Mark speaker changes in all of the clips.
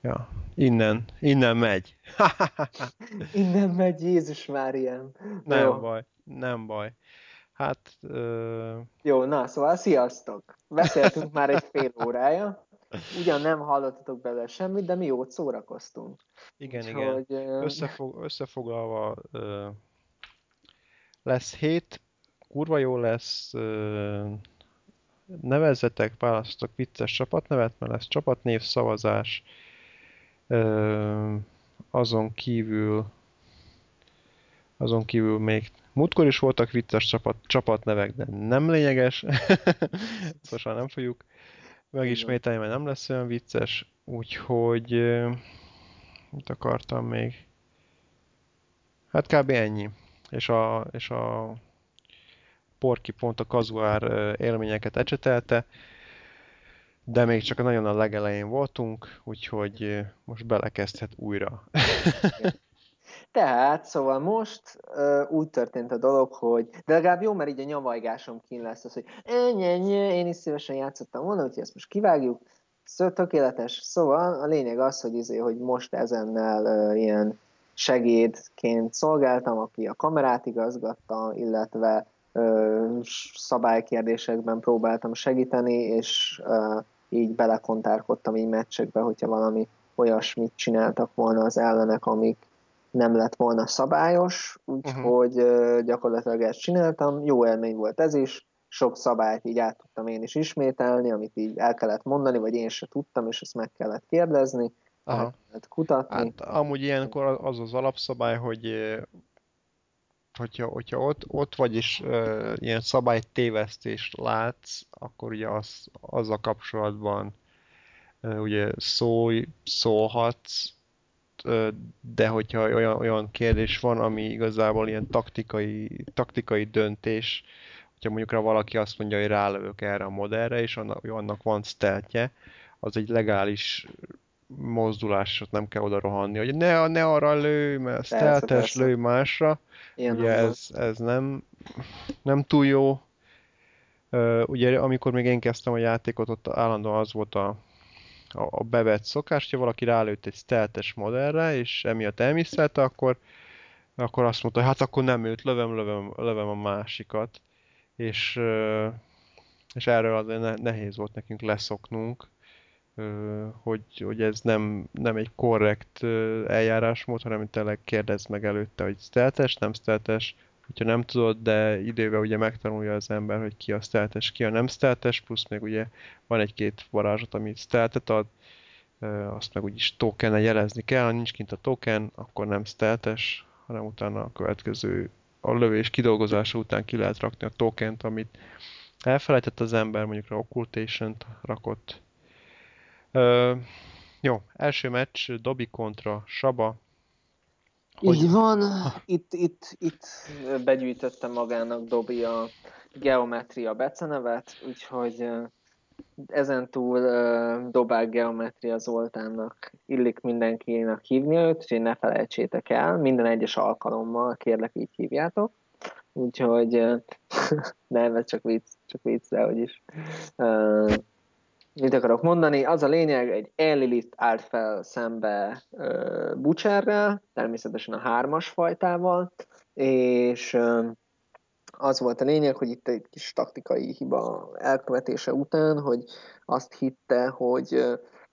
Speaker 1: Ja, innen, innen megy.
Speaker 2: innen megy, Jézus Máriám.
Speaker 1: Nem Jó. baj, nem baj. Hát...
Speaker 2: Ö... Jó, na, szóval sziasztok! Beszéltünk már egy fél órája. Ugyan nem hallottatok bele semmit, de mi jót szórakoztunk.
Speaker 1: Igen, Úgyhogy, igen. Összefog, összefoglalva ö, lesz hét, kurva jó lesz, ö, nevezzetek, választok vicces csapatnevet, mert lesz csapatnév szavazás, ö, azon kívül azon kívül még múltkor is voltak vicces csapat, csapatnevek, de nem lényeges. Már nem fogjuk megismételni, mert nem lesz olyan vicces. Úgyhogy mit akartam még? Hát kb. ennyi. És a, és a Porki pont a kazuár élményeket ecsetelte, de még csak nagyon a legelején voltunk, úgyhogy most belekezdhet újra.
Speaker 2: Tehát, szóval most uh, úgy történt a dolog, hogy de legalább jó, mert így a nyavajgásom kín lesz az, hogy ennyi, én is szívesen játszottam volna, úgyhogy ezt most kivágjuk. Szóval tökéletes. Szóval a lényeg az, hogy, izé, hogy most ezennel uh, ilyen segédként szolgáltam, aki a kamerát igazgatta, illetve uh, szabálykérdésekben próbáltam segíteni, és uh, így belekontárkodtam így meccsekbe, hogyha valami olyasmit csináltak volna az ellenek, amik nem lett volna szabályos, úgyhogy uh-huh. gyakorlatilag ezt csináltam. Jó élmény volt ez is, sok szabályt így át tudtam én is ismételni, amit így el kellett mondani, vagy én se tudtam, és ezt meg kellett kérdezni, Aha. kellett kutatni.
Speaker 1: Hát amúgy ilyenkor az az alapszabály, hogy hogyha, hogyha ott, ott vagy és uh, ilyen szabálytévesztést látsz, akkor ugye az, a kapcsolatban uh, ugye szólj, szólhatsz, de hogyha olyan, olyan kérdés van, ami igazából ilyen taktikai, taktikai döntés, hogyha mondjuk rá valaki azt mondja, hogy rálövök erre a modellre, és annak, annak van steltje, az egy legális mozdulás, és ott nem kell oda rohanni, hogy ne, ne arra lő, mert steltes lő másra. Ilyen ugye ez, ez nem, nem túl jó. Ugye amikor még én kezdtem a játékot, ott állandóan az volt a a, a bevett szokás, hogyha valaki rálőtt egy steltes modellre, és emiatt elmisszelte, akkor, akkor azt mondta, hogy hát akkor nem őt, lövem, lövem, lövem a másikat. És, és erről azért nehéz volt nekünk leszoknunk, hogy, hogy ez nem, nem egy korrekt eljárásmód, hanem tényleg kérdezd meg előtte, hogy steltes, nem steltes, hogyha nem tudod, de idővel ugye megtanulja az ember, hogy ki a steltes, ki a nem steltes, plusz még ugye van egy-két varázslat, ami steltet ad, azt meg úgyis token jelezni kell, ha nincs kint a token, akkor nem steltes, hanem utána a következő a lövés kidolgozása után ki lehet rakni a tokent, amit elfelejtett az ember, mondjuk a occultation-t rakott. Ö, jó, első meccs, Dobi kontra Saba,
Speaker 2: hogy... Így van, itt, itt, itt begyűjtötte magának Dobi a geometria becenevet, úgyhogy ezen túl Dobák Geometria Zoltánnak. Illik mindenkinek hívni őt, úgyhogy ne felejtsétek el, minden egyes alkalommal kérlek így hívjátok. Úgyhogy nem, ez csak vicc, csak vicc, de hogy is mit akarok mondani? Az a lényeg, egy Elilith állt fel szembe uh, Butcherrel, természetesen a hármas fajtával, és uh, az volt a lényeg, hogy itt egy kis taktikai hiba elkövetése után, hogy azt hitte, hogy uh,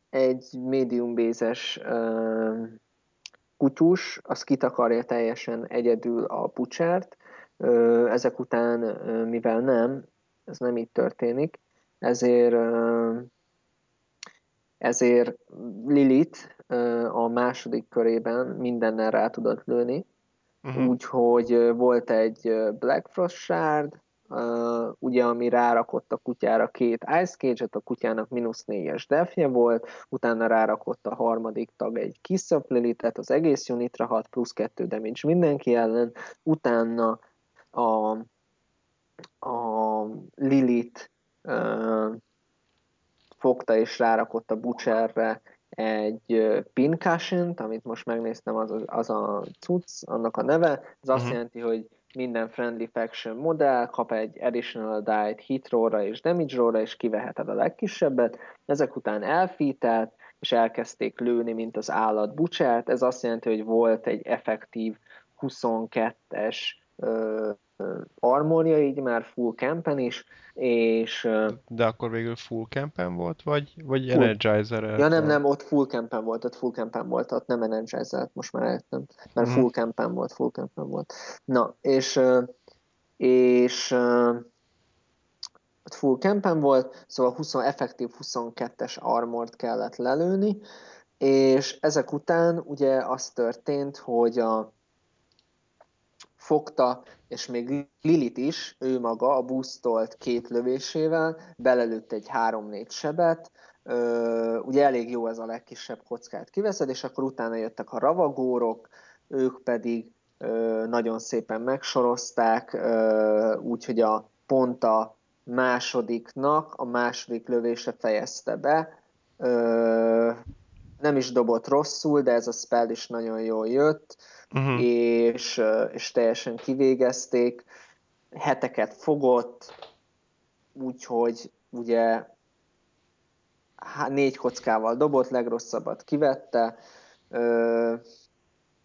Speaker 2: egy medium bézes kutyus, az kitakarja teljesen egyedül a Butchert, uh, ezek után, mivel nem, ez nem így történik, ezért ezért Lilith a második körében mindennel rá tudott lőni, uh-huh. úgyhogy volt egy Black Frost Shard, ugye ami rárakott a kutyára két Ice Cage-et, a kutyának mínusz négyes defje volt, utána rárakott a harmadik tag egy Lilith-et, az egész unitra 6 plusz 2 damage mindenki ellen, utána a, a Lilith fogta és rárakott a Butcherre egy pincushion amit most megnéztem, az, az a cucc, annak a neve. Ez azt uh-huh. jelenti, hogy minden friendly faction modell kap egy additional die hit roll és damage roll és kiveheted a legkisebbet. Ezek után elfítelt, és elkezdték lőni, mint az állat bucsát. Ez azt jelenti, hogy volt egy effektív 22-es armorja, így már full campen is, és...
Speaker 1: De akkor végül full campen volt, vagy, vagy full. energizer
Speaker 2: Ja nem, nem, ott full campen volt, ott full campen volt, ott nem energizer most már eljöttem, mert mm. full campen volt, full campen volt. Na, és és ott full campen volt, szóval 20, effektív 22-es armort kellett lelőni, és ezek után ugye az történt, hogy a fogta, és még Lilit is, ő maga a boostolt két lövésével belelőtt egy 3-4 sebet, Ö, ugye elég jó ez a legkisebb kockát kiveszed, és akkor utána jöttek a ravagórok, ők pedig ö, nagyon szépen megsorozták, úgyhogy a pont a másodiknak a második lövése fejezte be, ö, nem is dobott rosszul, de ez a spell is nagyon jól jött, uh-huh. és, és teljesen kivégezték, heteket fogott, úgyhogy ugye négy kockával dobott, legrosszabbat kivette, ö,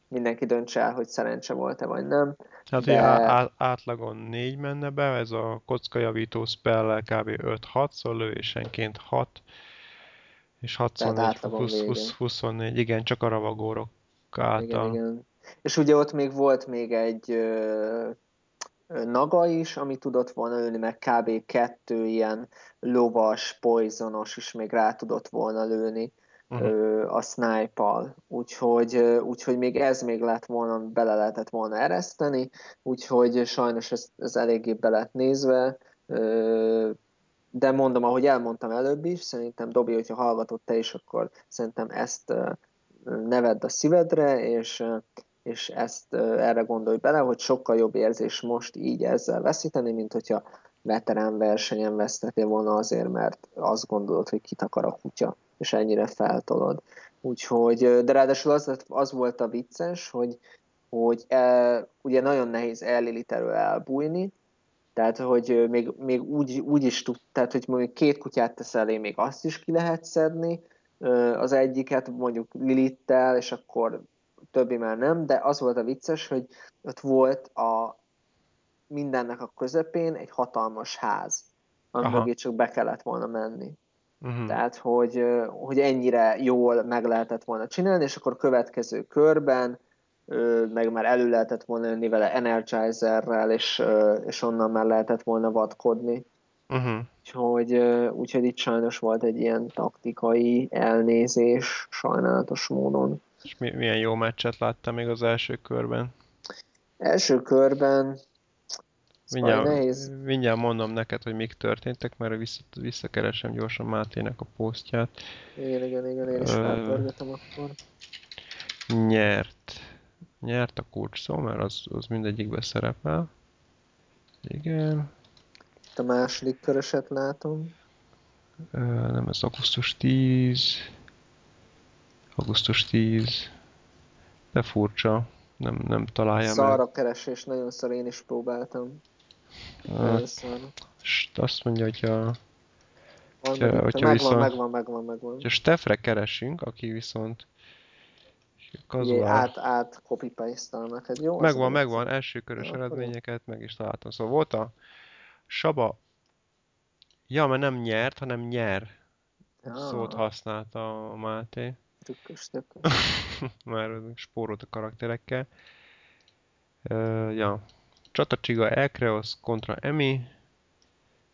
Speaker 2: mindenki döntse el, hogy szerencse volt-e vagy nem.
Speaker 1: Hát, de... á- átlagon négy menne be, ez a kockajavító spell kb. 5-6, szóval lövésenként 6, és 64, 20, 20, 24, igen, csak a ravagórok által. Igen, igen.
Speaker 2: És ugye ott még volt még egy ö, naga is, ami tudott volna lőni, meg kb. kettő ilyen lovas, poisonos is még rá tudott volna lőni uh-huh. a snipe úgyhogy, úgyhogy még ez még lett volna, bele lehetett volna ereszteni, úgyhogy sajnos ez, ez eléggé be lett nézve, de mondom, ahogy elmondtam előbb is, szerintem Dobi, hogyha hallgatott te is, akkor szerintem ezt nevedd a szívedre, és, és ezt erre gondolj bele, hogy sokkal jobb érzés most így ezzel veszíteni, mint hogyha veterán versenyen vesztettél volna azért, mert azt gondolod, hogy kitakar a kutya, és ennyire feltolod. Úgyhogy, de ráadásul az, az volt a vicces, hogy, hogy el, ugye nagyon nehéz Ellilit elől elbújni, tehát, hogy még, még úgy, úgy is tud, tehát, hogy mondjuk két kutyát tesz elé, még azt is ki lehet szedni, az egyiket mondjuk Lilittel, és akkor többi már nem, de az volt a vicces, hogy ott volt a mindennek a közepén egy hatalmas ház, ami mögé csak be kellett volna menni. Uh-huh. Tehát, hogy, hogy ennyire jól meg lehetett volna csinálni, és akkor következő körben meg már elő lehetett volna jönni vele Energizerrel, és, és onnan már lehetett volna vadkodni. Uh-huh. Úgyhogy, úgyhogy itt sajnos volt egy ilyen taktikai elnézés sajnálatos módon.
Speaker 1: És milyen jó meccset láttam még az első körben?
Speaker 2: Első körben
Speaker 1: Mindjárt, nehéz. mindjárt mondom neked, hogy mik történtek, mert vissza, visszakeresem gyorsan Mátének a posztját.
Speaker 2: Igen, igen, igen, én is uh, akkor.
Speaker 1: Nyert. Nyert a kulcs szó, mert az, az mindegyikben szerepel. Igen.
Speaker 2: Itt a második köröset látom.
Speaker 1: Uh, nem, ez augusztus 10. Augusztus 10. De furcsa. Nem, nem találja
Speaker 2: Szarra meg. Keresés, nagyon szar, én is próbáltam.
Speaker 1: Hát, azt mondja, hogy a...
Speaker 2: Hogyha, hogyha megvan, viszont, megvan, megvan, megvan.
Speaker 1: Hogyha Steffre keresünk, aki viszont
Speaker 2: Kazuál... át, át copy paste ez jó?
Speaker 1: Megvan, megvan, első körös eredményeket meg is találtam. Szóval volt a Saba... Ja, mert nem nyert, hanem nyer. Ja. Szót használta a Máté.
Speaker 2: Tükkös.
Speaker 1: Már spórolt a karakterekkel. Uh, ja, Csatacsiga Ekreos kontra Emi,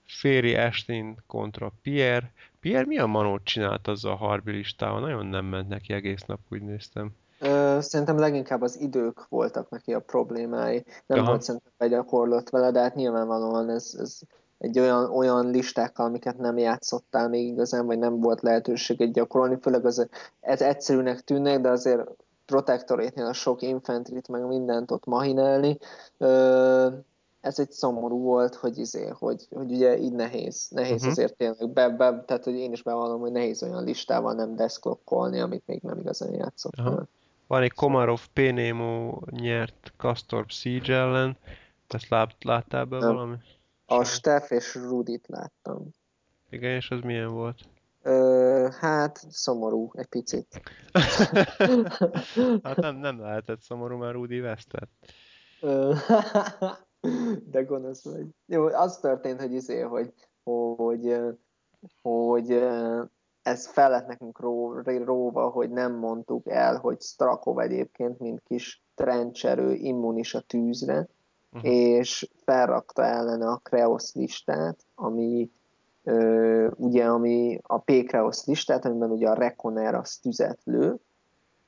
Speaker 1: Féri Ashlyn kontra Pierre. Pierre milyen manót csinált azzal a harbi listával? Nagyon nem ment neki egész nap, úgy néztem.
Speaker 2: Ö, szerintem leginkább az idők voltak neki a problémái. Nem Aha. volt szerintem begyakorlott vele, de hát nyilvánvalóan ez, ez egy olyan, olyan listákkal, amiket nem játszottál még igazán, vagy nem volt lehetőséged gyakorolni, főleg az, ez egyszerűnek tűnnek, de azért Protectorate-nél a sok infantrit, meg mindent ott mahinálni. Ez egy szomorú volt, hogy, izé, hogy, hogy ugye így nehéz. Nehéz uh-huh. azért tényleg, be, be, tehát hogy én is bevallom, hogy nehéz olyan listával nem deszklokkolni, amit még nem igazán játszott. Uh-huh.
Speaker 1: Van egy Komarov Pénémo nyert Castor Siege ellen, ezt lát, láttál be valami?
Speaker 2: A Steff és Rudit láttam.
Speaker 1: Igen, és az milyen volt?
Speaker 2: Ö, hát szomorú egy picit.
Speaker 1: hát nem, nem lehetett szomorú, mert Rudy vesztett.
Speaker 2: De gonosz vagy. Jó, az történt, hogy izé, hogy, hogy, hogy ez fel lett nekünk ró, róva, hogy nem mondtuk el, hogy Strakov egyébként, mint kis trencserő immunis a tűzre, uh-huh. és felrakta ellene a Kreos listát, ami ö, ugye ami a P-Kreos listát, amiben ugye a Reconer az tüzet lő,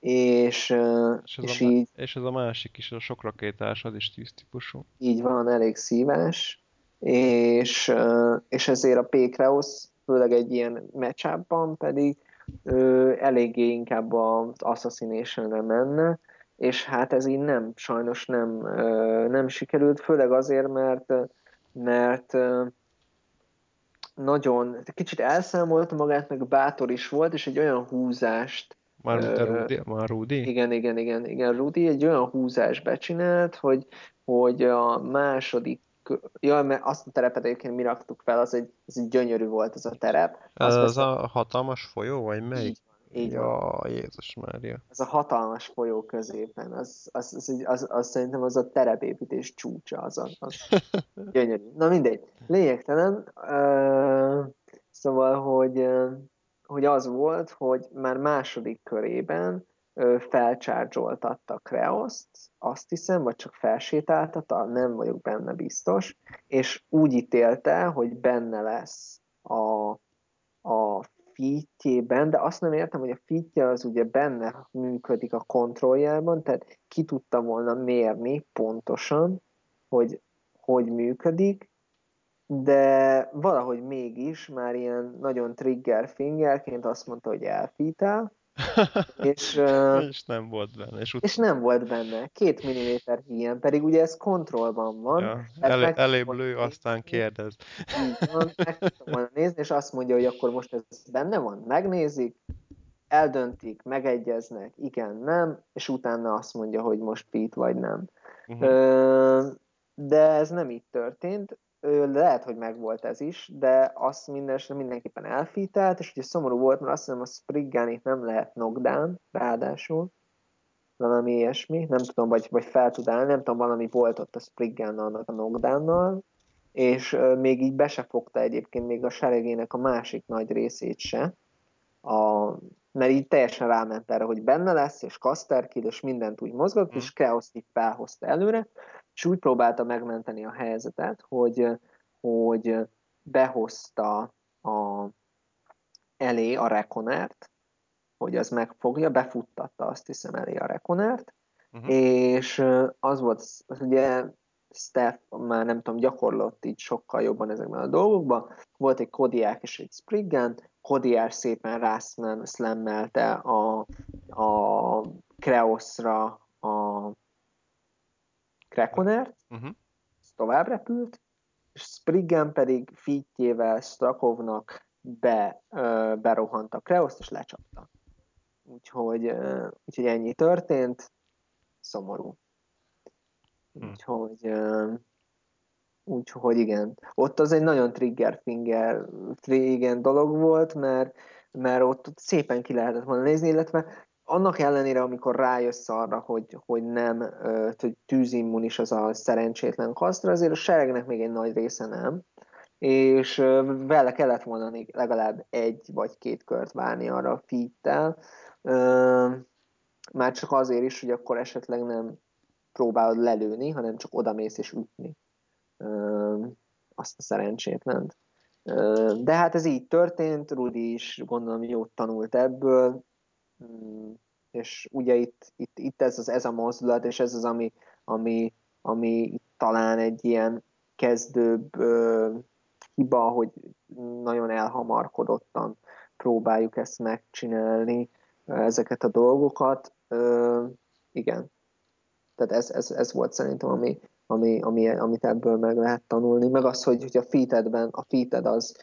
Speaker 2: és, és,
Speaker 1: és, így... és ez a másik is, a sok rakétás, az is tűztípusú.
Speaker 2: Így van, elég szíves, és, és ezért a P-Kreos, főleg egy ilyen matchupban pedig ö, eléggé inkább az Assassination-re menne, és hát ez így nem, sajnos nem, nem sikerült, főleg azért, mert mert nagyon, kicsit elszámolt magát, meg bátor is volt, és egy olyan húzást
Speaker 1: már, Rudy, már Rudy?
Speaker 2: Igen, igen, igen, igen, Rudy egy olyan húzást becsinált, hogy, hogy a második Jaj, mert azt a terepet egyébként mi raktuk fel, az egy, az egy gyönyörű volt az a terep.
Speaker 1: Az, az a hatalmas folyó, vagy melyik?
Speaker 2: Így így
Speaker 1: ja, van. Jézus Mária.
Speaker 2: Ez a hatalmas folyó középen, az, az, az, az, az szerintem az a terepépítés csúcsa, az, a, az gyönyörű. Na mindegy, lényegtelen. Uh, szóval, hogy, hogy az volt, hogy már második körében felcsárgyoltatta Kreoszt, azt hiszem, vagy csak felsétáltatta, nem vagyok benne biztos, és úgy ítélte, hogy benne lesz a, a fitjében, de azt nem értem, hogy a fitje az ugye benne működik a kontrolljában, tehát ki tudta volna mérni pontosan, hogy hogy működik, de valahogy mégis már ilyen nagyon trigger fingerként azt mondta, hogy elfítál,
Speaker 1: és, és nem volt benne.
Speaker 2: És, ut- és nem volt benne. Két milliméter hiány, pedig ugye ez kontrollban van. Ja,
Speaker 1: el, elébb lő, aztán kérdez.
Speaker 2: Így van, meg tudtam volna nézni, és azt mondja, hogy akkor most ez benne van, megnézik, eldöntik, megegyeznek, igen, nem, és utána azt mondja, hogy most Pete vagy nem. Uh-huh. Ö, de ez nem így történt lehet, hogy megvolt ez is, de azt mindenesetre mindenképpen elfítelt, és ugye szomorú volt, mert azt hiszem a Spriggánit nem lehet knockdown, ráadásul, valami ilyesmi, nem tudom, vagy, vagy fel tud állni, nem tudom, valami volt ott a Spriggánnal, a knockdownnal, és még így be se fogta egyébként még a seregének a másik nagy részét se, a, mert így teljesen ráment erre, hogy benne lesz, és Kasterkill, és mindent úgy mozgott, mm. és így felhozta előre, és úgy próbálta megmenteni a helyzetet, hogy, hogy behozta a, elé a rekonert, hogy az megfogja, befuttatta azt hiszem elé a rekonert, uh-huh. és az volt, az ugye Steph már nem tudom, gyakorlott így sokkal jobban ezekben a dolgokban. Volt egy Kodiák és egy Spriggan, Kodiák szépen rászlemmelte a, a Kreoszra a Krekonert, uh-huh. tovább repült, és Spriggan pedig fitjével Strakovnak be, ö, berohant a Kreoszt, és lecsapta. Úgyhogy, ö, úgyhogy ennyi történt, szomorú. Hm. Úgyhogy, ö, úgyhogy igen. Ott az egy nagyon trigger finger igen dolog volt, mert, mert ott szépen ki lehetett volna nézni, illetve annak ellenére, amikor rájössz arra, hogy, hogy nem, hogy tűzimmunis az a szerencsétlen kasztra, azért a seregnek még egy nagy része nem, és vele kellett volna legalább egy vagy két kört várni arra a fittel, már csak azért is, hogy akkor esetleg nem próbálod lelőni, hanem csak odamész és ütni azt a szerencsétlent. De hát ez így történt, Rudi is gondolom jót tanult ebből, és ugye itt, itt, itt ez, az, ez a mozdulat, és ez az, ami, ami, ami talán egy ilyen kezdőbb ö, hiba, hogy nagyon elhamarkodottan próbáljuk ezt megcsinálni, ezeket a dolgokat. Ö, igen. Tehát ez, ez, ez volt szerintem, ami, ami, ami, amit ebből meg lehet tanulni. Meg az, hogy, hogy a feededben, a feeded az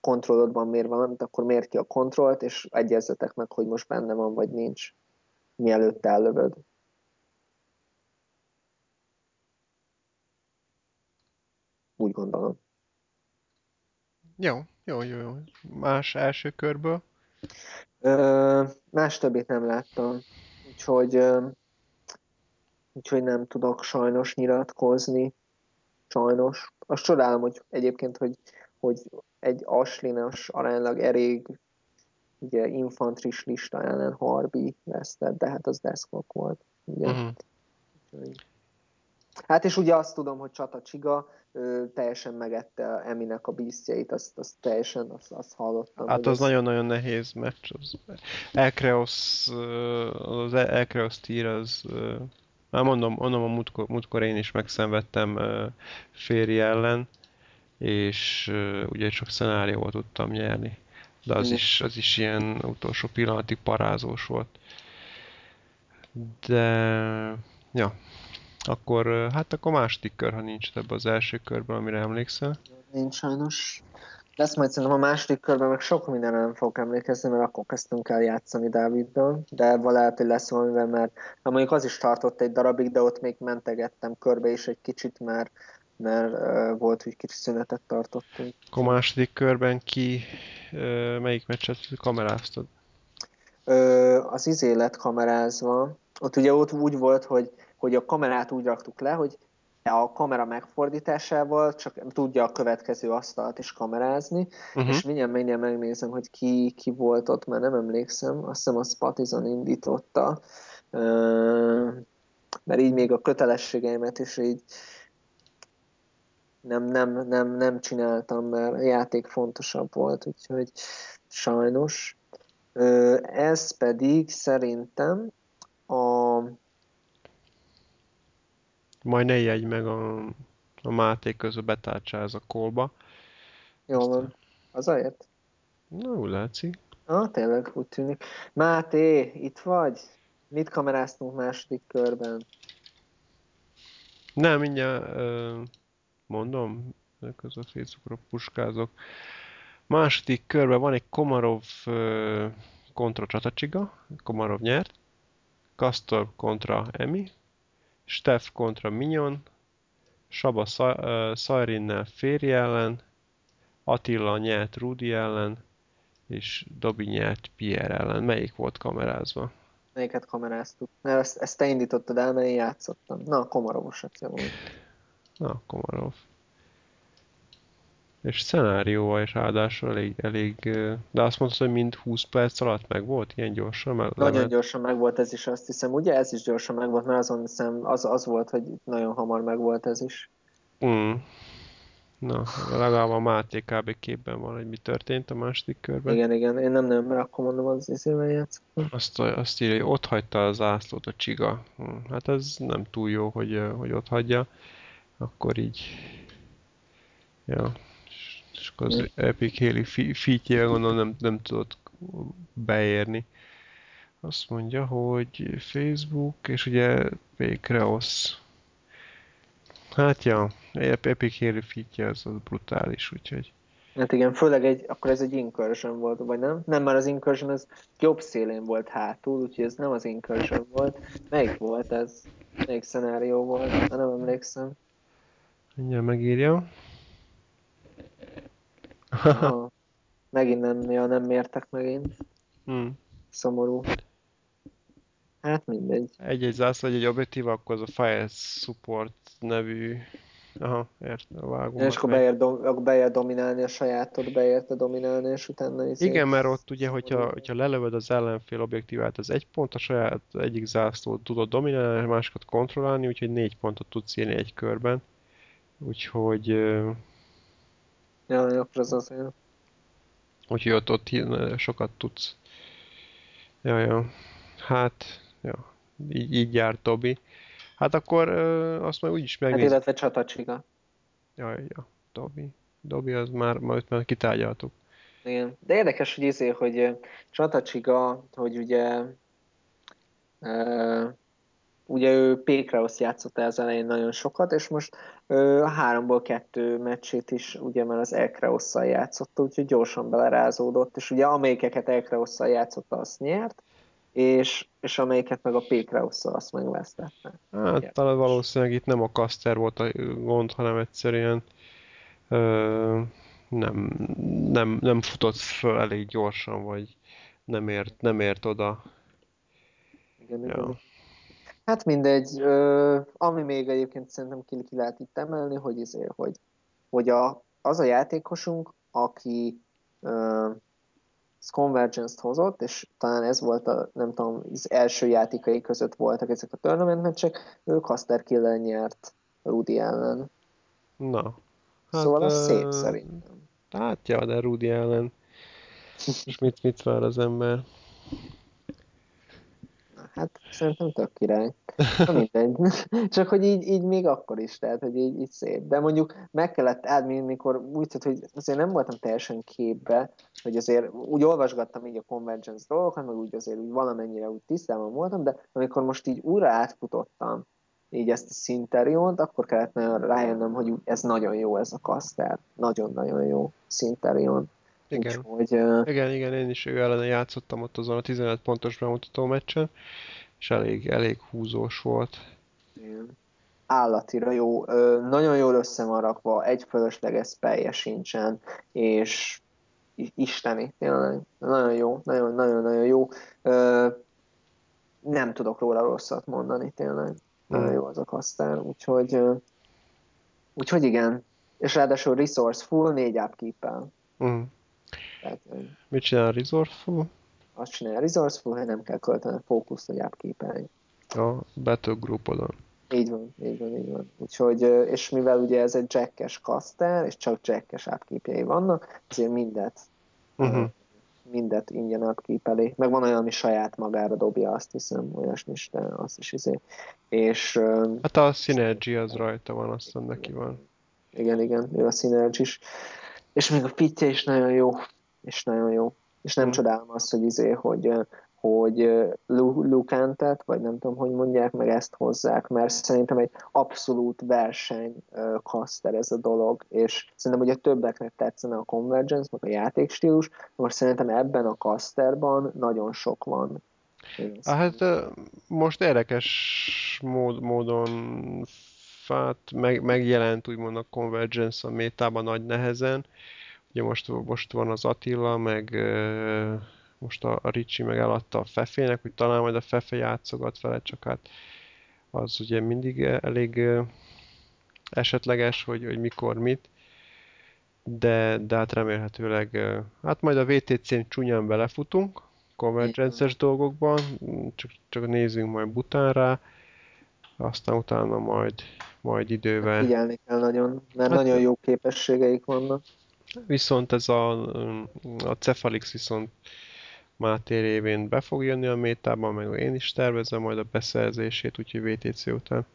Speaker 2: kontrollodban miért valamit, akkor miért ki a kontrollt, és egyezzetek meg, hogy most benne van, vagy nincs, mielőtt ellövöd. Úgy gondolom.
Speaker 1: Jó, Jó, jó, jó. Más első körből?
Speaker 2: Ö, más többit nem láttam, úgyhogy, ö, úgyhogy nem tudok sajnos nyilatkozni. Sajnos. Azt csodálom, hogy egyébként, hogy, hogy egy aslinas aránylag elég ugye infantris lista ellen Harbi vesztett, de hát az deszkok volt. Ugye? Uh-huh. Hát és ugye azt tudom, hogy Csata Csiga ő, teljesen megette Eminek a bíztjeit, azt, azt teljesen, azt, azt hallottam.
Speaker 1: Hát az nagyon-nagyon nehéz meccs. Az Elkreos, az Elkreos tír az már mondom, mondom a múltkor, múltkor én is megszenvedtem Féri ellen, és ugye csak szenárióval tudtam nyerni de az is, az is ilyen utolsó pillanatig parázós volt. De, ja, akkor, hát akkor második kör, ha nincs ebbe az első körben, amire emlékszel.
Speaker 2: Nincs sajnos. Lesz majd szerintem a második körben, meg sok minden nem fogok emlékezni, mert akkor kezdtünk el játszani Dáviddal, de lehet, hogy lesz valamivel, mert ha mondjuk az is tartott egy darabig, de ott még mentegettem körbe is egy kicsit, mert mert volt, hogy kicsi szünetet tartottunk.
Speaker 1: A második körben ki, melyik meccset kameráztad?
Speaker 2: Az izé lett kamerázva. Ott ugye ott úgy volt, hogy, hogy a kamerát úgy raktuk le, hogy a kamera megfordításával csak tudja a következő asztalt is kamerázni, uh-huh. és mindjárt, mindjárt megnézem, hogy ki, ki volt ott, mert nem emlékszem, azt hiszem a Spatizon indította, mert így még a kötelességeimet is így nem, nem, nem, nem csináltam, mert a játék fontosabb volt, úgyhogy sajnos. Ez pedig szerintem a...
Speaker 1: Majd ne jegy meg a, a Máté közben betárcsáz a kolba.
Speaker 2: Jó van. Az azért?
Speaker 1: Na, úgy látszik.
Speaker 2: Ah, tényleg, úgy tűnik. Máté, itt vagy? Mit kameráztunk második körben?
Speaker 1: Nem, mindjárt... Uh mondom, közben a Facebookra puskázok. Második körben van egy Komarov kontra Csatacsiga, Komarov nyert, Kastor kontra Emi, Steff kontra Minyon, Saba Szajrinnel Féri ellen, Attila nyert Rudi ellen, és Dobi nyert Pierre ellen. Melyik volt kamerázva?
Speaker 2: Melyiket kameráztuk? Mert ezt, ezt te indítottad el, mert én játszottam. Na, Komarovos volt.
Speaker 1: Na, Komarov. És szenárióval is ráadásul elég, elég, de azt mondtad, hogy mind 20 perc alatt meg volt ilyen gyorsan?
Speaker 2: Meg nagyon lement. gyorsan meg volt ez is, azt hiszem. Ugye ez is gyorsan meg volt, mert azon hiszem, az, az volt, hogy nagyon hamar meg volt ez is.
Speaker 1: Mm. Na, legalább a Máté kb. képben van, hogy mi történt a második körben.
Speaker 2: Igen, igen, én nem nem, mert akkor mondom, az izével játszottam.
Speaker 1: Azt, azt írja, hogy ott hagyta az zászlót a csiga. Hm, hát ez nem túl jó, hogy, hogy ott hagyja akkor így, ja, és akkor az Epic Haley featjével gondolom nem, nem tudott beérni. Azt mondja, hogy Facebook, és ugye Paycreos. Hát ja, Epic Haley featje az, az brutális, úgyhogy...
Speaker 2: Hát igen, főleg egy, akkor ez egy incursion volt, vagy nem? Nem, már az incursion az jobb szélén volt hátul, úgyhogy ez nem az incursion volt. Melyik volt ez? Melyik szenárió volt? Hát nem emlékszem.
Speaker 1: Mindjárt megírja.
Speaker 2: Ah, megint nem, ja, nem mértek megint.
Speaker 1: Hmm.
Speaker 2: Szomorú. Hát mindegy.
Speaker 1: Egy-egy zászló, egy-egy objektív, akkor az a Fire Support nevű... Aha, értem, vágom.
Speaker 2: És akkor beér, do, beér dominálni a sajátod, beérte dominálni, és utána is.
Speaker 1: Igen, mert ott ugye, hogyha, hogyha lelövöd az ellenfél objektívát, az egy pont, a saját egyik zászlót tudod dominálni, a másikat kontrollálni, úgyhogy négy pontot tudsz írni egy körben. Úgyhogy...
Speaker 2: Ja, akkor az az jó.
Speaker 1: Úgyhogy ott, ott sokat tudsz. Ja, ja. Hát, ja. Így, így jár Tobi. Hát akkor azt majd úgyis megnézzük.
Speaker 2: Hát illetve csatacsiga.
Speaker 1: Ja, ja. Tobi. Dobi az már, majd már kitárgyaltuk.
Speaker 2: Igen. De érdekes, hogy izé, hogy csatacsiga, hogy ugye ugye ő Pékraosz játszott az elején nagyon sokat, és most ö, a háromból kettő meccsét is ugye már az Elkraosszal játszotta, úgyhogy gyorsan belerázódott, és ugye amelyikeket Elkraosszal játszotta, azt nyert, és, és amelyiket meg a Pékraosszal azt megvesztette.
Speaker 1: Hát talán valószínűleg itt nem a Caster volt a gond, hanem egyszerűen ö, nem, nem, nem futott föl elég gyorsan, vagy nem ért, nem ért oda.
Speaker 2: Igen, ja. igen. Hát mindegy, ö, ami még egyébként szerintem ki, ki lehet itt emelni, hogy, izé, hogy, hogy a, az a játékosunk, aki ö, Convergence-t hozott, és talán ez volt a, nem tudom, az első játékai között voltak ezek a tournament meccsek, ő Caster Killer nyert Rudy ellen.
Speaker 1: Na.
Speaker 2: Hát, szóval az uh, szép szerintem.
Speaker 1: Hát ja, de Rudy ellen. És mit, mit vár az ember?
Speaker 2: Hát szerintem tök király. Na mindegy. Csak hogy így, így még akkor is, tehát hogy így, így szép. De mondjuk meg kellett állni, mikor úgy tett, hogy azért nem voltam teljesen képbe, hogy azért úgy olvasgattam így a Convergence dolgokat, meg úgy azért úgy valamennyire úgy tisztában voltam, de amikor most így újra átfutottam így ezt a Szinteriont, akkor kellett nagyon rájönnöm, hogy ez nagyon jó ez a kaszter. Nagyon-nagyon jó Szinterion.
Speaker 1: Igen. Úgyhogy, uh... igen, igen, én is ő ellen játszottam ott azon a 15 pontos bemutató meccsen, és elég, elég húzós volt.
Speaker 2: Igen. Állatira jó, ö, nagyon jól össze van rakva, egy fölösleges spellje sincsen, és isteni, tényleg, nagyon jó, nagyon-nagyon-nagyon jó. Ö, nem tudok róla rosszat mondani, tényleg. Nagyon mm. jó az a kasztár, úgyhogy, úgyhogy igen. És ráadásul resourceful, négy upkeep-el. Mm.
Speaker 1: Tehát, Mit csinál a Resourceful?
Speaker 2: Azt csinálja a Resourceful, hogy nem kell költeni a fókuszt, hogy upkeep
Speaker 1: A Battle Groupodon.
Speaker 2: Így van, így van, így van. Úgyhogy, és mivel ugye ez egy jackes caster, és csak jackes upkeepjei vannak, ezért mindet, uh-huh. mindet ingyen upkeepeli. Meg van olyan, ami saját magára dobja, azt hiszem, olyasmi is, de azt is izé. És,
Speaker 1: hát a Synergy az rajta van, aztán neki van.
Speaker 2: Igen, igen, ő a Synergy is. És még a pitje is nagyon jó és nagyon jó. És nem mm. csodálom azt, hogy izé, hogy, hogy Lukantet, vagy nem tudom, hogy mondják, meg ezt hozzák, mert szerintem egy abszolút verseny caster ez a dolog, és szerintem ugye többeknek tetszene a Convergence, meg a játékstílus, most szerintem ebben a casterban nagyon sok van.
Speaker 1: Hát most érdekes mód, módon fát meg, megjelent úgymond a Convergence a métában nagy nehezen, Ugye most, most van az Attila, meg most a, a Ricsi meg eladta a Fefének, hogy talán majd a Fefe játszogat vele, csak hát az ugye mindig elég esetleges, hogy, hogy mikor mit, de, de hát remélhetőleg, hát majd a VTC-n csúnyán belefutunk, convergence dolgokban, csak, csak nézzünk majd butánra, aztán utána majd, majd idővel.
Speaker 2: Figyelni kell nagyon, mert hát, nagyon jó képességeik vannak.
Speaker 1: Viszont ez a, a Cephalix viszont Máté révén be fog jönni a métában, meg én is tervezem majd a beszerzését, úgyhogy VTC után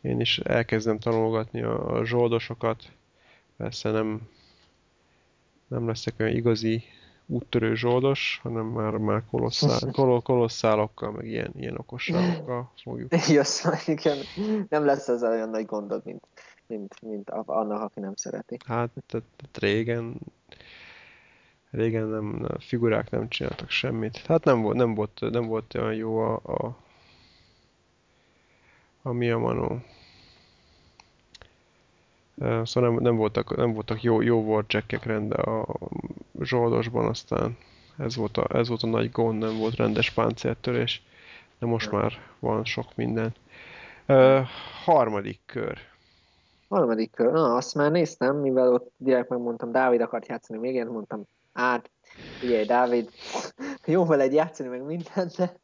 Speaker 1: én is elkezdem tanulgatni a, a zsoldosokat. Persze nem, nem leszek olyan igazi úttörő zsoldos, hanem már, már kolosszál, kol, kolosszálokkal, meg ilyen, ilyen okosságokkal fogjuk.
Speaker 2: Jössz, igen. Nem lesz ez olyan nagy gondod, mint mint, mint annak, aki nem szereti.
Speaker 1: Hát, tehát, régen régen nem, nem, figurák nem csináltak semmit. Hát nem volt, nem volt, nem volt olyan jó a, a, a mi a manó. Szóval nem, nem, voltak, nem voltak jó, jó warjackek rende a zsoldosban, aztán ez volt, a, ez volt a nagy gond, nem volt rendes páncéltörés, de most már van sok minden. Uh, harmadik kör.
Speaker 2: Harmadik kör, na azt már néztem, mivel ott direkt megmondtam, Dávid akart játszani még én mondtam, hát, figyelj, Dávid, jó veled játszani meg mindent, de,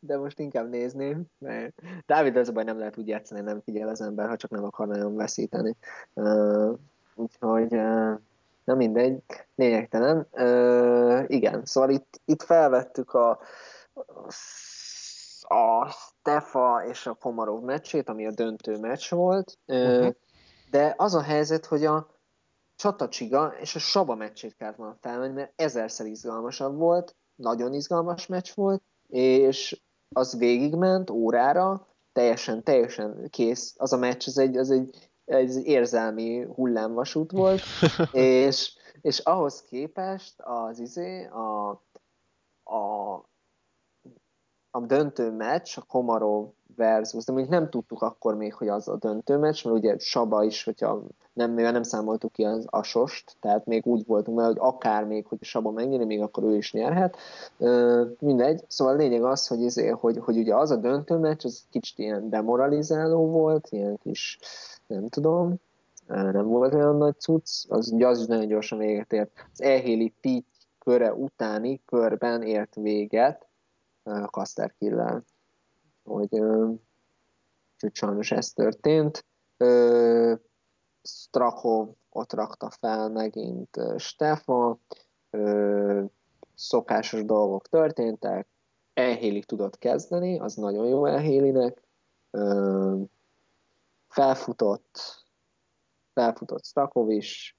Speaker 2: de most inkább nézném, mert Dávid az a baj nem lehet úgy játszani, nem figyel az ember, ha csak nem akar nagyon veszíteni. Uh, úgyhogy uh, na mindegy, lényegtelen. Uh, igen, szóval itt, itt felvettük a, a Stefa és a Komarov meccsét, ami a döntő meccs volt. Uh-huh. De az a helyzet, hogy a Csatacsiga és a Saba meccsét kellett volna felvenni, mert ezerszer izgalmasabb volt, nagyon izgalmas meccs volt, és az végigment órára, teljesen, teljesen kész. Az a meccs, az egy, az egy, egy érzelmi hullámvasút volt, és, és ahhoz képest az izé, a, a, a döntő meccs, a Komarov versus, de mondjuk nem tudtuk akkor még, hogy az a döntő meccs, mert ugye Saba is, hogyha nem, mivel nem számoltuk ki az asost, tehát még úgy voltunk mert hogy akár még, hogy Saba megnyeri, még akkor ő is nyerhet. mindegy, szóval a lényeg az, hogy, izé, hogy, hogy ugye az a döntő meccs, az kicsit ilyen demoralizáló volt, ilyen kis, nem tudom, nem volt olyan nagy cucc, az, az is nagyon gyorsan véget ért. Az Ehéli Pitty köre utáni körben ért véget Kaster Killel. Hogy, hogy sajnos ez történt. Strakov ott rakta fel megint Stefan, szokásos dolgok történtek, Elhéli tudott kezdeni, az nagyon jó Elhélinek, felfutott, felfutott Strakov is,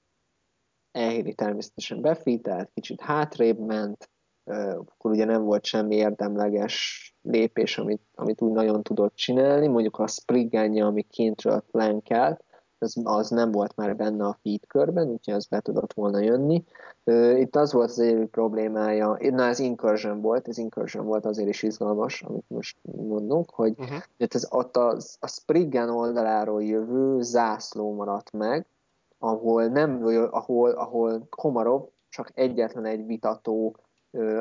Speaker 2: Elhéli természetesen befitelt, kicsit hátrébb ment, akkor ugye nem volt semmi érdemleges lépés, amit, amit úgy nagyon tudott csinálni, mondjuk a spriggenje, ami kintről flankelt, az, az nem volt már benne a feed körben, úgyhogy az be tudott volna jönni. Itt az volt az egyik problémája, na ez incursion volt, ez incursion volt azért is izgalmas, amit most mondunk, hogy uh-huh. ez ott a, a Spriggan oldaláról jövő zászló maradt meg, ahol nem, ahol, ahol Komarov csak egyetlen egy vitató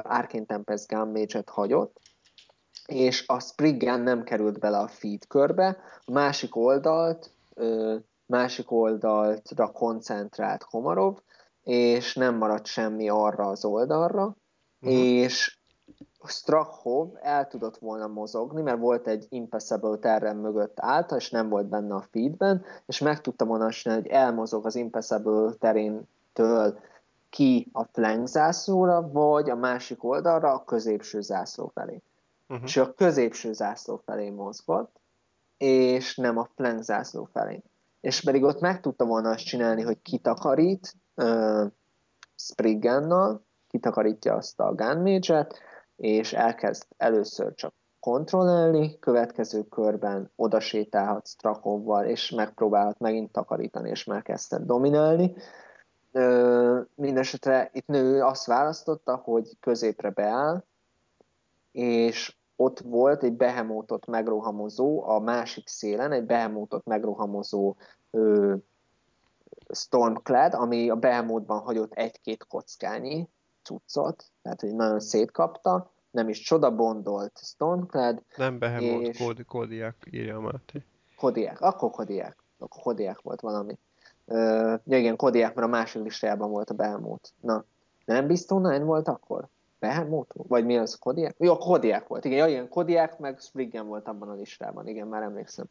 Speaker 2: Arcane Tempest Gun hagyott, és a Spriggan nem került bele a feed körbe, a másik oldalt, másik oldaltra koncentrált Komarov, és nem maradt semmi arra az oldalra, uh-huh. és Strachov el tudott volna mozogni, mert volt egy Impassable terrem mögött állt, és nem volt benne a feedben, és meg tudta volna csinálni, hogy elmozog az Impassable teréntől ki a flank zászlóra, vagy a másik oldalra a középső zászló felé. Uh-huh. És a középső zászló felé mozgott, és nem a flank zászló felé. És pedig ott meg tudta volna azt csinálni, hogy kitakarít uh, Spriggannal, kitakarítja azt a gunmage és elkezd először csak kontrollálni, következő körben oda sétálhat Strakovval, és megpróbálhat megint takarítani, és megkezdett dominálni. Mindenesetre itt nő azt választotta, hogy középre beáll, és ott volt egy behemótot megrohamozó, a másik szélen egy behemótot megrohamozó ö, Stormclad, ami a behemótban hagyott egy-két kockányi cuccot, tehát hogy nagyon szétkapta, nem is csoda bondolt Stormclad.
Speaker 1: Nem Behemoth, és... Kódi, Kódiák írja Máté.
Speaker 2: Kodiák, akkor Kodiák. Akkor Kodiák volt valami. Ö, ja igen, Kodiák, mert a másik listájában volt a Behemoth. Na, nem Beast Online volt akkor? Behemoth? Vagy mi az? Kodiák? Jó, Kodiák volt. Igen, ja, igen, Kodiák meg Spriggan volt abban a listában. Igen, már emlékszem.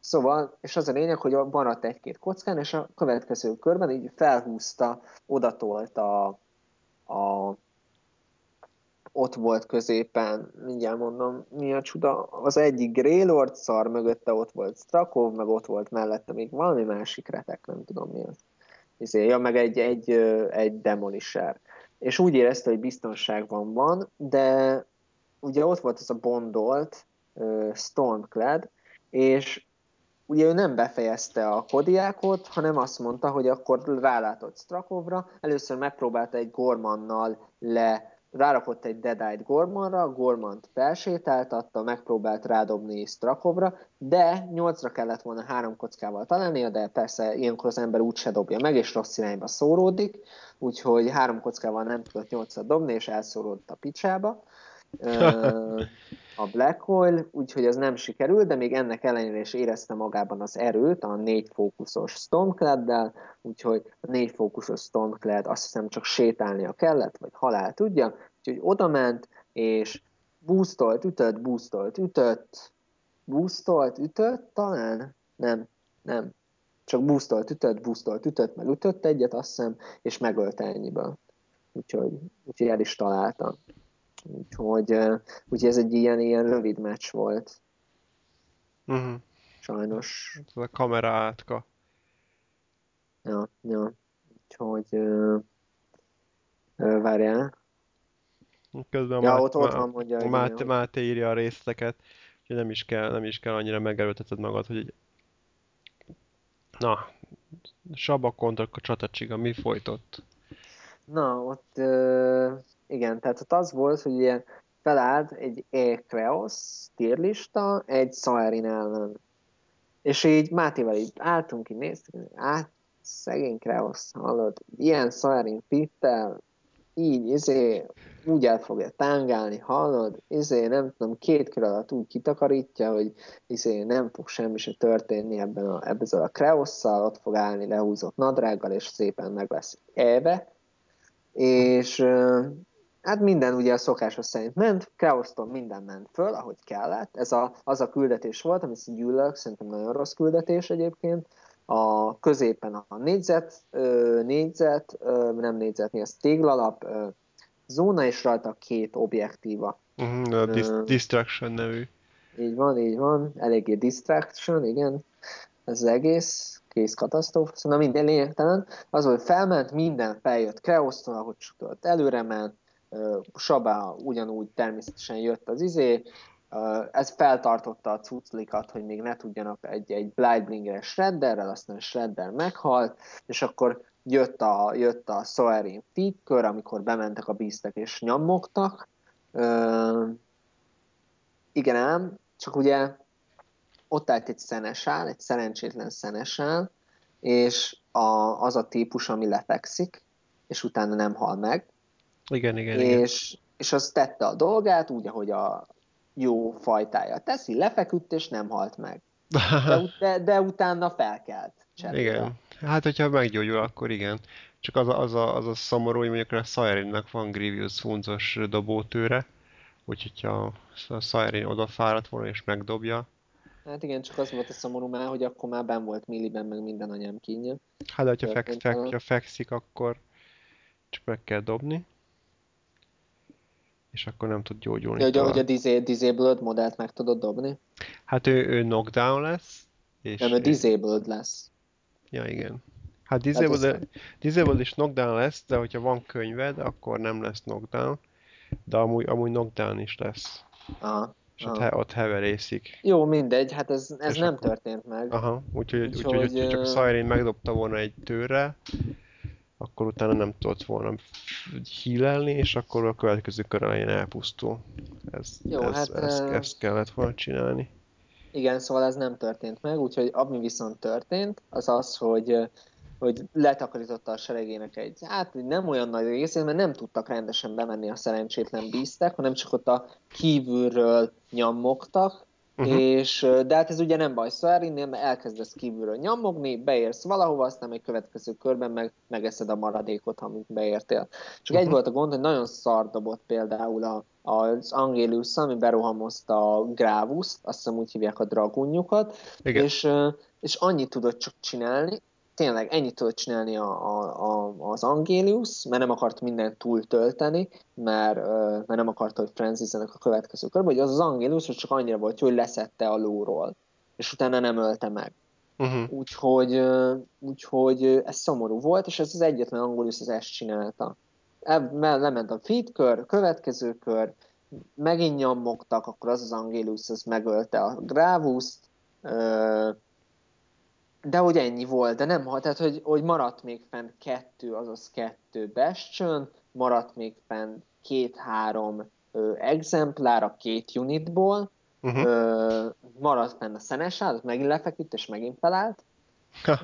Speaker 2: Szóval, és az a lényeg, hogy maradt egy-két kockán, és a következő körben így felhúzta, odatolt a, a ott volt középen, mindjárt mondom, mi a csuda, az egyik Greylord szar, mögötte ott volt Strakov, meg ott volt mellette még valami másik retek, nem tudom mi az. Izé, ja, meg egy, egy, egy demolisher. És úgy érezte, hogy biztonságban van, de ugye ott volt az a bondolt Stormclad, és ugye ő nem befejezte a kodiákot, hanem azt mondta, hogy akkor rálátott Strakovra, először megpróbálta egy Gormannal le rárakott egy Dead-Eyed Gormanra, Gormant felsétáltatta, megpróbált rádobni Strakovra, de nyolcra kellett volna három kockával találnia, de persze ilyenkor az ember úgyse dobja meg, és rossz irányba szóródik, úgyhogy három kockával nem tudott nyolcra dobni, és elszóródott a picsába a Black Hole, úgyhogy ez nem sikerült, de még ennek ellenére is érezte magában az erőt a négy fókuszos Stormclad-del, úgyhogy a négy fókuszos Stormclad azt hiszem csak sétálnia kellett, vagy halál tudja, úgyhogy oda ment, és boostolt, ütött, boostolt, ütött, boostolt, ütött, talán? Nem, nem. Csak boostolt, ütött, boostolt, ütött, meg ütött egyet, azt hiszem, és megölte ennyiből. Úgyhogy, úgyhogy el is találtam. Úgyhogy, úgyhogy ez egy ilyen, ilyen rövid meccs volt. Uh-huh. Sajnos.
Speaker 1: Ez a kamera átka.
Speaker 2: Ja, ja. Úgyhogy uh, várjál.
Speaker 1: Közben ja, ott, ott van, mondja. A Máté, Máté írja a részleteket, hogy nem is kell, nem is kell annyira megerőlteted magad, hogy Na, Saba kontra a csatacsiga, mi folytott?
Speaker 2: Na, ott uh, igen, tehát ott az volt, hogy ilyen felállt egy E-Kreos tírlista egy Saerin ellen. És így Mátéval így álltunk, így néztük, át, szegény Kreos, hallod, ilyen Saerin pittel, így, izé, úgy el fogja tángálni, hallod, izé, nem tudom, két kör alatt úgy kitakarítja, hogy izé, nem fog semmi se történni ebben a, ebben a kreosszal, ott fog állni lehúzott nadrággal, és szépen meg lesz éve. És hát minden ugye a szokásos szerint ment, Kreosztól minden ment föl, ahogy kellett. Ez a, az a küldetés volt, amit gyűlölök, szerintem nagyon rossz küldetés egyébként, a középen a négyzet, négyzet, nem négyzet, mi az téglalap, zóna, és rajta két objektíva.
Speaker 1: Uh-huh, a dis- Distraction nevű.
Speaker 2: Így van, így van, eléggé Distraction, igen, ez az egész, kész katasztrófa, szóval minden lényegtelen. Az, hogy felment, minden feljött Kreosztól, ahogy csukott, előre ment, Sabá ugyanúgy természetesen jött az izé, ez feltartotta a cuclikat, hogy még ne tudjanak egy, egy Blightbringer Shredderrel, aztán Shredder meghalt, és akkor jött a, jött a Soerin kör, amikor bementek a bíztek és nyomogtak. Igen ám, csak ugye ott állt egy szenesál, egy szerencsétlen szenesál, és a, az a típus, ami lefekszik, és utána nem hal meg.
Speaker 1: Igen, igen,
Speaker 2: és,
Speaker 1: igen.
Speaker 2: És az tette a dolgát, úgy, ahogy a jó fajtája teszi, lefeküdt, és nem halt meg. De, de, de utána felkelt.
Speaker 1: Cserére. Igen. Hát, hogyha meggyógyul, akkor igen. Csak az a, az a, az a szomorú, hogy mondjuk a Sairinnak van Grievous hunzos dobótőre, úgyhogy ha a Sairin odafáradt volna és megdobja.
Speaker 2: Hát igen, csak az volt a szomorú már, hogy akkor már ben volt milliben, meg minden anyám kínja.
Speaker 1: Hát, de fek, fekszik, akkor csak meg kell dobni és akkor nem tud gyógyulni.
Speaker 2: Ja, hogy, hogy a disabled modellt meg tudod dobni?
Speaker 1: Hát ő, ő knockdown lesz.
Speaker 2: És nem, ő disabled lesz.
Speaker 1: Ja, igen. Hát disabled, hát disabled is knockdown lesz, de hogyha van könyved, akkor nem lesz knockdown. De amúgy, amúgy knockdown is lesz.
Speaker 2: Aha.
Speaker 1: És aha. ott, ott heverészik.
Speaker 2: Jó, mindegy, hát ez, ez nem akkor... történt meg.
Speaker 1: Aha, úgyhogy, úgyhogy, úgyhogy, úgyhogy csak Siren megdobta volna egy tőre, akkor utána nem tudott volna hílelni, és akkor a következő kör elején elpusztul. Ez, Jó, ez, hát, ez, uh... ezt kellett volna csinálni.
Speaker 2: Igen, szóval ez nem történt meg, úgyhogy ami viszont történt, az az, hogy hogy letakarította a seregének egy, hát nem olyan nagy részét, mert nem tudtak rendesen bemenni a szerencsétlen bíztek, hanem csak ott a kívülről nyammogtak, Uh-huh. És, de hát ez ugye nem baj, Szóval elkezdesz kívülről nyomogni, beérsz valahova, aztán egy következő körben meg, megeszed a maradékot, amit beértél. Csak uh-huh. egy volt a gond, hogy nagyon szar dobott például a, az Angelius, ami berohamozta a Gravus-t, azt hiszem úgy hívják a dragunjukat, és, és annyit tudott csak csinálni, tényleg ennyit tudott csinálni a, a, a, az Angelius, mert nem akart mindent túltölteni, mert, mert nem akart, hogy frenzizzenek a következő körben, hogy az az Angelius hogy csak annyira volt, hogy leszette a lóról, és utána nem ölte meg. Uh-huh. Úgyhogy, úgyhogy ez szomorú volt, és ez az egyetlen Angelius az ezt csinálta. Lement a feed kör, következő kör, megint nyomogtak, akkor az az Angelius az megölte a Gravus-t, de hogy ennyi volt, de nem, tehát hogy, hogy maradt még fenn kettő, azaz kettő bestcsön, maradt még fenn két-három exemplár a két unitból, uh-huh. ö, maradt fenn a szenesál, az megint lefeküdt, és megint felállt.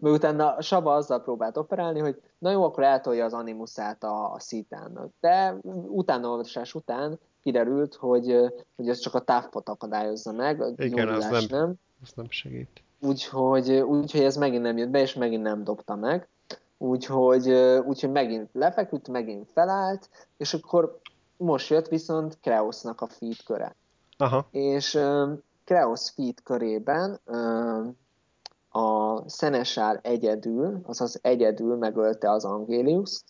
Speaker 2: mert utána Saba azzal próbált operálni, hogy na jó, akkor eltolja az animuszát a, a szítának. De utána olvasás után kiderült, hogy, hogy ez csak a távpot akadályozza meg, a
Speaker 1: Igen, az nem, nem. Az nem segít.
Speaker 2: Úgyhogy, úgyhogy ez megint nem jött be, és megint nem dobta meg. Úgyhogy, úgyhogy megint lefeküdt, megint felállt, és akkor most jött viszont Kreosznak a feed köre. Aha. És Kreosz feed körében a Szenesár egyedül, azaz egyedül megölte az Angéliuszt,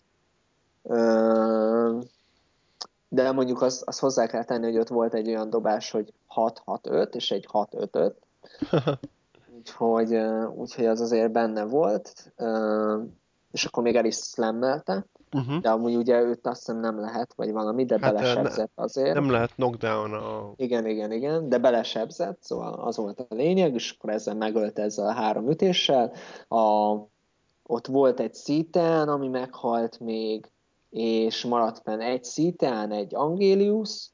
Speaker 2: de mondjuk azt, azt hozzá kell tenni, hogy ott volt egy olyan dobás, hogy 6-6-5 és egy 6-5-5, úgyhogy, úgyhogy az azért benne volt, és akkor még el is slammelte, uh-huh. de amúgy ugye őt azt hiszem nem lehet, vagy valami, de hát belesebzett azért.
Speaker 1: Nem lehet knockdown a...
Speaker 2: Igen, igen, igen, de belesebzett, szóval az volt a lényeg, és akkor ezzel megölte ezzel a három ütéssel. A, ott volt egy szíten, ami meghalt még, és maradt fenn egy Szitán, egy Angelius,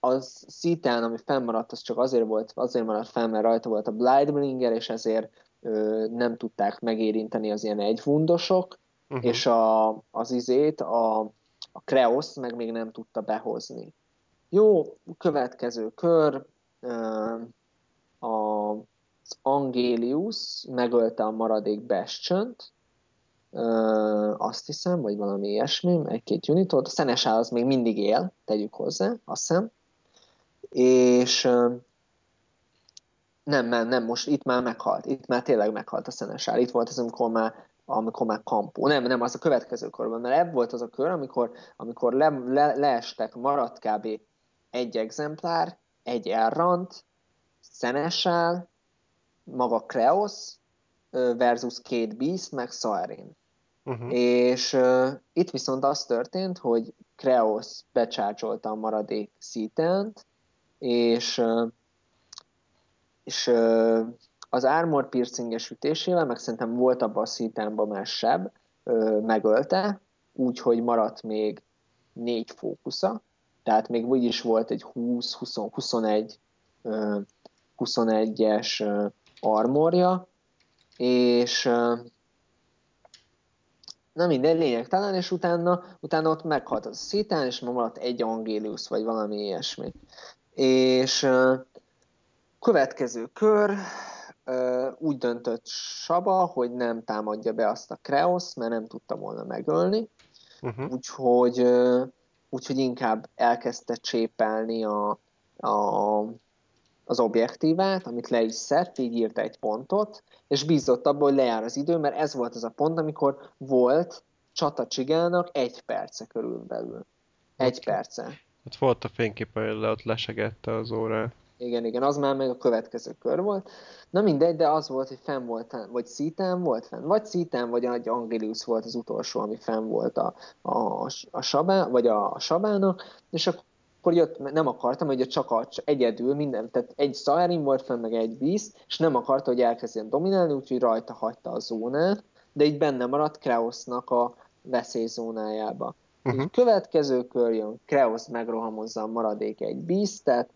Speaker 2: az Szitán, ami fennmaradt, az csak azért volt, azért maradt fenn, mert rajta volt a Blightbringer, és ezért nem tudták megérinteni az ilyen egyvundosok, uh-huh. és a, az izét, a, a Kreos meg még nem tudta behozni. Jó, következő kör, az Angelius megölte a maradék bastion azt hiszem, vagy valami ilyesmi, egy-két unitot. A Szenesál az még mindig él, tegyük hozzá, azt hiszem. És nem, nem, nem, most itt már meghalt. Itt már tényleg meghalt a Szenesál. Itt volt az, amikor már, amikor már kampó. Nem, nem, az a következő körben, mert ebb volt az a kör, amikor, amikor le, le, leestek, maradt kb. egy exemplár, egy Errant, Szenesál, maga Kreos versus két Beast, meg Saerin. Uh-huh. És uh, itt viszont az történt, hogy Kreos becsárcsolta a maradék szítent, és, és az armor piercinges ütésével, meg szerintem volt abban a szítánban már seb, megölte, úgyhogy maradt még négy fókusza, tehát még úgy is volt egy 20-21 uh, 21-es uh, armorja, és na minden lényegtelen, és utána, utána ott meghalt az Szitán, és ma maradt egy Angélius, vagy valami ilyesmi. És következő kör úgy döntött Saba, hogy nem támadja be azt a Kreos, mert nem tudta volna megölni, uh-huh. úgyhogy, úgyhogy inkább elkezdte csépelni a, a az objektívát, amit le is szert, így írt egy pontot, és bízott abban, hogy lejár az idő, mert ez volt az a pont, amikor volt csata csigának egy perce körülbelül. Egy okay. perce.
Speaker 1: Hát volt a fénykép, hogy le ott lesegette az órát.
Speaker 2: Igen, igen, az már meg a következő kör volt. Na mindegy, de az volt, hogy fenn volt, vagy Szítán volt fenn, vagy Szítán, vagy egy Angelius volt az utolsó, ami fenn volt a, a, a, sabá, vagy a, a sabának, és akkor jött, nem akartam, hogy csak a, egyedül minden, tehát egy Szaerin volt fenn, meg egy Beast, és nem akarta, hogy elkezdjen dominálni, úgyhogy rajta hagyta a zónát, de így benne maradt Kreosnak a veszélyzónájába. Uh-huh. következő kör jön, Kreos megrohamozza a maradék egy Beast-et,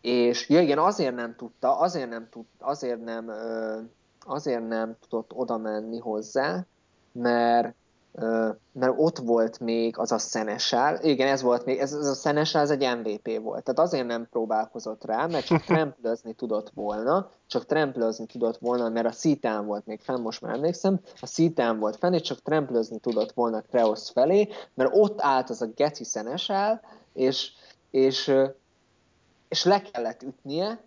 Speaker 2: és ja igen, azért nem tudta, azért nem, tud, azért nem, azért nem tudott oda menni hozzá, mert mert ott volt még az a Szenesál, igen, ez volt még, ez, ez a Szenesál, ez egy MVP volt, tehát azért nem próbálkozott rá, mert csak tremplözni tudott volna, csak tremplözni tudott volna, mert a szítán volt még fenn, most már emlékszem, a szítán volt fenn, és csak tremplözni tudott volna Kreos felé, mert ott állt az a geci Szenesál, és, és, és le kellett ütnie,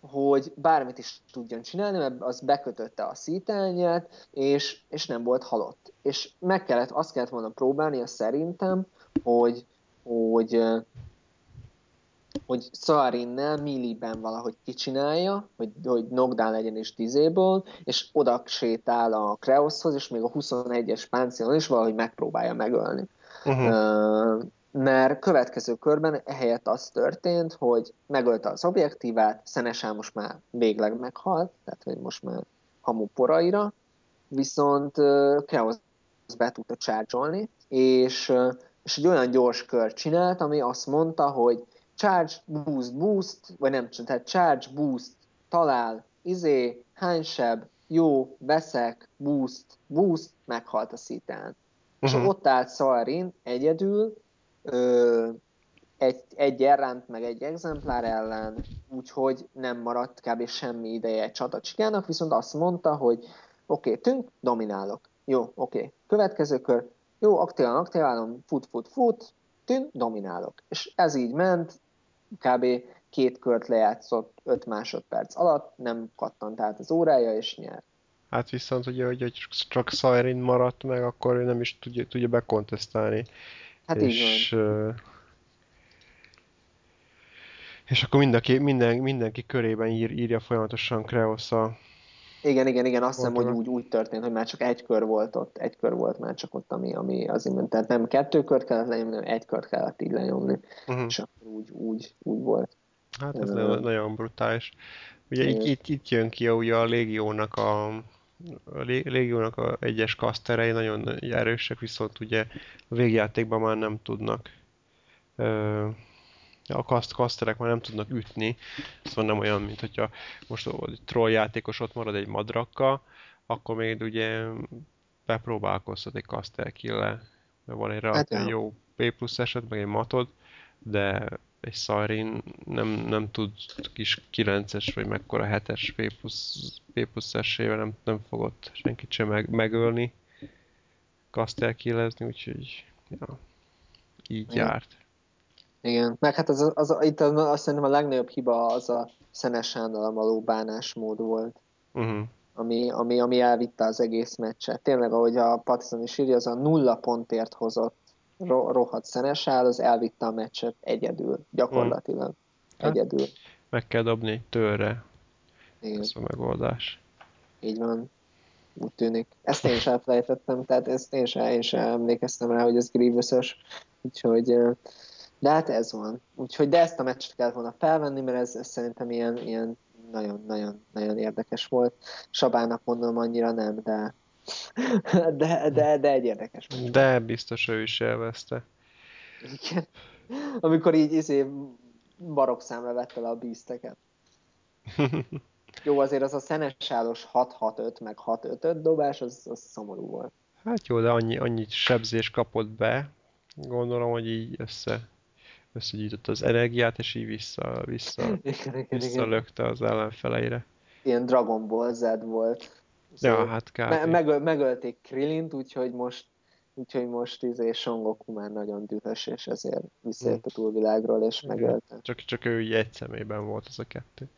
Speaker 2: hogy bármit is tudjon csinálni, mert az bekötötte a szítányát, és, és nem volt halott. És meg kellett, azt kellett volna próbálni, azt szerintem, hogy, hogy, hogy Szarinnel milliben valahogy kicsinálja, hogy, hogy knockdown legyen is disable, és oda sétál a Kreoshoz, és még a 21-es páncélon is valahogy megpróbálja megölni. Uh-huh. Uh, mert következő körben ehelyett az történt, hogy megölte az objektívát, Szenesán most már végleg meghalt, tehát hogy most már hamu poraira, viszont uh, Kreos be tudta charge és, uh, és egy olyan gyors kör csinált, ami azt mondta, hogy charge, boost, boost, vagy nem, tehát charge, boost, talál, izé, hány seb, jó, veszek, boost, boost, meghalt a szítán. Uh-huh. És ott állt Szalrin egyedül, ö, egy, egy erránt meg egy exemplár ellen, úgyhogy nem maradt kb. semmi ideje egy csatacsikának, viszont azt mondta, hogy oké, okay, tűnk, dominálok. Jó, oké. Okay. Következő kör, jó, aktiválom, aktiválom, fut, fut, fut, tűn, dominálok. És ez így ment, kb. két kört lejátszott 5 másodperc alatt, nem kattant át az órája, és nyer.
Speaker 1: Hát viszont ugye, hogy csak Siren maradt meg, akkor ő nem is tudja, tudja bekontesztálni.
Speaker 2: Hát és, így van.
Speaker 1: És akkor mindenki, minden, mindenki körében ír, írja folyamatosan Kreos a...
Speaker 2: Igen, igen, igen, azt hiszem, hogy úgy, úgy történt, hogy már csak egy kör volt ott, egy kör volt már csak ott, ami, ami az imént, tehát nem kettő kört kellett lenyomni, hanem egy kört kellett így lenyomni, uh-huh. és akkor úgy, úgy, úgy volt.
Speaker 1: Hát ez uh, nagyon brutális. Ugye itt, itt, itt jön ki a, ugye a légiónak a a légiónak a egyes kaszterei nagyon erősek, viszont ugye a végjátékban már nem tudnak a kaszt, kaszterek már nem tudnak ütni, szóval nem olyan, mint hogyha most troll játékos ott marad egy madrakkal, akkor még ugye bepróbálkozhat egy kaszter kille, mert van egy hát, jó. P plusz eset, meg egy matod, de egy Szarin nem, nem tud kis 9-es vagy mekkora 7-es P plusz, P plusz nem, nem fogott senkit sem meg, megölni, kaszter killezni, úgyhogy ja, így Igen. járt.
Speaker 2: Igen, meg hát az, az, az, itt azt szerintem a legnagyobb hiba az a Szenes Sándal való bánásmód volt. Uh-huh. Ami, ami, ami elvitte az egész meccset. Tényleg, ahogy a Partizan is írja, az a nulla pontért hozott ro- rohadt Szenesál, az elvitte a meccset egyedül, gyakorlatilag. Uh-huh. Egyedül.
Speaker 1: Meg kell dobni tőre. Igen. Ez a megoldás.
Speaker 2: Így van. Úgy tűnik. Ezt én is elfelejtettem, tehát ezt én sem, én sem emlékeztem rá, hogy ez grievous Úgyhogy de hát ez van. Úgyhogy de ezt a meccset kellett volna felvenni, mert ez, ez szerintem ilyen, ilyen nagyon-nagyon nagyon érdekes volt. Sabának mondom annyira nem, de de, de, de egy érdekes
Speaker 1: meccs. De biztos ő is élvezte.
Speaker 2: Igen. Amikor így izé barok számra vette le a bízteket. Jó, azért az a szenesálos 6-6-5 meg 6-5-5 dobás, az, az szomorú volt.
Speaker 1: Hát jó, de annyi, annyi sebzés kapott be, gondolom, hogy így össze összegyűjtött az energiát, és így vissza, vissza, visszalökte az ellenfeleire.
Speaker 2: Ilyen Dragon Ball Z volt.
Speaker 1: Szóval ja, hát kb. Me-
Speaker 2: megöl, megölték Krillint, úgyhogy most úgyhogy most izé Songoku már nagyon dühös, és ezért visszajött a túlvilágról, és Igen. megölte.
Speaker 1: Csak, csak ő így egy szemében volt az a kettő.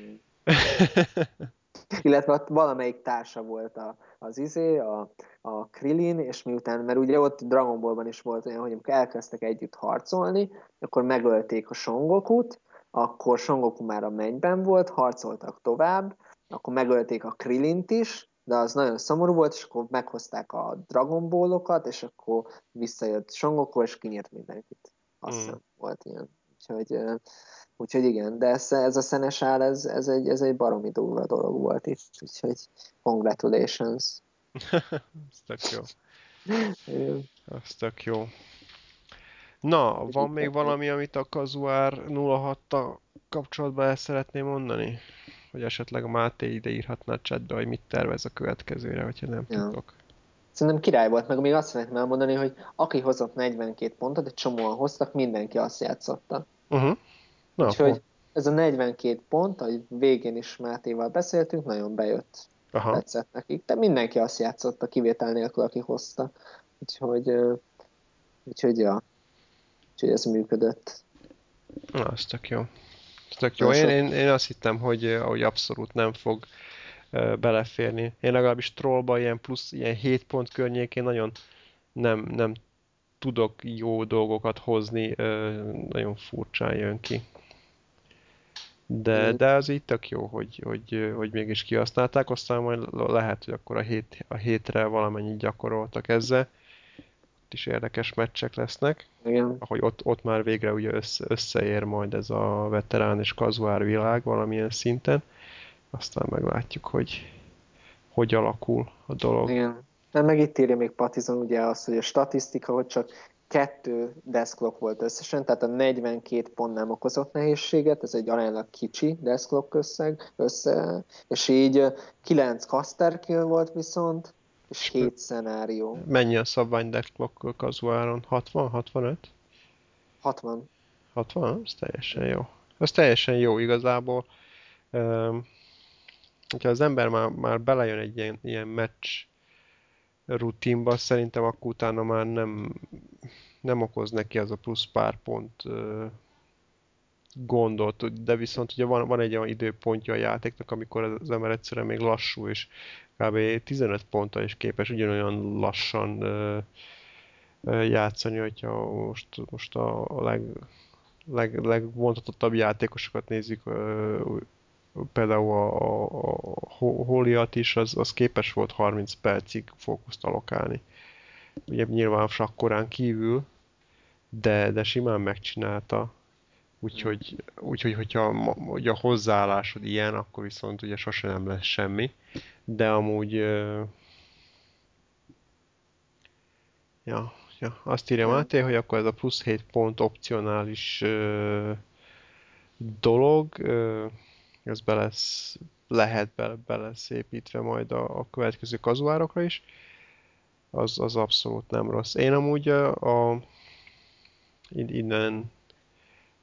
Speaker 1: Mm.
Speaker 2: Illetve valamelyik társa volt a, az izé, a, a Krillin, és miután, mert ugye ott Dragon Ballban is volt olyan, hogy amikor elkezdtek együtt harcolni, akkor megölték a Songokut, akkor Songoku már a mennyben volt, harcoltak tovább, akkor megölték a Krillint is, de az nagyon szomorú volt, és akkor meghozták a Dragon Ballokat, és akkor visszajött Songoku, és kinyírt mindenkit. Azt mm. volt ilyen. Úgyhogy Úgyhogy igen, de ez, ez a szenesál, ez, ez, egy, ez egy baromi durva dolog volt itt, úgyhogy congratulations.
Speaker 1: ez tök jó. Ez tök jó. Na, van még valami, amit a Kazuár 06 kapcsolatban el szeretném mondani? Hogy esetleg a Máté ide írhatná a chatbe, hogy mit tervez a következőre, hogyha nem ja. tudok.
Speaker 2: Szerintem király volt, meg még azt szeretném elmondani, hogy aki hozott 42 pontot, egy csomóan hoztak, mindenki azt játszotta. Uh-huh. Na, Úgyhogy akkor. ez a 42 pont, ahogy végén is Mátéval beszéltünk, nagyon bejött. Aha. Tetszett nekik. De mindenki azt játszotta, kivétel nélkül, aki hozta. Úgyhogy, úgyhogy ja. Úgyhogy ez működött.
Speaker 1: Na, az tök jó. Ez tök jó. Én, én, én azt hittem, hogy, hogy abszolút nem fog uh, beleférni. Én legalábbis trollba ilyen plusz, ilyen 7 pont környékén nagyon nem, nem tudok jó dolgokat hozni, uh, nagyon furcsán jön ki. De, de az így tök jó, hogy, hogy, hogy mégis kihasználták, aztán majd lehet, hogy akkor a, hét, a hétre valamennyit gyakoroltak ezzel. Ott is érdekes meccsek lesznek.
Speaker 2: Igen.
Speaker 1: Ahogy ott, ott már végre ugye össze, összeér majd ez a veterán és kazuár világ valamilyen szinten. Aztán meglátjuk, hogy hogy alakul a dolog.
Speaker 2: Igen. De meg itt írja még Patizon ugye azt, hogy a statisztika, hogy csak kettő desklock volt összesen, tehát a 42 pont nem okozott nehézséget, ez egy aránylag kicsi desklock összeg, össze, és így 9 caster kill volt viszont, és 7 szenárió.
Speaker 1: Mennyi a szabvány desklock kazuáron? 60? 65?
Speaker 2: 60.
Speaker 1: 60? Ez teljesen jó. Ez teljesen jó igazából. Um, hogyha az ember már, már belejön egy ilyen, ilyen meccs rutinba, szerintem akkor utána már nem, nem okoz neki az a plusz pár pont gondot, de viszont ugye van, van egy olyan időpontja a játéknak, amikor az ember egyszerűen még lassú, és kb. 15 ponttal is képes ugyanolyan lassan ö, ö, játszani, hogyha most, most a leg, leg, legvontottabb játékosokat nézzük, ö, például a, a, a Holiat is, az, az képes volt 30 percig fókuszt alokálni. Ugye nyilván frakkorán kívül, de, de simán megcsinálta. Úgyhogy, úgyhogy hogyha hogy a hozzáállásod ilyen, akkor viszont ugye sose nem lesz semmi. de amúgy ja, ja, azt írja ja. Máté, hogy akkor ez a plusz 7 pont opcionális dolog, ez be lesz, lehet be, be lesz építve majd a, a következő kazuárokra is, az, az abszolút nem rossz. Én amúgy a, a innen,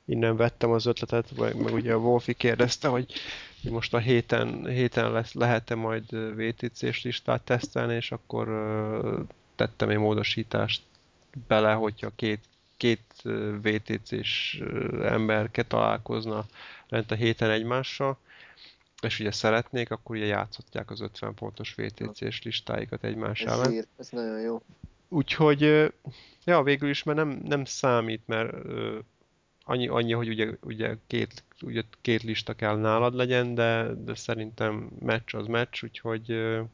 Speaker 1: innen vettem az ötletet, meg, meg ugye a Wolfi kérdezte, hogy most a héten, héten lesz, lehet-e majd VTC-s listát tesztelni, és akkor tettem egy módosítást bele, hogyha két, két VTC-s emberke találkozna lent a héten egymással, és ugye szeretnék, akkor ugye játszhatják az 50 pontos VTC-s listáikat egymás
Speaker 2: ez
Speaker 1: ellen.
Speaker 2: Zsír, ez nagyon jó.
Speaker 1: Úgyhogy, ja, végül is, mert nem, nem számít, mert annyi, annyi hogy ugye, ugye, két, ugye két lista kell nálad legyen, de, de szerintem meccs az meccs, úgyhogy, ja,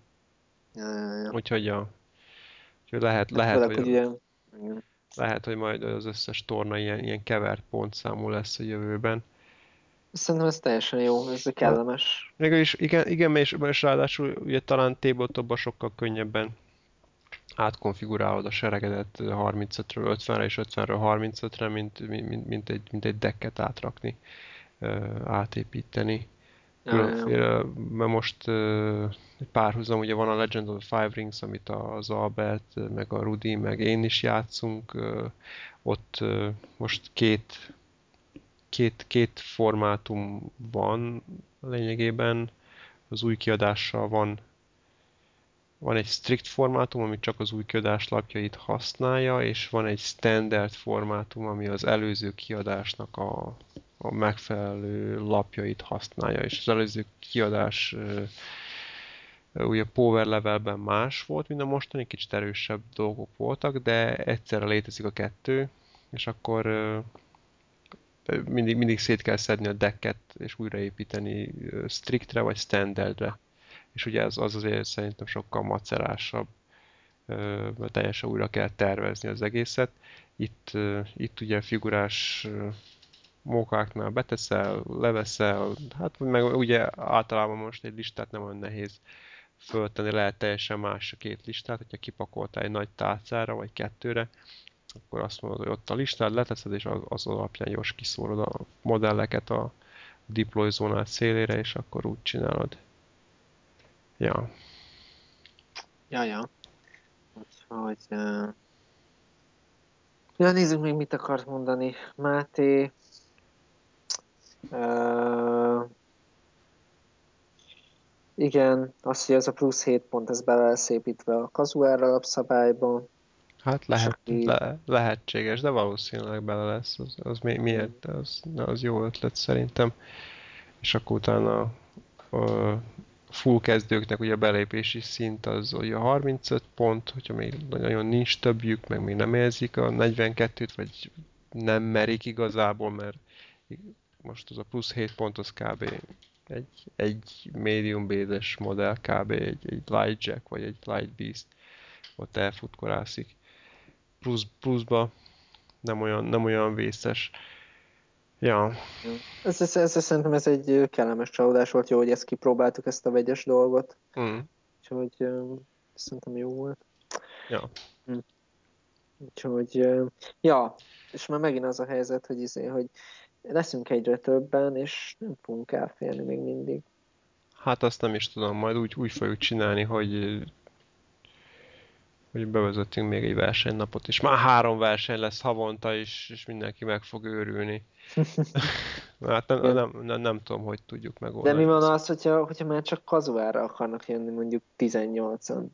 Speaker 2: ja, ja.
Speaker 1: úgyhogy, ja. úgyhogy lehet, hát lehet, hogy,
Speaker 2: ugye,
Speaker 1: lehet, hogy majd az összes torna ilyen, ilyen kevert pontszámú lesz a jövőben.
Speaker 2: Szerintem ez teljesen jó, ez kellemes.
Speaker 1: Mégis igen, igen és, és ráadásul ugye talán tabletopban sokkal könnyebben átkonfigurálod a seregedet 35-ről 50-re és 50-ről 35-re, mint, mint, mint, egy, mint egy decket átrakni, átépíteni. Különféle, mert most párhuzam, ugye van a Legend of the Five Rings, amit az Albert, meg a Rudi, meg én is játszunk. Ott most két két, két formátum van lényegében. Az új kiadással van, van egy strict formátum, ami csak az új kiadás lapjait használja, és van egy standard formátum, ami az előző kiadásnak a, a megfelelő lapjait használja, és az előző kiadás ugye power levelben más volt, mint a mostani, kicsit erősebb dolgok voltak, de egyszerre létezik a kettő, és akkor mindig, mindig szét kell szedni a decket, és újraépíteni strictre vagy standardre. És ugye ez az azért szerintem sokkal macerásabb, mert teljesen újra kell tervezni az egészet. Itt, itt ugye figurás mókáknál beteszel, leveszel, hát meg ugye általában most egy listát nem olyan nehéz föltenni, lehet teljesen más a két listát, hogyha kipakoltál egy nagy tálcára vagy kettőre, akkor azt mondod, hogy ott a listád leteszed, és az, az alapján gyors kiszórod a modelleket a deploy zónát szélére, és akkor úgy csinálod. Ja.
Speaker 2: Ja, ja. Úgyhogy... Uh... Ja, nézzük még, mit akart mondani. Máté... Uh... Igen, azt, hogy ez a plusz 7 pont, ez bele lesz építve a kazuár alapszabályba.
Speaker 1: Hát lehet, le, lehetséges, de valószínűleg bele lesz. Az, az mi, miért? Az, az jó ötlet szerintem. És akkor utána a full kezdőknek ugye a belépési szint az ugye 35 pont, hogyha még nagyon nincs többjük, meg még nem érzik a 42-t, vagy nem merik igazából, mert most az a plusz 7 pont az kb. egy, egy medium base modell, kb. egy, egy light jack, vagy egy light beast ott elfutkorászik plusz, pluszba nem olyan, nem olyan vészes. Ja.
Speaker 2: Ez, ez, ez, ez, szerintem ez egy kellemes csalódás volt, jó, hogy ezt kipróbáltuk, ezt a vegyes dolgot. Mm. Úgyhogy szerintem jó volt.
Speaker 1: Ja. Mm.
Speaker 2: Úgyhogy, ja, és már megint az a helyzet, hogy, izé, hogy leszünk egyre többen, és nem fogunk elférni még mindig.
Speaker 1: Hát azt nem is tudom, majd úgy, úgy fogjuk csinálni, hogy hogy bevezetünk még egy versenynapot is. Már három verseny lesz havonta is, és mindenki meg fog őrülni. hát nem, nem, nem, nem tudom, hogy tudjuk megoldani.
Speaker 2: De mi van az, hogyha, hogyha már csak kazuára akarnak jönni mondjuk 18-an?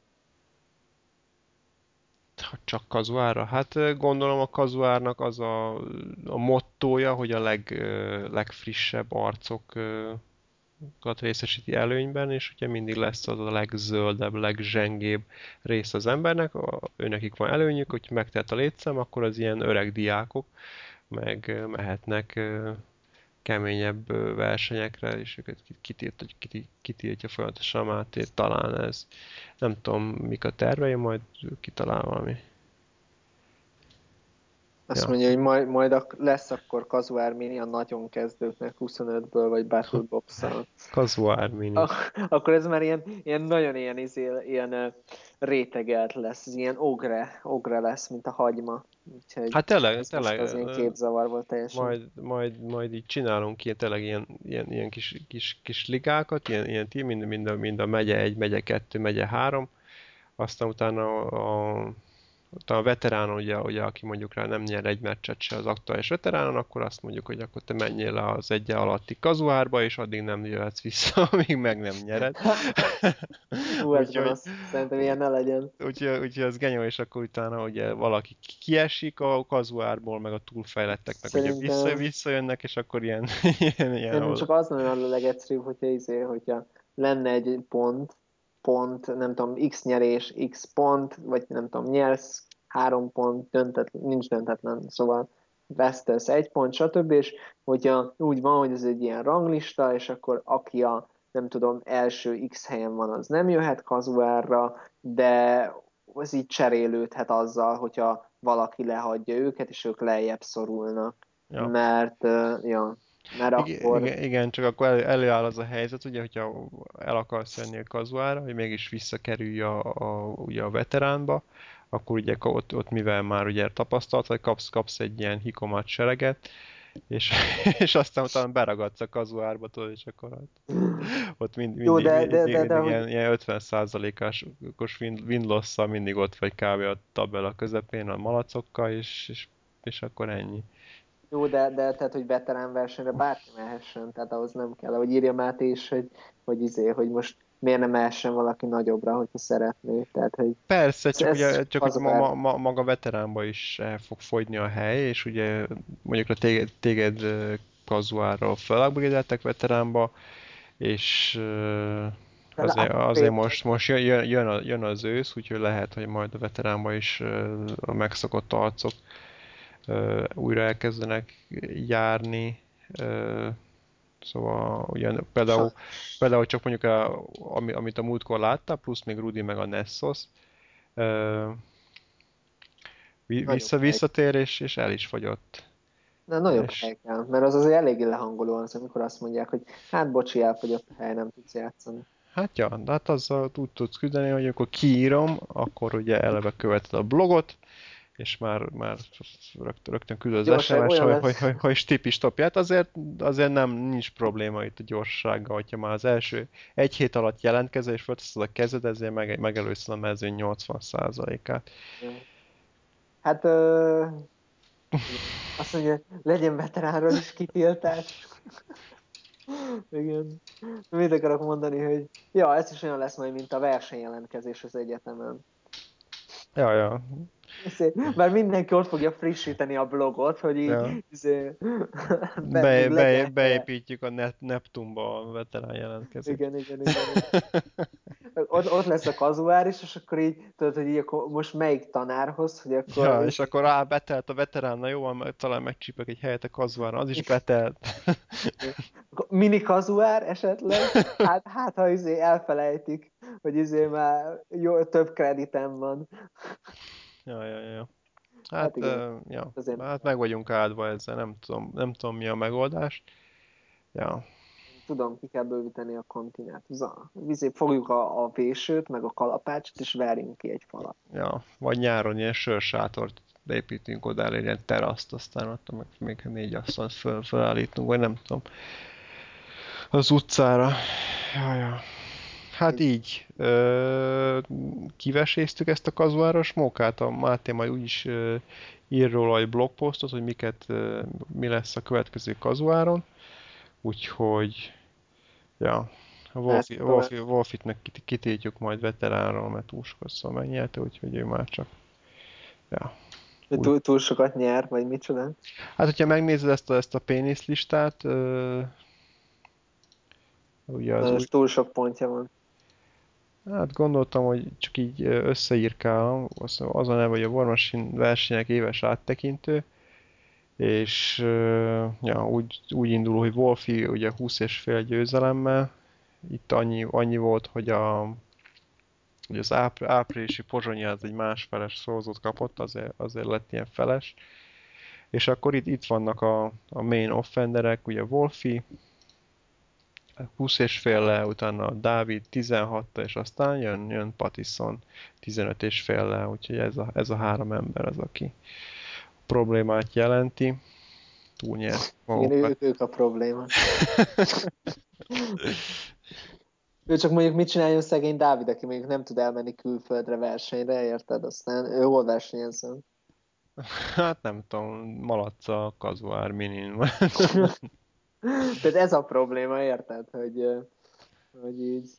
Speaker 1: Ha csak kazuára? Hát gondolom a kazuárnak az a, a mottója, hogy a leg, legfrissebb arcok részesíti előnyben, és ugye mindig lesz az a legzöldebb, legzsengébb rész az embernek, őnekik van előnyük, hogy megtelt a létszám, akkor az ilyen öreg diákok meg mehetnek keményebb versenyekre, és őket kitiltja, kitiltja folyamatosan a Máté, talán ez. Nem tudom, mik a tervei, majd kitalál valami.
Speaker 2: Azt ja. mondja, hogy majd, majd lesz akkor Kazuár Mini a nagyon kezdőknek 25-ből, vagy Battle Box-szal.
Speaker 1: Kazuár Mini.
Speaker 2: Ak- akkor ez már ilyen, ilyen nagyon ilyen, izé, ilyen rétegelt lesz, ilyen ogre, ogre lesz, mint a hagyma.
Speaker 1: Úgyhogy hát tényleg,
Speaker 2: ez
Speaker 1: tényleg.
Speaker 2: Az ilyen képzavar volt teljesen.
Speaker 1: Majd, majd, majd így csinálunk ilyen, tényleg ilyen, ilyen, ilyen kis, kis, kis ligákat, ilyen, ilyen team, mind, mind, a, mind a megye 1, megye 2, megye 3, aztán utána a, a a veterán, ugye, ugye, aki mondjuk rá nem nyer egy meccset se az aktuális veteránon, akkor azt mondjuk, hogy akkor te menjél le az egye alatti kazuárba, és addig nem jöhetsz vissza, amíg meg nem nyered.
Speaker 2: Hú, ez úgyhogy, az, szerintem ilyen ne legyen.
Speaker 1: Úgyhogy, úgyhogy ez genyó, és akkor utána ugye valaki kiesik a kazuárból, meg a túlfejlettek, meg szerintem... ugye vissza, visszajönnek, és akkor ilyen... ilyen, ilyen
Speaker 2: csak az lenne a legegyszerűbb, hogyha, izé, hogyha lenne egy pont, pont, nem tudom, x nyerés, x pont, vagy nem tudom, nyersz három pont, döntetlen, nincs döntetlen, szóval vesztesz egy pont, stb. És hogyha úgy van, hogy ez egy ilyen ranglista, és akkor aki a nem tudom, első X helyen van, az nem jöhet kazuárra, de az így cserélődhet azzal, hogyha valaki lehagyja őket, és ők lejjebb szorulnak. Ja. Mert, uh, ja, mert
Speaker 1: igen,
Speaker 2: akkor...
Speaker 1: Igen, igen, csak akkor elő, előáll az a helyzet, ugye, hogyha el akarsz jönni a kazuára, hogy mégis visszakerülj a, a, ugye a veteránba, akkor ugye ott, ott mivel már ugye tapasztalt, hogy kapsz, kapsz egy ilyen hikomat sereget, és, és aztán utána beragadsz a kazuárba, tudod, és akkor ott, ott mind, mind, Jó, de, de, de, de, de, ilyen, ilyen 50%-os win, win loss mindig ott vagy kb. a tabella közepén a malacokkal, és, és, és akkor ennyi.
Speaker 2: Jó, de, de tehát, hogy veterán versenyre bárki mehessen, tehát ahhoz nem kell, hogy írja Máté is, hogy, hogy, izé, hogy most miért nem essen valaki nagyobbra, hogyha szeretné. Tehát, hogy
Speaker 1: Persze, csak, ugye, csak ma, ma, ma, maga veteránba is el fog fogyni a hely, és ugye mondjuk a téged, téged kazuárral felupgrade veteránba, és azért, azért most, most jön, jön az ősz, úgyhogy lehet, hogy majd a veteránba is a megszokott arcok újra elkezdenek járni. Szóval ugye, például, például csak mondjuk a, ami, amit a múltkor látta, plusz még Rudi meg a Nessos, vissza, visszatér és, és el is fogyott.
Speaker 2: Na, nagyobb és... hely kell, mert az azért eléggé lehangoló az, amikor azt mondják, hogy hát bocsi, elfogyott a hely, nem tudsz játszani.
Speaker 1: Hát ja, de hát azzal úgy tudsz küzdeni, hogy akkor kiírom, akkor ugye eleve követed a blogot, és már, már rögtön, rögtön küld az SMS, hogy, hogy, hogy, hogy stipi stopját, azért, azért nem nincs probléma itt a gyorsasággal, hogyha már az első egy hét alatt jelentkezel, és fölteszed a kezed, ezért meg, megelőzted a mezőny 80%-át.
Speaker 2: Hát ö... azt mondja, legyen veteránról is kitiltás. Igen. Mit akarok mondani, hogy ja, ez is olyan lesz majd, mint a versenyjelentkezés az egyetemen.
Speaker 1: Ja, ja.
Speaker 2: Mert mindenki ott fogja frissíteni a blogot, hogy így ja. izé,
Speaker 1: be, be, beépítjük a Net, Neptunba a veterán jelentkezést.
Speaker 2: Igen, igen, igen. ott, ott lesz a kazuár is, és akkor így, tudod, hogy így akkor most melyik tanárhoz, hogy akkor...
Speaker 1: Ja, és akkor á, betelt a veterán, na jó, talán megcsípek egy helyet a kazuárra, az is betelt.
Speaker 2: Mini kazuár esetleg? Hát, hát ha izé elfelejtik, hogy izé már jó, több kreditem van.
Speaker 1: Ja, ja, ja. Hát, hát, igen, uh, ja. hát meg vagyunk áldva ezzel, nem tudom, nem tudom mi a megoldás. Ja.
Speaker 2: Tudom, ki kell bővíteni a kontinát. Vizé, fogjuk a, a vésőt, meg a kalapácsot, és verjünk ki egy falat.
Speaker 1: Ja, vagy nyáron ilyen sörsátort beépítünk oda elé, ilyen teraszt, aztán ott meg még négy asszonyt föl, fölállítunk, vagy nem tudom. Az utcára. Ja, ja. Hát így. Ö, kiveséztük ezt a kazuáros mókát, a Máté majd úgyis ö, ír róla egy blogposztot, hogy miket, ö, mi lesz a következő kazuáron. Úgyhogy, ja, a Wolfi, hát, Wolfi, Wolfit meg kitiltjuk majd veteránról, mert túl sokat megnyelte, úgyhogy ő már csak, ja.
Speaker 2: Túl, túl sokat nyer, vagy mit csinál?
Speaker 1: Hát, hogyha megnézed ezt a, ezt a pénisz listát, ö,
Speaker 2: ugye az új... túl sok pontja van.
Speaker 1: Hát gondoltam, hogy csak így összeírkálom, az a neve, hogy a Warmachine versenyek éves áttekintő, és ja, úgy, úgy indul, hogy Wolfi ugye 20 és fél győzelemmel, itt annyi, annyi volt, hogy a hogy az ápr, áprilisi pozsonya az egy másfeles szózót kapott, azért, azért lett ilyen feles, És akkor itt, itt vannak a, a main offenderek, ugye Wolfi, 20 és félle, utána Dávid 16 és aztán jön, jön Patison 15 és félle, úgyhogy ez a, ez a három ember az, aki problémát jelenti. Túlnyert
Speaker 2: Igen, ők, ők a probléma. ő csak mondjuk mit csináljon szegény Dávid, aki mondjuk nem tud elmenni külföldre versenyre, érted? Aztán ő hol versenyezzen?
Speaker 1: Hát nem tudom, malaca, kazuár, minin.
Speaker 2: Tehát ez a probléma, érted? Hogy, hogy így...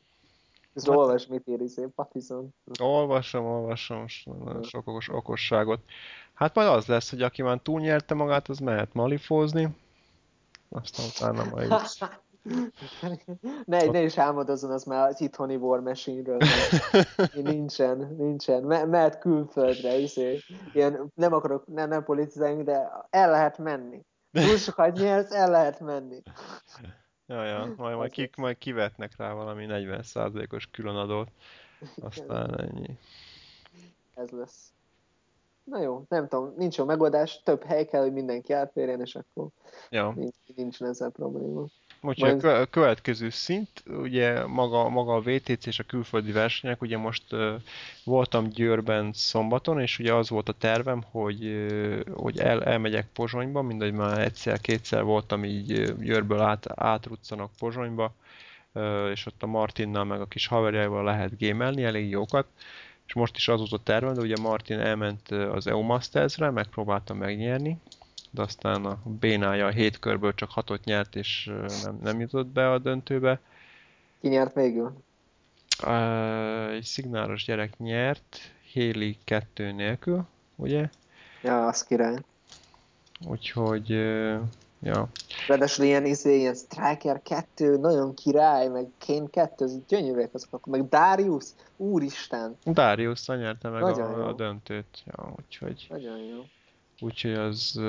Speaker 2: Ez hát, olvas, mit éri szép Patison.
Speaker 1: Olvasom, olvasom, sok okos, okosságot. Hát majd az lesz, hogy aki már túlnyerte magát, az mehet malifózni. Aztán utána majd...
Speaker 2: ne, ne is álmodozzon az már az itthoni War Machine-ről. nincsen, nincsen. Me- mehet külföldre, izé. Ilyen, nem akarok, nem, nem politizálni, de el lehet menni. Túl sokat nyersz, el lehet menni.
Speaker 1: Ja, ja, majd, majd, ki, majd kivetnek rá valami 40%-os különadót, aztán ennyi.
Speaker 2: Ez lesz. Na jó, nem tudom, nincs jó megoldás, több hely kell, hogy mindenki átférjen, és akkor ja. nincs, nincsen ezzel probléma.
Speaker 1: Úgyhogy Majd... a következő szint, ugye maga, maga a VTC és a külföldi versenyek, ugye most uh, voltam Győrben szombaton, és ugye az volt a tervem, hogy, uh, hogy el, elmegyek Pozsonyba, mindegy már egyszer-kétszer voltam így Győrből át, átruccanak Pozsonyba, uh, és ott a Martinnal meg a kis haverjával lehet gémelni, elég jókat. És most is az volt a tervem, de ugye Martin elment az EU Masters-re, megpróbálta megnyerni, de aztán a Bénája a hét körből csak hatot nyert, és nem, nem jutott be a döntőbe.
Speaker 2: Ki nyert végül?
Speaker 1: Uh, egy szignálos gyerek nyert, Héli kettő nélkül, ugye?
Speaker 2: Ja, az király.
Speaker 1: Úgyhogy, uh, ja.
Speaker 2: Ráadásul ilyen, izé, ilyen Striker 2, nagyon király, meg Kane 2, ez gyönyörűek azok, meg Darius, úristen.
Speaker 1: Darius nyerte meg a, a, döntőt, ja, úgyhogy.
Speaker 2: Nagyon jó.
Speaker 1: Úgyhogy az...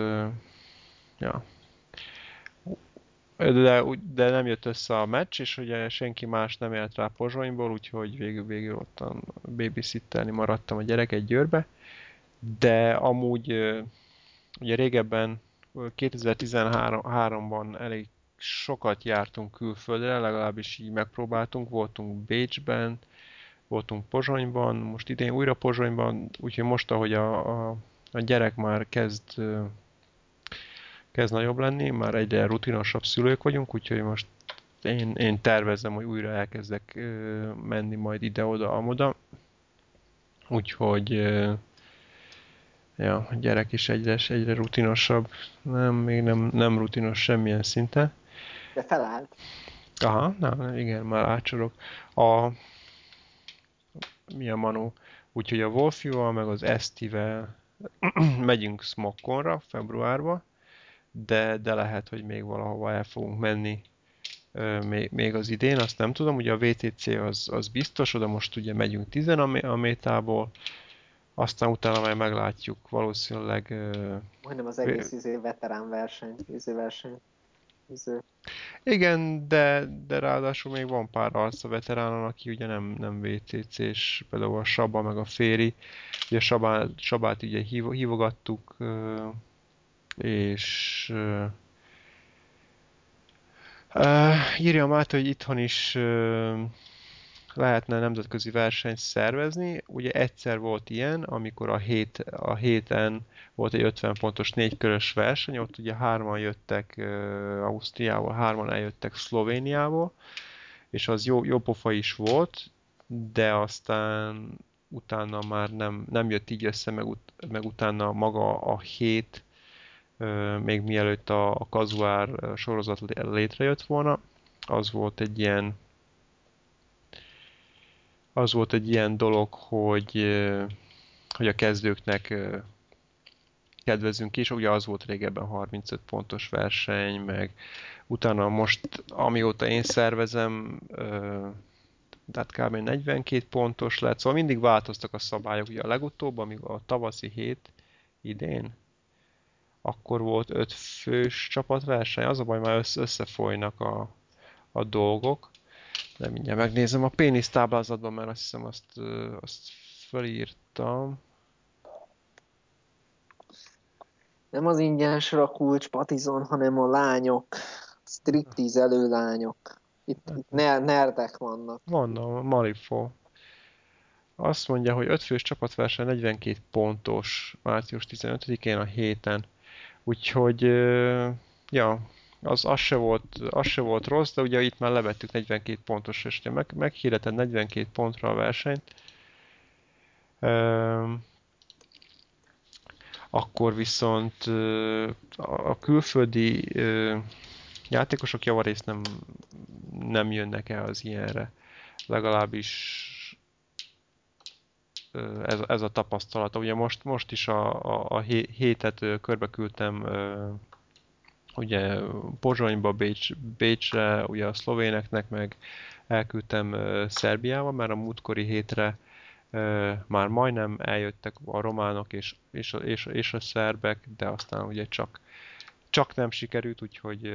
Speaker 1: Ja. De, de nem jött össze a meccs, és ugye senki más nem élt rá Pozsonyból, úgyhogy végül, végül ottan babysittelni maradtam a gyerek egy győrbe. De amúgy ugye régebben 2013-ban elég sokat jártunk külföldre, legalábbis így megpróbáltunk, voltunk Bécsben, voltunk Pozsonyban, most idén újra Pozsonyban, úgyhogy most, ahogy a, a a gyerek már kezd, kezd nagyobb lenni, már egyre rutinosabb szülők vagyunk, úgyhogy most én, én tervezem, hogy újra elkezdek menni majd ide-oda, amoda. Úgyhogy ja, a gyerek is egyre, egyre rutinosabb. Nem, még nem, nem rutinos semmilyen szinten.
Speaker 2: De felállt.
Speaker 1: Aha, na, igen, már átsorok. A, mi a Manu? Úgyhogy a Wolfival, meg az Estivel megyünk Smokkonra februárba, de, de lehet, hogy még valahova el fogunk menni még, még az idén, azt nem tudom, ugye a VTC az, az biztos, oda most ugye megyünk 10 a, métából, aztán utána majd meglátjuk valószínűleg...
Speaker 2: Majdnem az egész izé veterán verseny, izé verseny.
Speaker 1: Igen, de, de ráadásul még van pár arc a veteránon, aki ugye nem, nem VTC, és például a Saba meg a Féri. Ugye Sabát, Sabát ugye hív, hívogattuk, és uh, írja Máté, hogy itthon is uh, lehetne nemzetközi versenyt szervezni. Ugye egyszer volt ilyen, amikor a, hét, a héten volt egy 50 pontos négykörös verseny, ott ugye hárman jöttek uh, Ausztriából, hárman eljöttek Szlovéniából, és az jó, jó pofa is volt, de aztán utána már nem, nem jött így össze, meg, ut, meg utána maga a hét, még mielőtt a, a kazuár sorozat létrejött volna, az volt egy ilyen az volt egy ilyen dolog, hogy, hogy a kezdőknek kedvezünk is, ugye az volt régebben 35 pontos verseny, meg utána most, amióta én szervezem, tehát kb. 42 pontos lett, szóval mindig változtak a szabályok. Ugye a legutóbb, amíg a tavaszi hét idén, akkor volt 5 fős csapatverseny, az a baj, már összefolynak a, a dolgok. De mindjárt megnézem a pénisz táblázatban, mert azt hiszem azt, azt felírtam.
Speaker 2: nem az ingyenes rakulcs patizon, hanem a lányok, striptease előlányok. Itt, itt nerdek vannak.
Speaker 1: Van a Marifo. Azt mondja, hogy 5 fős csapatverseny 42 pontos március 15-én a héten. Úgyhogy, ja, az, az, se volt, az se volt rossz, de ugye itt már levettük 42 pontos, és meg, meghirdeted 42 pontra a versenyt, akkor viszont a külföldi játékosok javarészt nem, nem jönnek el az ilyenre. Legalábbis ez, ez a tapasztalata. Ugye most, most is a, a, a hétet körbe küldtem ugye Pozsonyba, Bécs, Bécsre, ugye a szlovéneknek, meg elküldtem Szerbiába, mert a múltkori hétre már majdnem eljöttek a románok és, és, a, és, és a szerbek, de aztán ugye csak, csak nem sikerült, úgyhogy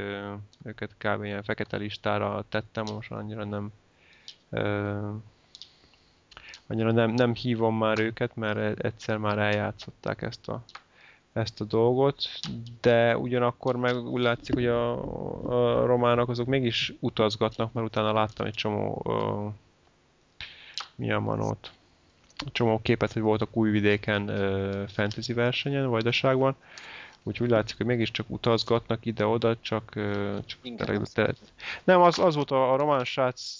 Speaker 1: őket kb. ilyen fekete listára tettem, most annyira nem annyira nem, nem hívom már őket, mert egyszer már eljátszották ezt a, ezt a dolgot, de ugyanakkor meg úgy látszik, hogy a, a románok azok mégis utazgatnak, mert utána láttam egy csomó uh, milyen manót, csomó képet, hogy voltak újvidéken uh, fantasy versenyen, vajdaságban, Úgyhogy úgy látszik, hogy mégiscsak utazgatnak ide-oda, csak... csak te... Nem, az, az volt a, a román srác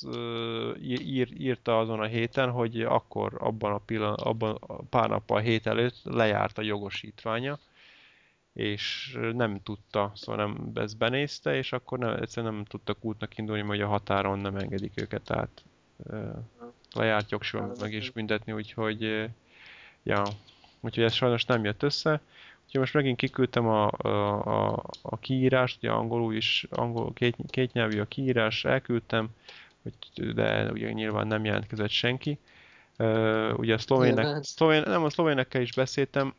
Speaker 1: ír, írta azon a héten, hogy akkor abban a pillanat, abban a pár nappal a hét előtt lejárt a jogosítványa, és nem tudta, szóval nem ezt benézte, és akkor nem, egyszerűen nem tudtak útnak indulni, hogy a határon nem engedik őket át lejárt jogsorban meg is büntetni, úgyhogy ja, úgyhogy ez sajnos nem jött össze. Úgyhogy most megint kiküldtem a, a, a, a kiírást, ugye angolul is, angol, két, két nyelvű a kiírás, elküldtem, hogy, de ugye nyilván nem jelentkezett senki. Uh, ugye a szlovének, szlovén, nem a szlovénekkel is beszéltem,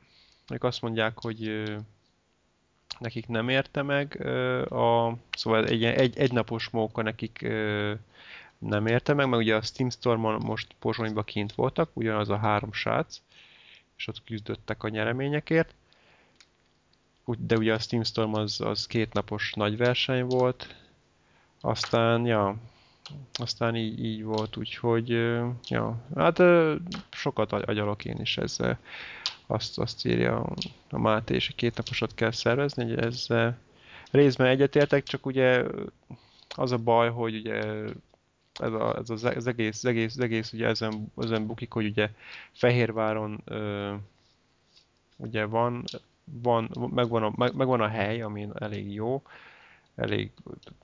Speaker 1: ők azt mondják, hogy uh, nekik nem érte meg uh, a, szóval egy, egy, egy napos móka nekik uh, nem érte meg, mert ugye a Steam Stormon most Pozsonyba kint voltak, ugyanaz a három srác, és ott küzdöttek a nyereményekért, de ugye a Steam Storm az, az két napos nagy verseny volt, aztán, ja, aztán így, így volt, úgyhogy, ja, hát sokat agyalok én is ezzel. Azt, azt írja a Máté, és két naposat kell szervezni, hogy ezzel részben egyetértek, csak ugye az a baj, hogy ugye ez, a, ez az, az, egész, az egész, az egész ugye ezen, ezen bukik, hogy ugye Fehérváron ö, ugye van van, megvan, a, meg, megvan a hely, ami elég jó, elég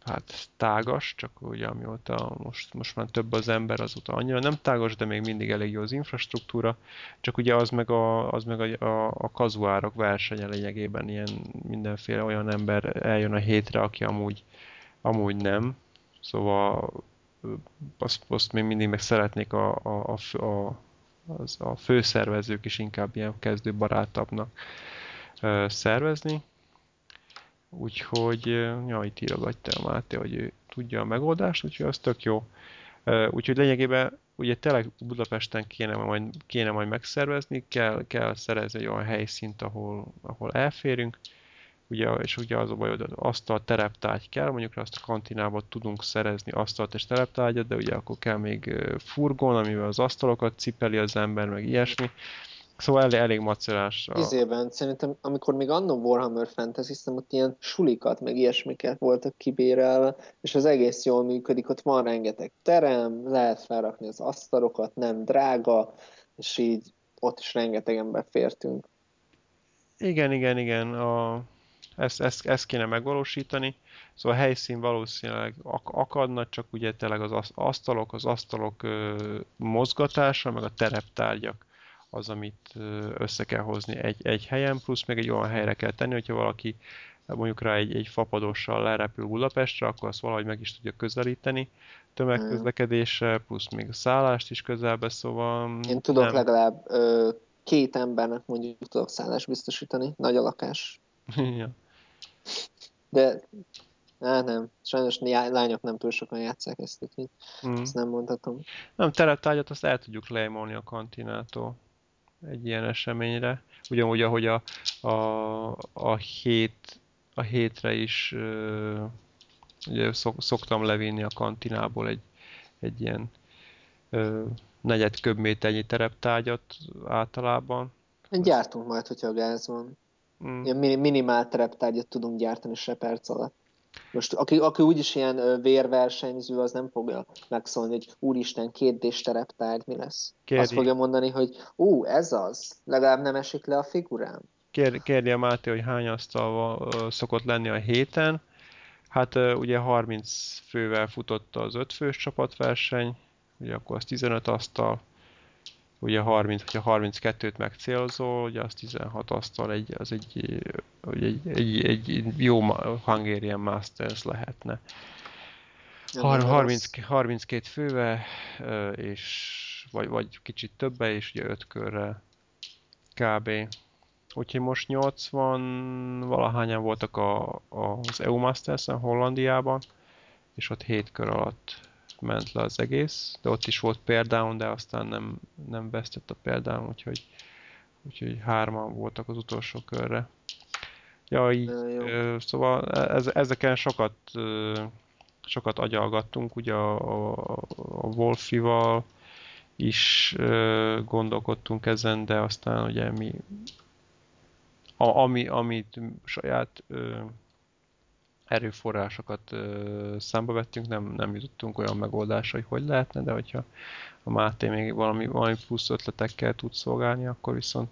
Speaker 1: hát tágas, csak ugye amióta most, most már több az ember, azóta annyira nem tágas, de még mindig elég jó az infrastruktúra, csak ugye az meg a, az meg a, a, a kazuárok versenye lényegében ilyen mindenféle olyan ember eljön a hétre, aki amúgy, amúgy nem, szóval azt, azt még mindig meg szeretnék a, a, a, a, az, a főszervezők is inkább ilyen kezdőbarátabbnak szervezni. Úgyhogy, ja, itt írogatja a Máté, hogy ő tudja a megoldást, úgyhogy az tök jó. Úgyhogy lényegében ugye tényleg Budapesten kéne majd, kéne majd megszervezni, kell, kell szerezni egy olyan helyszínt, ahol, ahol elférünk, ugye, és ugye az a baj, hogy asztal tereptárgy kell, mondjuk azt a kantinában tudunk szerezni asztalt és tereptárgyat, de ugye akkor kell még furgon, amivel az asztalokat cipeli az ember, meg ilyesmi. Szóval elég, elég macerás.
Speaker 2: A... Izében, szerintem, amikor még annó Warhammer fantasy ott ilyen sulikat, meg ilyesmiket voltak kibérelve, és az egész jól működik, ott van rengeteg terem, lehet felrakni az asztalokat, nem drága, és így ott is rengetegen befértünk.
Speaker 1: Igen, igen, igen. A... Ezt, ezt, ezt kéne megvalósítani. Szóval a helyszín valószínűleg akadna, csak ugye tényleg az asztalok, az asztalok ö, mozgatása, meg a tereptárgyak az, amit össze kell hozni egy, egy helyen, plusz még egy olyan helyre kell tenni, hogyha valaki mondjuk rá egy, egy fapadossal lerepül Budapestre, akkor azt valahogy meg is tudja közelíteni tömegközlekedésre, plusz még a szállást is közelbe, szóval...
Speaker 2: Én tudok nem... legalább ö, két embernek mondjuk tudok szállást biztosítani, nagy a lakás. ja. De Á, nem. Sajnos lányok nem túl sokan játszák ezt, úgyhogy mm. ezt nem mondhatom.
Speaker 1: Nem, tereptárgyat azt el tudjuk lejmolni a kantinától egy ilyen eseményre. Ugyanúgy, ahogy a, a, a, hét, a hétre is ugye szok, szoktam levinni a kantinából egy, egy ilyen ö, negyed köbméternyi tereptárgyat általában.
Speaker 2: Gyártunk majd, hogyha a gáz van. Mm. Ilyen minimál tereptárgyat tudunk gyártani se perc alatt. Most aki, aki úgyis ilyen vérversenyző, az nem fogja megszólni, hogy úristen, két d tereptárgy mi lesz. Kérj. Azt fogja mondani, hogy ú, ez az, legalább nem esik le a figurám.
Speaker 1: Kér, kérje a Máté, hogy hány asztal szokott lenni a héten. Hát ugye 30 fővel futott az 5 fős csapatverseny, ugye akkor az 15 asztal, ugye 30, hogyha 32-t megcélzol, ugye az 16 asztal, egy, az egy, egy, egy, egy jó Hungarian Masters lehetne. 30, 32 fővel, és vagy, vagy kicsit többe, és ugye 5 körre kb. Úgyhogy most 80 valahányan voltak a, az EU Masters-en Hollandiában, és ott 7 kör alatt ment le az egész, de ott is volt például, de aztán nem, nem vesztett a például, úgyhogy, úgyhogy hárman voltak az utolsó körre. Ja, így, ö, szóval e, ez, ezeken sokat, ö, sokat agyalgattunk, ugye a, a, a Wolfival is ö, gondolkodtunk ezen, de aztán ugye mi, a, ami, amit saját ö, erőforrásokat ö, számba vettünk, nem, nem jutottunk olyan megoldásra, hogy hogy lehetne, de hogyha a Máté még valami, valami plusz ötletekkel tud szolgálni, akkor viszont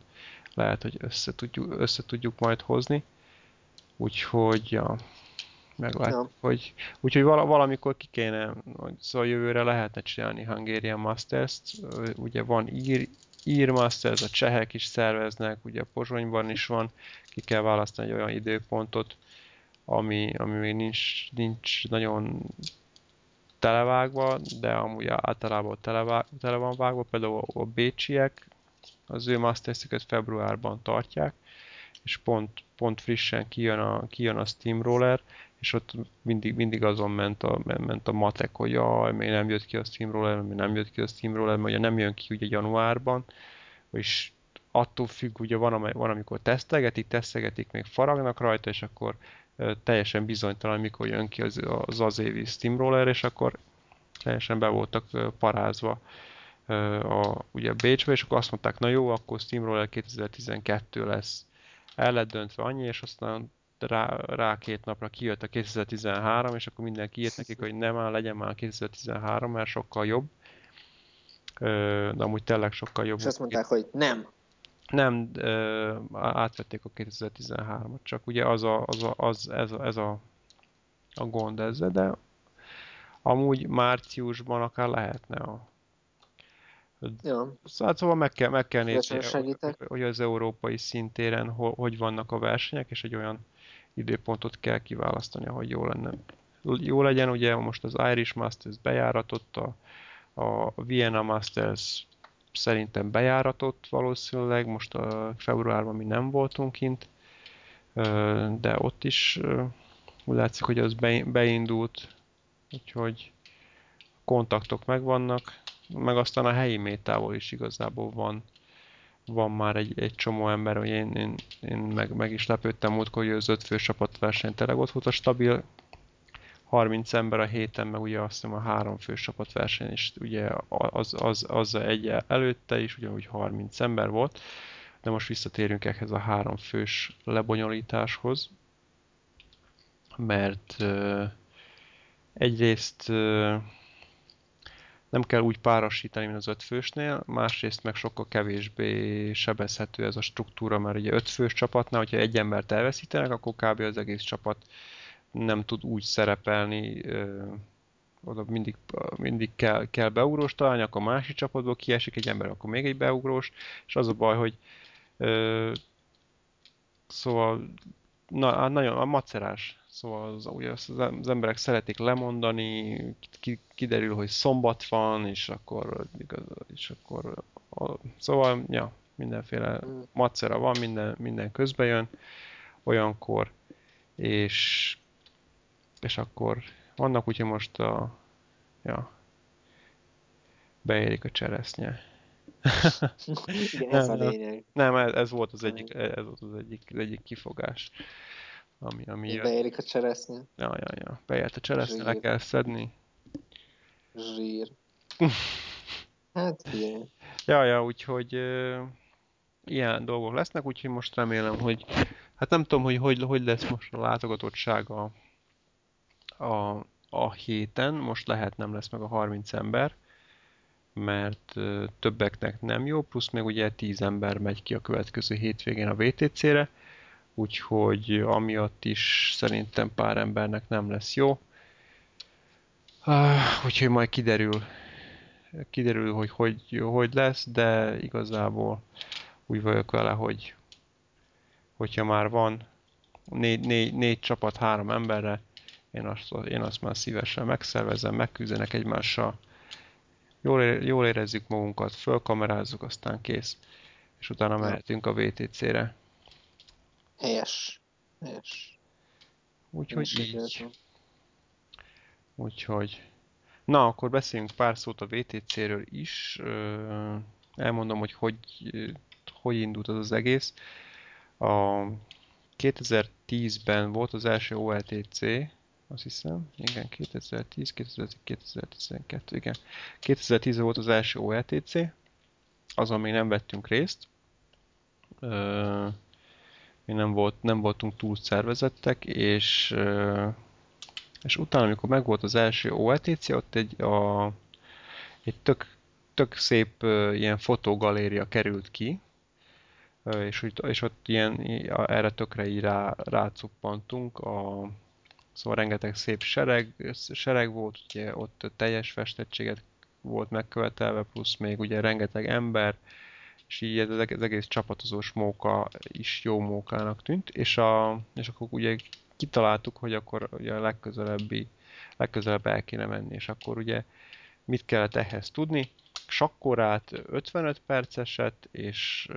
Speaker 1: lehet, hogy össze tudjuk, össze tudjuk majd hozni. Úgyhogy, ja, meglátjuk, ja. hogy úgyhogy valamikor ki kéne, szóval jövőre lehetne csinálni Hungarian Masters-t, ugye van ír, ír Masters, a csehek is szerveznek, ugye Pozsonyban is van, ki kell választani egy olyan időpontot, ami, ami még nincs, nincs nagyon televágva, de amúgy általában televág, tele van vágva, például a bécsiek az ő masters februárban tartják, és pont, pont frissen kijön a, kijön a Steamroller, és ott mindig, mindig azon ment a, ment a matek, hogy jaj, még nem jött ki a Steamroller, még nem jött ki a Steamroller, mert ugye nem jön ki ugye januárban, és attól függ, ugye van, van amikor tesztelgetik, tesztelgetik, még faragnak rajta, és akkor teljesen bizonytalan, mikor jön ki az, az az évi Steamroller, és akkor teljesen be voltak parázva a, ugye Bécsbe, és akkor azt mondták, na jó, akkor Steamroller 2012 lesz. El lett döntve annyi, és aztán rá, rá két napra kijött a 2013, és akkor mindenki írt nekik, hogy nem már legyen már 2013, mert sokkal jobb. De amúgy tényleg sokkal jobb. És
Speaker 2: azt mondták, hogy nem.
Speaker 1: Nem, ö, átvették a 2013-at, csak ugye az, a, az, a, az ez, a, ez a, a gond ezzel, de amúgy márciusban akár lehetne a
Speaker 2: Ja.
Speaker 1: Szóval, szóval meg kell, meg kell nézni, hogy az európai szintéren hogy vannak a versenyek, és egy olyan időpontot kell kiválasztani, hogy jó lenne. Jó legyen, ugye most az Irish Masters bejáratott, a, a Vienna Masters szerintem bejáratott valószínűleg, most a februárban mi nem voltunk kint, de ott is úgy látszik, hogy az beindult, úgyhogy kontaktok megvannak, meg aztán a helyi métából is igazából van, van már egy, egy csomó ember, hogy én, én, én meg, meg is lepődtem múltkor, hogy az öt fős csapatverseny tényleg ott volt a stabil 30 ember a héten, meg ugye azt hiszem a három fős csapatverseny is, ugye az, az, az egy előtte is ugyanúgy 30 ember volt, de most visszatérünk ehhez a három fős lebonyolításhoz, mert egyrészt nem kell úgy párosítani, mint az ötfősnél, másrészt meg sokkal kevésbé sebezhető ez a struktúra, mert ugye ötfős csapatnál, hogyha egy embert elveszítenek, akkor kb. az egész csapat nem tud úgy szerepelni, oda mindig, mindig kell, kell beugrós találni, akkor a másik csapatból kiesik egy ember, akkor még egy beugrós, és az a baj, hogy ö, szóval na, nagyon a macerás. Szóval az, ugye az, az emberek szeretik lemondani, ki, kiderül, hogy szombat van, és akkor, és akkor a, szóval, ja, mindenféle macera van, minden, minden közbe jön olyankor, és és akkor vannak úgyhogy most a, ja, beérik a cseresznye.
Speaker 2: Igen, ez a lényeg.
Speaker 1: Nem, ez, ez volt az egyik, ez volt az egyik, az egyik kifogás. Ami, ami
Speaker 2: jön. beérik a cseresznye.
Speaker 1: Ja, ja, ja. Beért a cseresznye, le kell szedni.
Speaker 2: Zsír. hát, figyelj.
Speaker 1: Ja, ja, úgyhogy uh, ilyen dolgok lesznek, úgyhogy most remélem, hogy hát nem tudom, hogy hogy, hogy lesz most a látogatottsága a, a héten, most lehet nem lesz meg a 30 ember, mert többeknek nem jó, plusz még ugye 10 ember megy ki a következő hétvégén a VTC-re, úgyhogy amiatt is szerintem pár embernek nem lesz jó. Úgyhogy majd kiderül, kiderül, hogy hogy, hogy lesz, de igazából úgy vagyok vele, hogy hogyha már van négy, négy, négy csapat három emberre, én azt, én azt már szívesen megszervezem, megküzdenek egymással, jól, jól érezzük magunkat, fölkamerázzuk, aztán kész. És utána mehetünk a VTC-re.
Speaker 2: Helyes. Helyes.
Speaker 1: Úgyhogy így. Úgyhogy. Na, akkor beszéljünk pár szót a VTC-ről is. Elmondom, hogy hogy, hogy indult az az egész. A 2010-ben volt az első OLTC, azt hiszem. Igen, 2010, 2010, 2012, igen. 2010 volt az első OLTC, azon még nem vettünk részt. Mi nem, volt, nem voltunk túl szervezettek, és, és utána, amikor megvolt az első OLTC, ott egy, a, egy tök, tök szép ilyen fotogaléria került ki, és, és ott ilyen, erre tökre így rá, rácuppantunk a, Szóval rengeteg szép sereg, sereg volt, ugye ott teljes festettséget volt megkövetelve, plusz még ugye rengeteg ember, és így ez az egész csapatozós móka is jó mókának tűnt, és, a, és akkor ugye kitaláltuk, hogy akkor ugye a legközelebbi, legközelebb el kéne menni, és akkor ugye mit kellett ehhez tudni? Sakkorát 55 perceset, és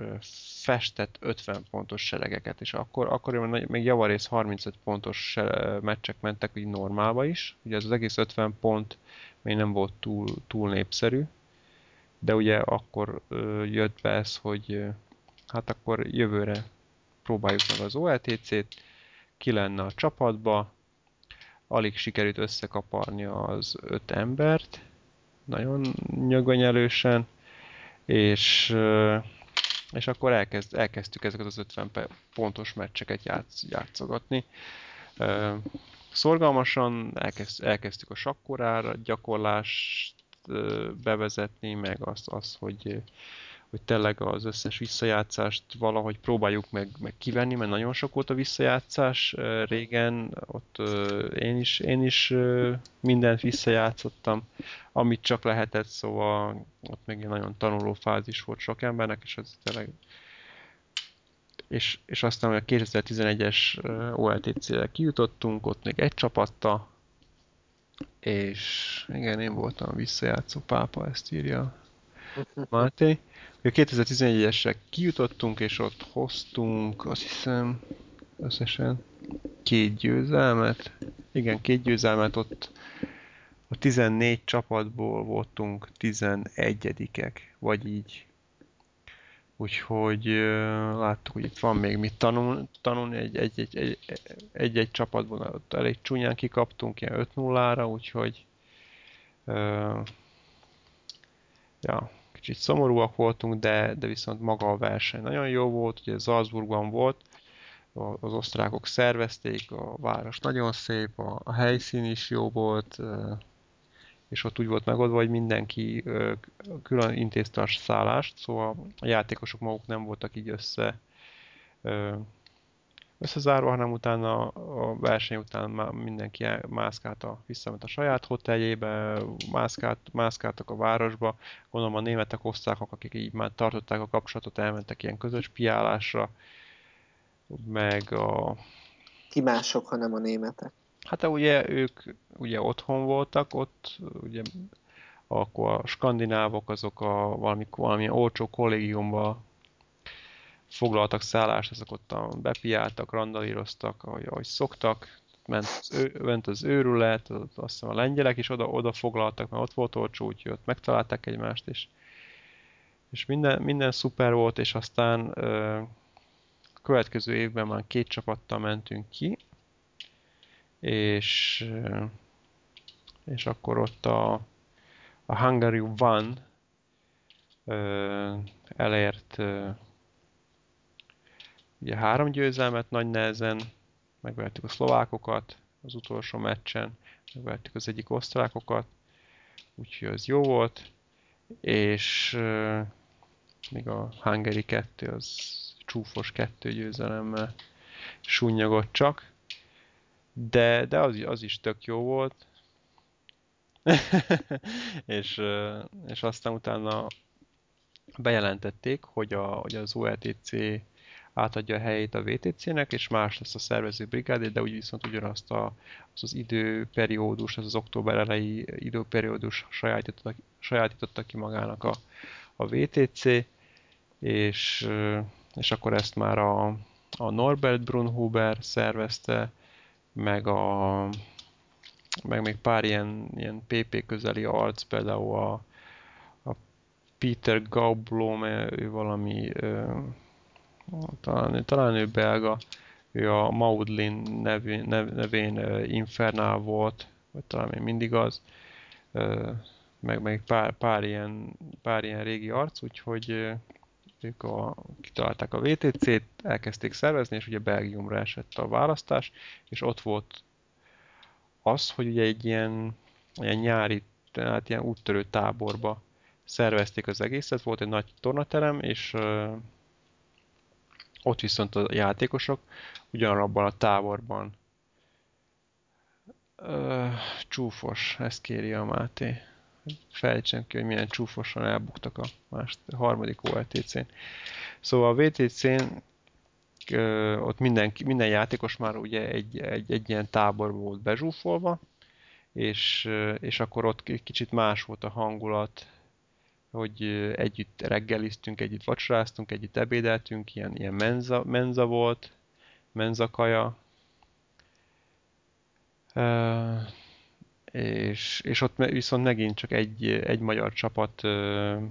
Speaker 1: festett 50 pontos seregeket, és akkor, akkor még javarész 35 pontos meccsek mentek így normálba is, ugye ez az egész 50 pont még nem volt túl, túl népszerű, de ugye akkor jött be ez, hogy hát akkor jövőre próbáljuk meg az OLTC-t, ki lenne a csapatba, alig sikerült összekaparni az öt embert, nagyon nyögönyelősen, és, és akkor elkezd, elkezdtük ezeket az 50 pontos meccseket játsz, játszogatni. Szorgalmasan elkezd, elkezdtük a sakkorára gyakorlást bevezetni, meg azt, az, hogy hogy tényleg az összes visszajátszást valahogy próbáljuk meg, meg kivenni, mert nagyon sok volt a visszajátszás régen, ott én is, én is mindent visszajátszottam, amit csak lehetett, szóval ott még egy nagyon tanuló fázis volt sok embernek, és az tényleg és, és aztán a 2011-es OLTC-re kijutottunk, ott még egy csapatta, és igen, én voltam visszajátszó pápa, ezt írja Máté. A 2011-esre kijutottunk, és ott hoztunk, azt hiszem, összesen két győzelmet. Igen, két győzelmet ott a 14 csapatból voltunk 11-ek, vagy így. Úgyhogy láttuk, hogy itt van még mit tanul, tanulni egy-egy egy, egy, csapatból, ott elég csúnyán kikaptunk, ilyen 5-0-ra, úgyhogy uh, ja, kicsit szomorúak voltunk, de, de viszont maga a verseny nagyon jó volt, ugye Salzburgban volt, az osztrákok szervezték, a város nagyon szép, a, a helyszín is jó volt, és ott úgy volt megoldva, hogy mindenki külön intézte a szállást, szóval a játékosok maguk nem voltak így össze összezárva, hanem utána a verseny után már mindenki mászkált a, visszament a saját hoteljébe, mászkált, mászkáltak a városba. Gondolom a németek, osztrákok, akik így már tartották a kapcsolatot, elmentek ilyen közös piálásra, meg a...
Speaker 2: Ki mások, hanem a németek?
Speaker 1: Hát ugye ők ugye otthon voltak, ott ugye akkor a skandinávok azok a valami, valami olcsó kollégiumba foglaltak szállást, ezek ott bepiáltak, randalíroztak, ahogy, ahogy szoktak, ment az, ő, ment az őrület, azt hiszem a lengyelek is oda, oda foglaltak, mert ott volt olcsó, úgyhogy ott megtalálták egymást, és, és minden, minden szuper volt, és aztán ö, következő évben már két csapattal mentünk ki, és, és akkor ott a, a Hungary One ö, elért ö, ugye három győzelmet nagy nehezen, megvertük a szlovákokat az utolsó meccsen, megvertük az egyik osztrákokat, úgyhogy az jó volt, és euh, még a Hungary 2 az csúfos kettő győzelemmel súnyogott csak, de, de az, az is tök jó volt. és, és aztán utána bejelentették, hogy, a, hogy az OLTC átadja a helyét a VTC-nek, és más lesz a szervező brigád, de úgy viszont ugyanazt a, az, az időperiódus, az az október elejé időperiódus sajátította, sajátította ki magának a, a VTC, és, és akkor ezt már a, a Norbert Brunhuber szervezte, meg a meg még pár ilyen, ilyen PP közeli arc, például a, a Peter Gaublom, ő valami talán, talán ő belga, ő a Maudlin nevén, nev, nevén Infernal volt, vagy talán még mindig az, meg még pár, pár, ilyen, pár ilyen régi arc, úgyhogy ők a, kitalálták a VTC-t, elkezdték szervezni, és ugye Belgiumra esett a választás, és ott volt az, hogy ugye egy ilyen, ilyen nyári, tehát ilyen úttörő táborba szervezték az egészet, volt egy nagy tornaterem, és ott viszont a játékosok ugyanabban a táborban uh, csúfos, ezt kéri a Máté. Fejtsen ki, hogy milyen csúfosan elbuktak a, mást, a harmadik OLTC-n. Szóval a VTC-n ott minden, minden játékos már ugye egy, egy, egy ilyen táborban volt bezsúfolva, és, és akkor ott kicsit más volt a hangulat, hogy együtt reggeliztünk, együtt vacsoráztunk, együtt ebédeltünk, ilyen, ilyen menza, menza volt, menza kaja. Uh, és, és ott viszont megint csak egy, egy magyar csapat uh,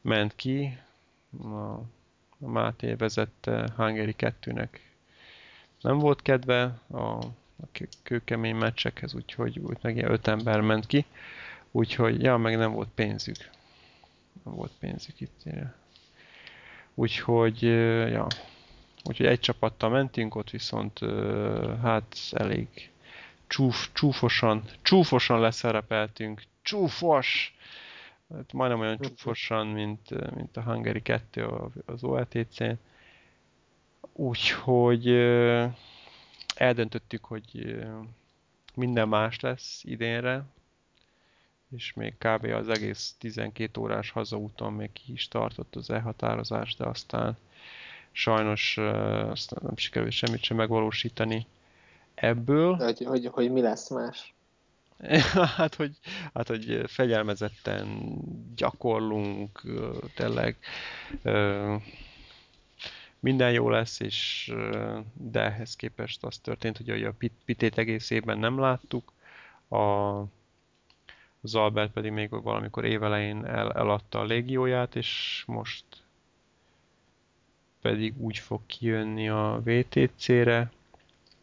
Speaker 1: ment ki, a, a Máté vezette Hungary 2-nek nem volt kedve a, a kőkemény meccsekhez, úgyhogy úgy meg ilyen öt ember ment ki. Úgyhogy, ja, meg nem volt pénzük. Nem volt pénzük itt. Úgyhogy, ja. Úgyhogy egy csapattal mentünk, ott viszont hát elég csúf, csúfosan, csúfosan leszerepeltünk. Csúfos! Hát majdnem olyan csúfosan, mint, mint a Hungary 2 az OLTC-n. Úgyhogy eldöntöttük, hogy minden más lesz idénre, és még kb. az egész 12 órás hazaúton még ki is tartott az elhatározás, de aztán sajnos aztán nem sikerült semmit sem megvalósítani ebből.
Speaker 2: Hogy, hogy, hogy mi lesz más?
Speaker 1: hát, hogy, hát, hogy fegyelmezetten gyakorlunk, tényleg minden jó lesz, és de ehhez képest az történt, hogy a pitét egész évben nem láttuk, a az Albert pedig még valamikor évelején el, eladta a légióját, és most pedig úgy fog kijönni a VTC-re,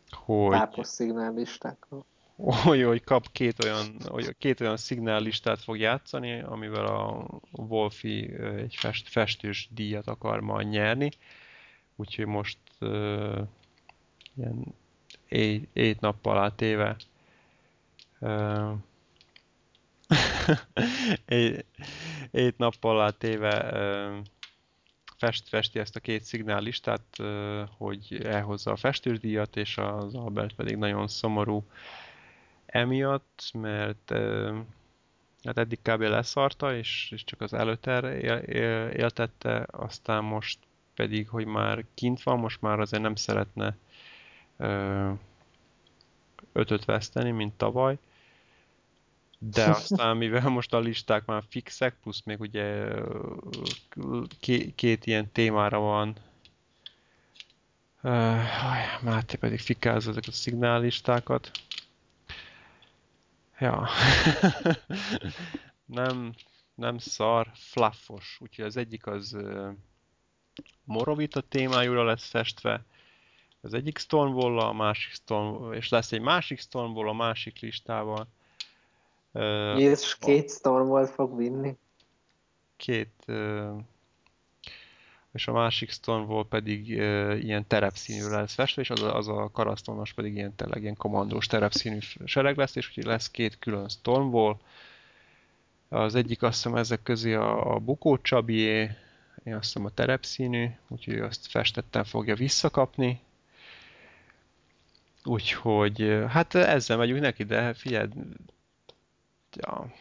Speaker 1: hogy...
Speaker 2: Tápos szignállistákkal.
Speaker 1: Hogy, hogy kap két olyan, hogy két olyan szignállistát fog játszani, amivel a Wolfi egy fest, festős díjat akar majd nyerni. Úgyhogy most uh, ilyen ét nappal átéve uh, Ét nappal átéve fest, festi ezt a két szignállistát, hogy elhozza a festősdíjat, és az Albert pedig nagyon szomorú emiatt, mert hát eddig kb. leszarta, és, és csak az előter él, éltette, aztán most pedig, hogy már kint van, most már azért nem szeretne ötöt veszteni, mint tavaly, de aztán, mivel most a listák már fixek, plusz még ugye két, ilyen témára van, uh, Máté pedig fikázza ezeket a szignállistákat. Ja. nem, nem szar, fluffos. Úgyhogy az egyik az Morovita témájúra lesz festve, az egyik Stonewall, a másik Stone, és lesz egy másik Stonewall a másik listával.
Speaker 2: És két Stonewall fog vinni?
Speaker 1: Két, és a másik Stonewall pedig ilyen terepszínű lesz festve, és az a, az a karasztonos pedig ilyen tényleg ilyen kommandós terepszínű sereg lesz, és úgyhogy lesz két külön Stonewall. Az egyik azt hiszem ezek közé a, a Bukó Csabié, én azt hiszem a terepszínű, úgyhogy azt festettem fogja visszakapni. Úgyhogy, hát ezzel megyünk neki, de figyeld, ja.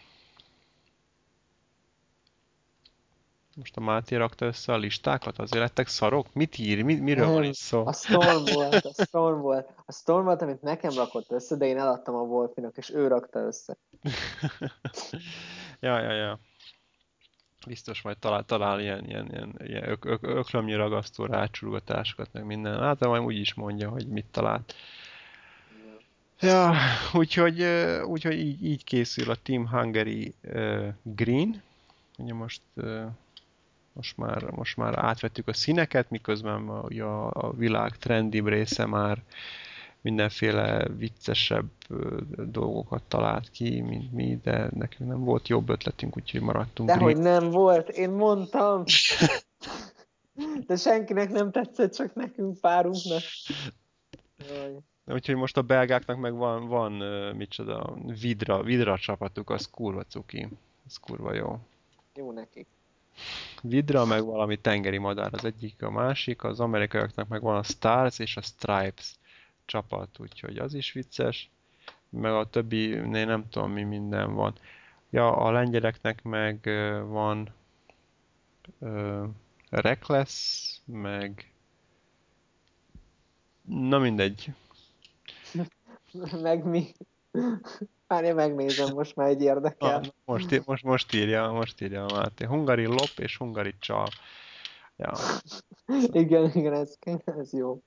Speaker 1: Most a Máté rakta össze a listákat, azért lettek szarok? Mit ír? Mi, miről van itt szó?
Speaker 2: A Storm volt, a Storm volt. A Storm volt, amit nekem rakott össze, de én eladtam a Wolfinak, és ő rakta össze.
Speaker 1: ja, ja, ja biztos majd talál, talál ilyen, ilyen, ilyen, ilyen ök, ök, öklömnyi ragasztó rácsurugatásokat, meg minden. Hát majd úgy is mondja, hogy mit talált. Ja, úgyhogy, úgyhogy így, így készül a Team Hungary uh, Green. Ugye most, uh, most, már, most már átvettük a színeket, miközben a, a, a világ trendibb része már mindenféle viccesebb dolgokat talált ki, mint mi, de nekünk nem volt jobb ötletünk, úgyhogy maradtunk.
Speaker 2: De hogy nem volt, én mondtam. De senkinek nem tetszett, csak nekünk párunknak.
Speaker 1: Jaj. Úgyhogy most a belgáknak meg van, van micsoda, vidra, vidra csapatuk, az kurva cuki. Az kurva jó.
Speaker 2: Jó nekik.
Speaker 1: Vidra, meg valami tengeri madár az egyik, a másik, az amerikaiaknak meg van a Stars és a Stripes csapat, úgyhogy az is vicces. Meg a többi, én nem tudom mi minden van. Ja, a lengyeleknek meg van uh, Reckless, meg na mindegy.
Speaker 2: meg mi? Hát én megnézem, most már egy érdekel. Na,
Speaker 1: most, most, most írja, most írja a Máté. Hungari lop és hungari csal. Ja.
Speaker 2: igen, igen, ez, ez jó.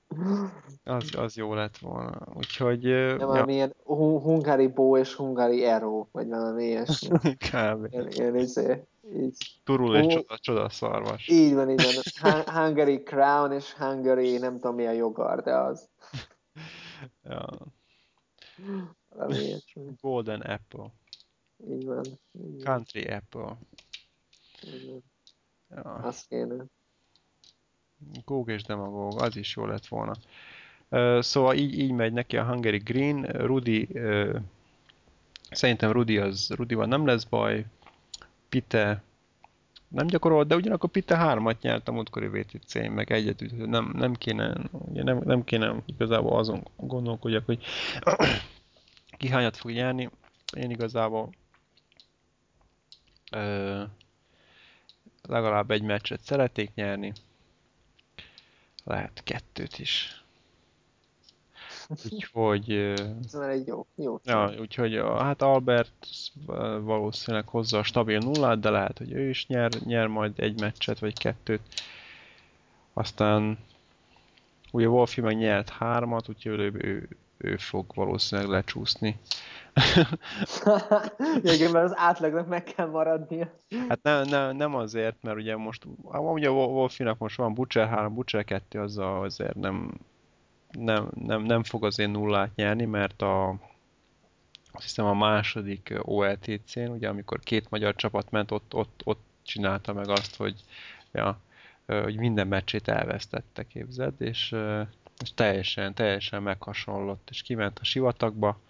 Speaker 1: Az, az jó lett volna. Úgyhogy...
Speaker 2: Nem ja. valami ilyen Hungary Bow és Hungary Arrow, vagy valami ilyesmi.
Speaker 1: Kb.
Speaker 2: Ilyen, ilyen izé, így.
Speaker 1: Turul és csoda, csoda szarvas.
Speaker 2: Így van, így van. Hungary Crown és Hungary, nem tudom mi a jogar, de az.
Speaker 1: ja. Golden Apple.
Speaker 2: Így van. Így
Speaker 1: van. Country Apple.
Speaker 2: Így van. Ja. Azt kéne.
Speaker 1: Góg és demagóg, az is jó lett volna. Uh, szóval így, így megy neki a Hungary Green. Rudi, uh, szerintem Rudi az, Rudival nem lesz baj. Pite nem gyakorol, de ugyanakkor Pite hármat nyert a múltkori vtc meg egyet, nem, nem kéne, nem, nem kéne igazából azon gondolkodjak, hogy ki hányat fog nyerni. Én igazából uh, legalább egy meccset szeretnék nyerni. Lehet kettőt is. Úgyhogy...
Speaker 2: Ez már egy jó, jó
Speaker 1: ja, úgyhogy hát Albert valószínűleg hozza a stabil nullát, de lehet, hogy ő is nyer, nyer majd egy meccset, vagy kettőt. Aztán ugye Wolfi meg nyert hármat, úgyhogy ő, ő, ő fog valószínűleg lecsúszni.
Speaker 2: Igen, mert az átlagnak meg kell maradnia.
Speaker 1: Hát ne, ne, nem azért, mert ugye most, ugye a Wolfinak most van Butcher 3, Butcher 2, az azért nem, nem, nem, nem fog azért nullát nyerni, mert a, azt hiszem a második OLTC-n, ugye amikor két magyar csapat ment, ott, ott, ott csinálta meg azt, hogy, ja, hogy minden meccsét elvesztette, képzeld, és, és teljesen, teljesen meghasonlott, és kiment a sivatagba,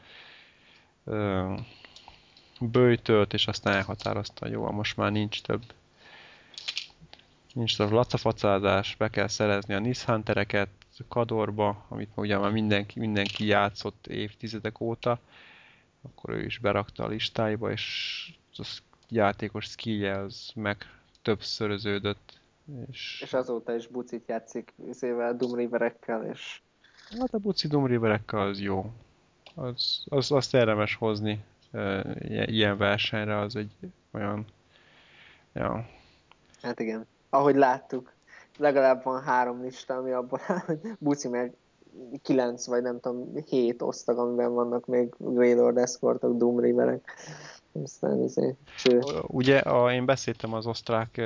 Speaker 1: bőjtölt, és aztán elhatározta, jó, most már nincs több nincs több lacafacázás, be kell szerezni a Nice Huntereket Kadorba, amit ugye már mindenki, mindenki játszott évtizedek óta, akkor ő is berakta a listáiba, és az játékos skillje az meg többszöröződött. És,
Speaker 2: és azóta is bucit játszik izével, Doom Riverekkel, és...
Speaker 1: Hát a buci Doom Riverekkel az jó az, az, azt érdemes hozni ilyen versenyre, az egy olyan, ja.
Speaker 2: Hát igen, ahogy láttuk, legalább van három lista, ami abban áll, hogy Buci meg kilenc vagy nem tudom, hét osztag, amiben vannak még Greylord Escortok, Doom Riverek. aztán izé.
Speaker 1: Ugye a, én beszéltem az osztrák,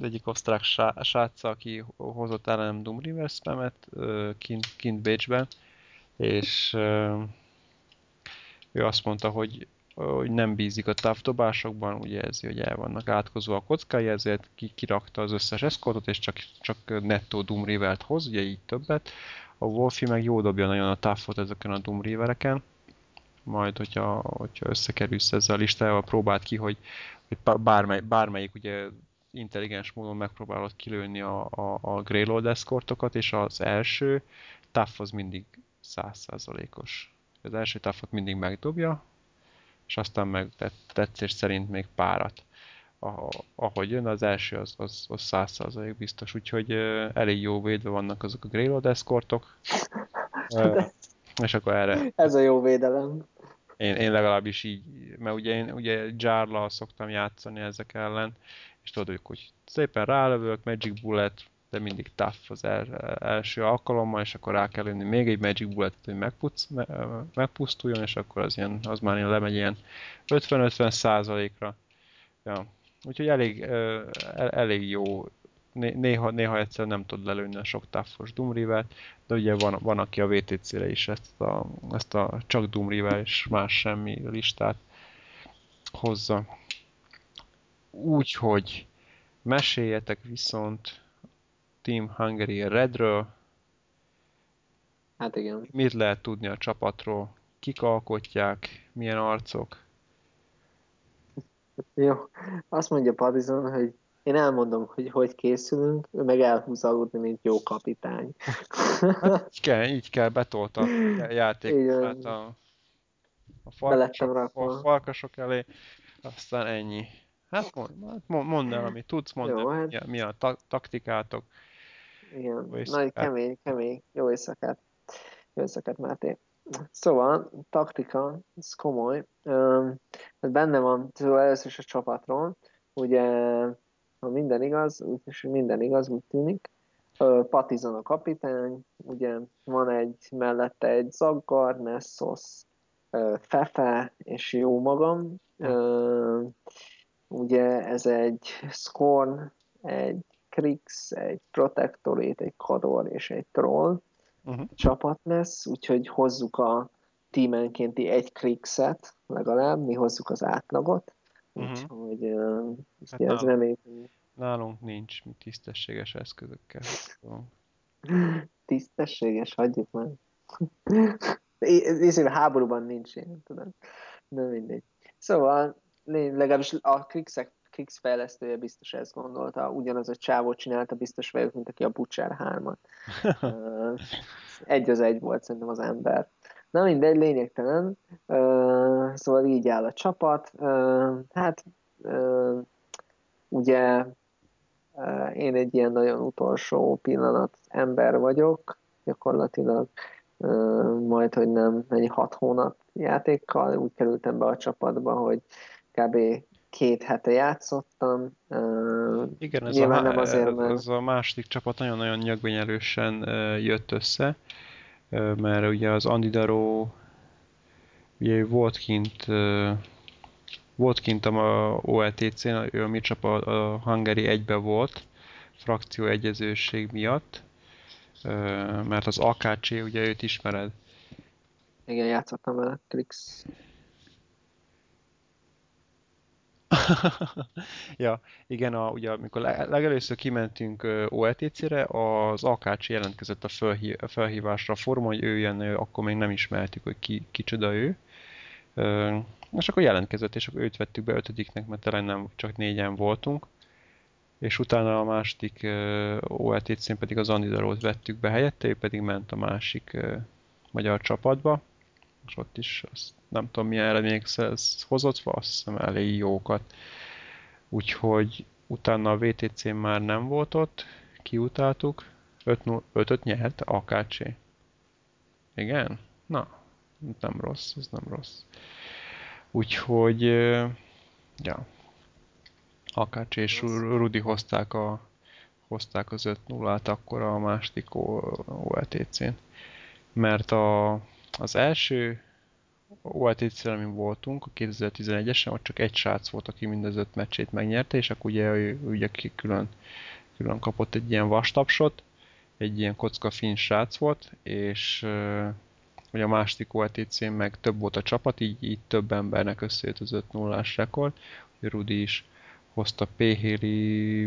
Speaker 1: egyik osztrák srác, aki hozott ellenem Doom River spamet kint, kint Bécsben, és ő azt mondta, hogy, hogy nem bízik a távdobásokban, ugye ez, hogy el vannak átkozva a kockái, ezért ki, kirakta az összes eszkortot, és csak, csak nettó Doom River-t hoz, ugye így többet. A Wolfi meg jó dobja nagyon a távot ezeken a Doom Rivereken, majd hogyha, hogyha összekerülsz ezzel a listájával, próbáld ki, hogy, hogy bármely, bármelyik ugye intelligens módon megpróbálod kilőni a, a, a Greylord escortokat, és az első TAF az mindig százszázalékos. Az első TAF-ot mindig megdobja, és aztán meg tetszés szerint még párat. Ahogy jön, az első az, az, az 100% biztos, úgyhogy elég jó védve vannak azok a Greylord escortok. és akkor erre...
Speaker 2: Ez a jó védelem.
Speaker 1: Én, én legalábbis így, mert ugye én ugye Jarla szoktam játszani ezek ellen, és tudod, hogy szépen rálövök, Magic Bullet, de mindig tough az el, első alkalommal, és akkor rá kell lőni még egy Magic Bullet, hogy megpuc, me, megpusztuljon, és akkor az, ilyen, az már ilyen lemegy ilyen 50-50 százalékra. Ja. Úgyhogy elég, elég jó néha, néha egyszer nem tud lelőni a sok táfos Doom River-t, de ugye van, van aki a VTC-re is ezt a, ezt a csak Doom River és más semmi listát hozza. Úgyhogy meséljetek viszont Team Hungary Redről.
Speaker 2: Hát igen.
Speaker 1: Mit lehet tudni a csapatról? Kik alkotják? Milyen arcok?
Speaker 2: Jó, azt mondja Partizan, hogy én elmondom, hogy hogy készülünk, ő meg elhúz aludni, mint jó kapitány.
Speaker 1: Hát, így kell, így kell, betolta a játék hát a, a, farkasok, a farkasok elé, aztán ennyi. Hát mond, hát mondd el, amit tudsz, mondd Jó, el, hát... mi, a, mi a ta taktikátok.
Speaker 2: Igen, nagy kemény, kemény. Jó éjszakát. Jó éjszakát, Máté. Szóval, taktika, ez komoly. Um, benne van, szóval először is a csapatról. Ugye ha minden igaz, és minden igaz, úgy tűnik. Patizon a kapitány, ugye van egy mellette egy Zaggar, Nessos, Fefe és jó magam. Ugye ez egy Scorn, egy Krix, egy Protectorate, egy Kador és egy Troll uh-huh. csapat lesz, úgyhogy hozzuk a tímenkénti egy Krixet legalább, mi hozzuk az átlagot. Uh-huh. Úgyhogy uh, hát ez remény,
Speaker 1: Nálunk nincs tisztességes eszközökkel.
Speaker 2: Tisztességes, hagyjuk már. Észre háborúban nincs én, tudom. De mindegy. Szóval legalábbis a Krixek, Krix fejlesztője biztos ezt gondolta, ugyanaz a csávó csinálta, biztos vagyok, mint aki a Butcher 3-at. egy az egy volt szerintem az ember. Na mindegy, lényegtelen. Szóval így áll a csapat. Hát ugye én egy ilyen nagyon utolsó pillanat ember vagyok, gyakorlatilag majd, hogy nem egy hat hónap játékkal, úgy kerültem be a csapatba, hogy kb. két hete játszottam.
Speaker 1: Igen, ez, a, nem azért, mert... ez a második csapat nagyon-nagyon nyögvenyelősen jött össze, mert ugye az Andidaro ugye volt kint volt kint a OLTC-n, ő a mi csapat a Hungary egybe volt, frakció egyezőség miatt, mert az AKC, ugye őt ismered.
Speaker 2: Igen, játszottam vele, Krix.
Speaker 1: ja, igen, a, ugye amikor legelőször kimentünk OLTC-re, az AKC jelentkezett a, felhív, a felhívásra a forum, hogy ő jön, akkor még nem ismertük, hogy ki, kicsoda ő. És akkor jelentkezett, és akkor őt vettük be ötödiknek, mert talán nem csak négyen voltunk. És utána a második OLTC-n pedig az Andidarót vettük be helyette, ő pedig ment a másik magyar csapatba. És ott is azt nem tudom milyen eredmények hozott, azt hiszem elég jókat. Úgyhogy utána a VTC már nem volt ott, kiutáltuk, 5-öt nyert AKC. Igen? Na, nem rossz, ez nem rossz. Úgyhogy, ja, Akács és Rudi hozták, a, hozták az 5-0-át akkor a második OLTC-n. Mert a, az első OLTC-re, amin voltunk, a 2011-esen, ott csak egy srác volt, aki mind az öt meccsét megnyerte, és akkor ugye ő, ugye külön, külön kapott egy ilyen vastapsot, egy ilyen kocka finn srác volt, és hogy a másik OLTC-n meg több volt a csapat, így, így több embernek összejött az 5 0 rekord. Rudi is hozta P.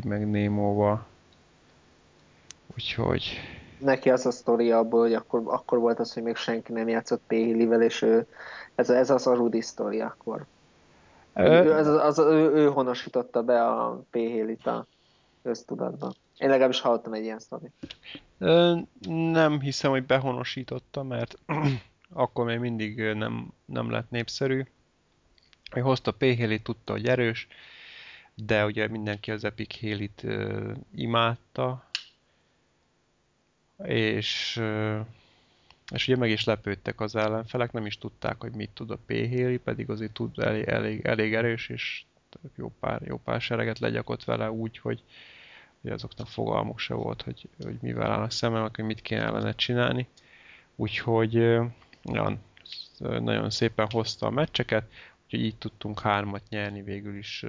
Speaker 1: meg Némóval. Úgyhogy...
Speaker 2: Neki az a sztori abból, hogy akkor, akkor volt az, hogy még senki nem játszott P. és ő, ez, ez az a Rudi sztori akkor. Ő, az, az, ő, ő honosította be a P. a köztudatba. Én legalábbis hallottam egy ilyen sztorit.
Speaker 1: Nem hiszem, hogy behonosította, mert akkor még mindig nem, nem lett népszerű. Ő hozta P. tudta, hogy erős, de ugye mindenki az Epic Hélit uh, imádta, és, és ugye meg is lepődtek az ellenfelek, nem is tudták, hogy mit tud a P. Héli, pedig azért tud elég, elég, elég erős, és jó pár, jó pár sereget legyakott vele úgy, hogy, hogy azoknak fogalmuk se volt, hogy, hogy mivel állnak szemben, hogy mit kéne ellene csinálni. Úgyhogy ja, nagyon szépen hozta a meccseket, úgyhogy így tudtunk hármat nyerni végül is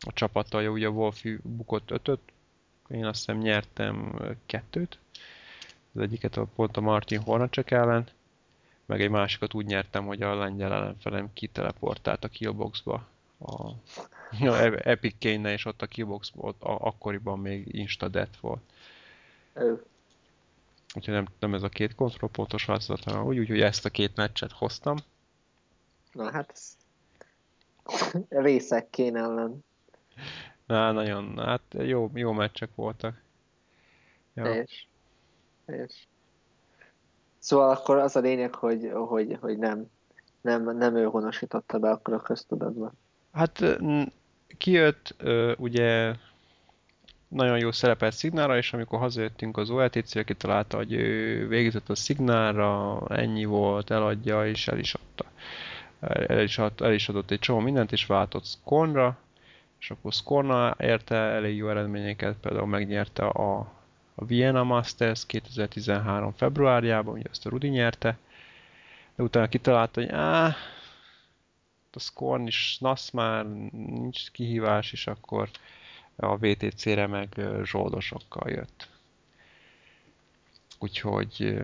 Speaker 1: a csapattal. Ugye a Wolfi bukott ötöt, én azt hiszem nyertem kettőt. Az egyiket pont a Martin Hornacek ellen, meg egy másikat úgy nyertem, hogy a lengyel ellenfelem kiteleportált a killboxba a, a Epic kane és ott a killbox volt, a, akkoriban még Insta Death volt. Úgyhogy nem, nem ez a két kontrollpontos változat, hanem úgy, úgy, hogy ezt a két meccset hoztam.
Speaker 2: Na hát ez részek kéne ellen.
Speaker 1: Na, nagyon, hát jó, jó meccsek voltak.
Speaker 2: Ja. Helyes. Helyes. Szóval akkor az a lényeg, hogy, hogy, hogy nem, nem, nem ő honosította be akkor a köztudatba.
Speaker 1: Hát kijött, ugye nagyon jó szerepelt Szignálra, és amikor hazajöttünk az OLTC-re, kitalálta, hogy ő végzett a Szignálra, ennyi volt, eladja, és el is adta. El is, ad, el is adott egy csomó mindent, és váltott Scornra, és akkor Scorna érte elég jó eredményeket, például megnyerte a, a Vienna Masters 2013 februárjában, ugye ezt a Rudi nyerte, de utána kitalálta, hogy áh, a Scorn is NASZ már nincs kihívás, és akkor a VTC-re meg zsoldosokkal jött. Úgyhogy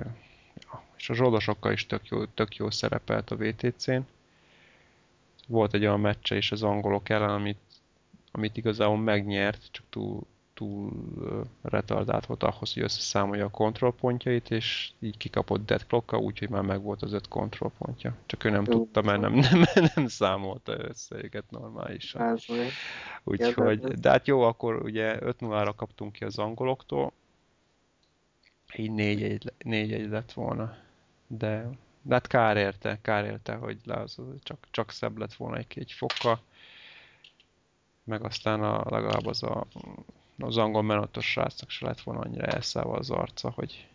Speaker 1: és a zsoldosokkal is tök jó, tök jó szerepelt a VTC-n. Volt egy olyan meccse is az angolok ellen, amit, amit igazából megnyert, csak túl, túl retardált volt ahhoz, hogy összeszámolja a kontrollpontjait, és így kikapott dead clock úgyhogy már megvolt az öt kontrollpontja. Csak ő nem Jó, tudta, mert nem, nem, nem számolta össze őket normálisan. Úgyhogy, de hát jó, akkor ugye 5-0-ra kaptunk ki az angoloktól, így 4-1 lett volna. De, de hát kár érte, kár érte, hogy le az, csak, csak szebb lett volna egy, egy fokkal. Meg aztán a, legalább az a az angol menottos srácnak se lett volna annyira elszállva az arca, hogy,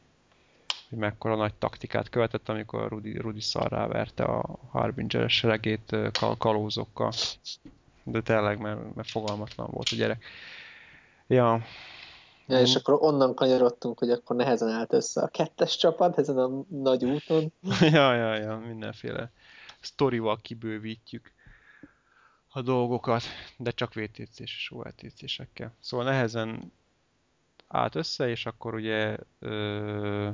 Speaker 1: hogy mekkora nagy taktikát követett, amikor Rudi, Rudi szarrá verte a Harbinger seregét kal kalózokkal. De tényleg, mert, mert fogalmatlan volt a gyerek. Ja.
Speaker 2: Ja, és akkor onnan kanyarodtunk, hogy akkor nehezen állt össze a kettes csapat ezen a nagy úton.
Speaker 1: ja, ja, ja, mindenféle sztorival kibővítjük a dolgokat, de csak VTC-s és OLTC-sekkel. Szóval nehezen állt össze, és akkor ugye ö,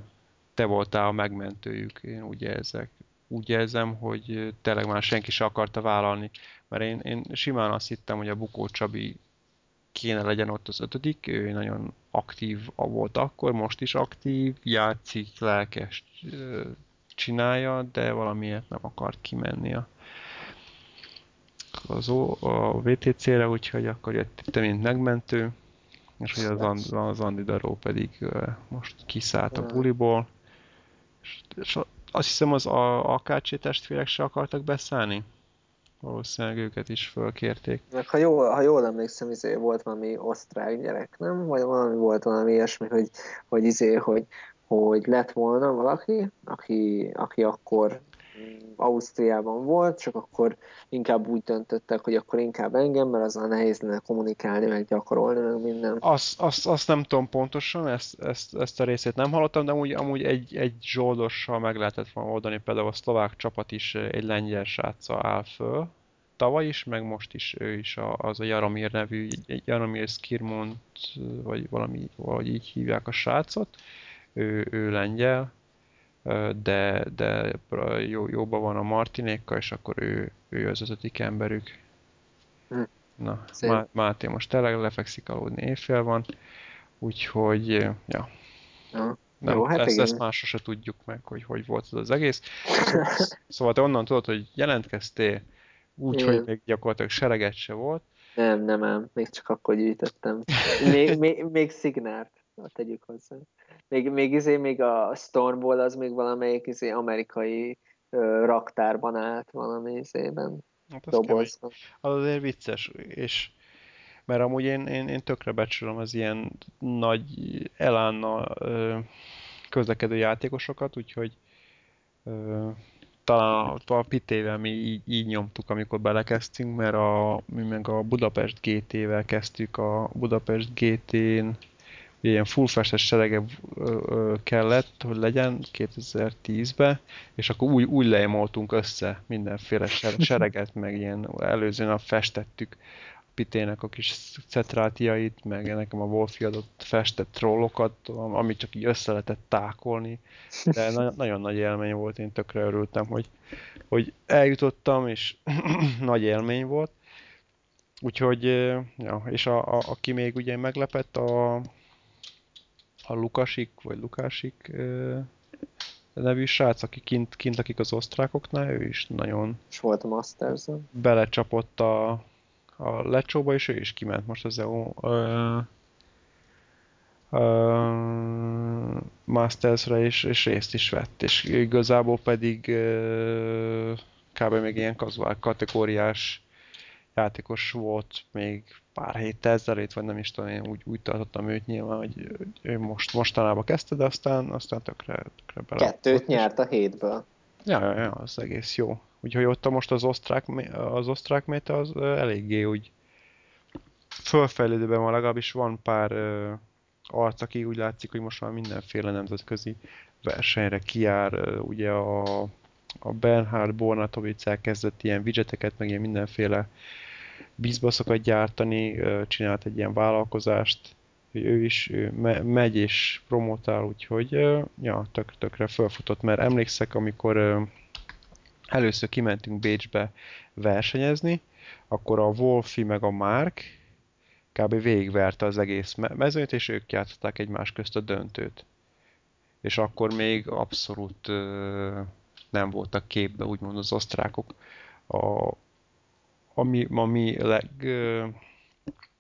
Speaker 1: te voltál a megmentőjük, én úgy érzek. Úgy érzem, hogy tényleg már senki se akarta vállalni, mert én, én simán azt hittem, hogy a Bukó Csabi kéne legyen ott az ötödik, ő nagyon aktív volt akkor, most is aktív, játszik, lelkes, csinálja, de valamiért nem akart kimenni a az o, a VTC-re, úgyhogy akkor jött itt mint megmentő, és hogy az, And, az Andi Daró pedig most kiszállt a buliból. És, és azt hiszem az AKC testvérek se akartak beszállni? Valószínűleg őket is fölkérték.
Speaker 2: Meg ha jól, ha jól emlékszem, izé volt valami osztrák gyerek, nem? Vagy valami volt valami ilyesmi, hogy, hogy izé, hogy, hogy lett volna valaki, aki, aki akkor Ausztriában volt, csak akkor inkább úgy döntöttek, hogy akkor inkább engem, mert azzal nehéz lenne kommunikálni, meg gyakorolni, meg minden.
Speaker 1: Azt, azt, azt nem tudom pontosan, ezt, ezt, ezt a részét nem hallottam, de amúgy, amúgy egy, egy zsoldossal meg lehetett volna oldani, például a szlovák csapat is egy lengyel sráccal áll föl, tavaly is, meg most is ő is a, az a Jaromir nevű, Jaromir Skirmont, vagy valami, valahogy így hívják a srácot, ő, ő lengyel, de, de jó, jóban van a Martinékkal, és akkor ő, ő az ötödik emberük. Hm. Na, Má, Máté most tényleg lefekszik aludni, éjfél van, úgyhogy, ja. ja. Nem, Jó, hát ezt, ezt már sose tudjuk meg, hogy hogy volt az, az egész. Szóval te onnan tudod, hogy jelentkeztél, úgy, hogy még gyakorlatilag sereget se volt.
Speaker 2: Nem, nem ám, még csak akkor gyűjtöttem. Még, még, még szignárt, tegyük hozzá. Még, még, izé, még a Stormból az még valamelyik izé, amerikai ö, raktárban állt valami izében. Hát az,
Speaker 1: az azért vicces, és mert amúgy én, én, én tökre becsülöm az ilyen nagy elánnal közlekedő játékosokat, úgyhogy ö, talán a Pitével mi így, így nyomtuk, amikor belekezdtünk, mert a, mi meg a Budapest GT-vel kezdtük, a Budapest GT-n ilyen full festes serege kellett, hogy legyen 2010-ben, és akkor úgy, úgy leemoltunk össze mindenféle sereget, meg ilyen előző nap festettük Pitének a kis cetrátiait, meg nekem a Wolfi adott festett trollokat, amit csak így össze lehetett tákolni. De na- nagyon nagy élmény volt, én tökre örültem, hogy, hogy eljutottam, és nagy élmény volt. Úgyhogy, ja, és a, a, aki még ugye meglepett, a, a Lukasik, vagy Lukásik nevű srác, aki kint, kint lakik az osztrákoknál, ő is nagyon...
Speaker 2: És volt a masters -en.
Speaker 1: Belecsapott a, a lecsóba, és ő is kiment most az EU ö, ö, Masters-re, és, és részt is vett, és igazából pedig ö, kb. még ilyen kazuál kategóriás játékos volt még pár héttel ezelőtt, vagy nem is tudom, én úgy, úgy tartottam őt nyilván, hogy ő most, mostanában kezdte, de aztán, aztán tökre, tökre
Speaker 2: bele. Kettőt nyert a hétből.
Speaker 1: Ja, ja, ja, az egész jó. Úgyhogy ott most az osztrák, az osztrák méta az eléggé úgy fölfejlődőben van, legalábbis van pár uh, arc, aki úgy látszik, hogy most már mindenféle nemzetközi versenyre kiár. Uh, ugye a, a Bernhard Bornatovic elkezdett ilyen widgeteket, meg ilyen mindenféle bizbaszokat gyártani, csinált egy ilyen vállalkozást, hogy ő is ő me- megy és promotál, úgyhogy ja, tök, tökre fölfutott, mert emlékszek, amikor először kimentünk Bécsbe versenyezni, akkor a Wolfi meg a Mark kb. végigverte az egész mezőnyt, és ők játszották egymás közt a döntőt. És akkor még abszolút nem voltak képbe, úgymond az osztrákok. A, ami a mi leg,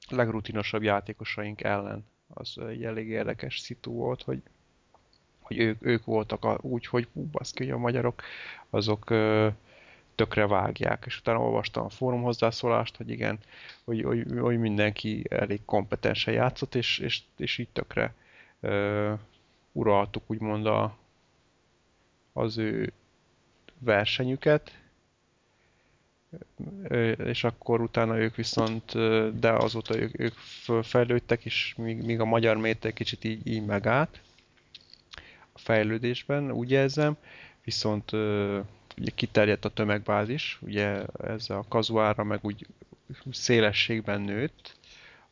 Speaker 1: legrutinosabb játékosaink ellen. Az egy elég érdekes szitu volt, hogy hogy ők, ők voltak a, úgy, hogy hú, baszki, hogy a magyarok azok ö, tökre vágják. És utána olvastam a fórum hozzászólást, hogy igen, hogy, hogy, hogy mindenki elég kompetensen játszott, és, és, és így tökre ö, uraltuk úgymond a, az ő versenyüket, és akkor utána ők viszont, de azóta ők, ők fölfejlődtek, és míg, míg a magyar méter kicsit így, így megállt, a fejlődésben, úgy érzem, viszont ugye kiterjedt a tömegbázis, ugye ez a kazuára meg úgy szélességben nőtt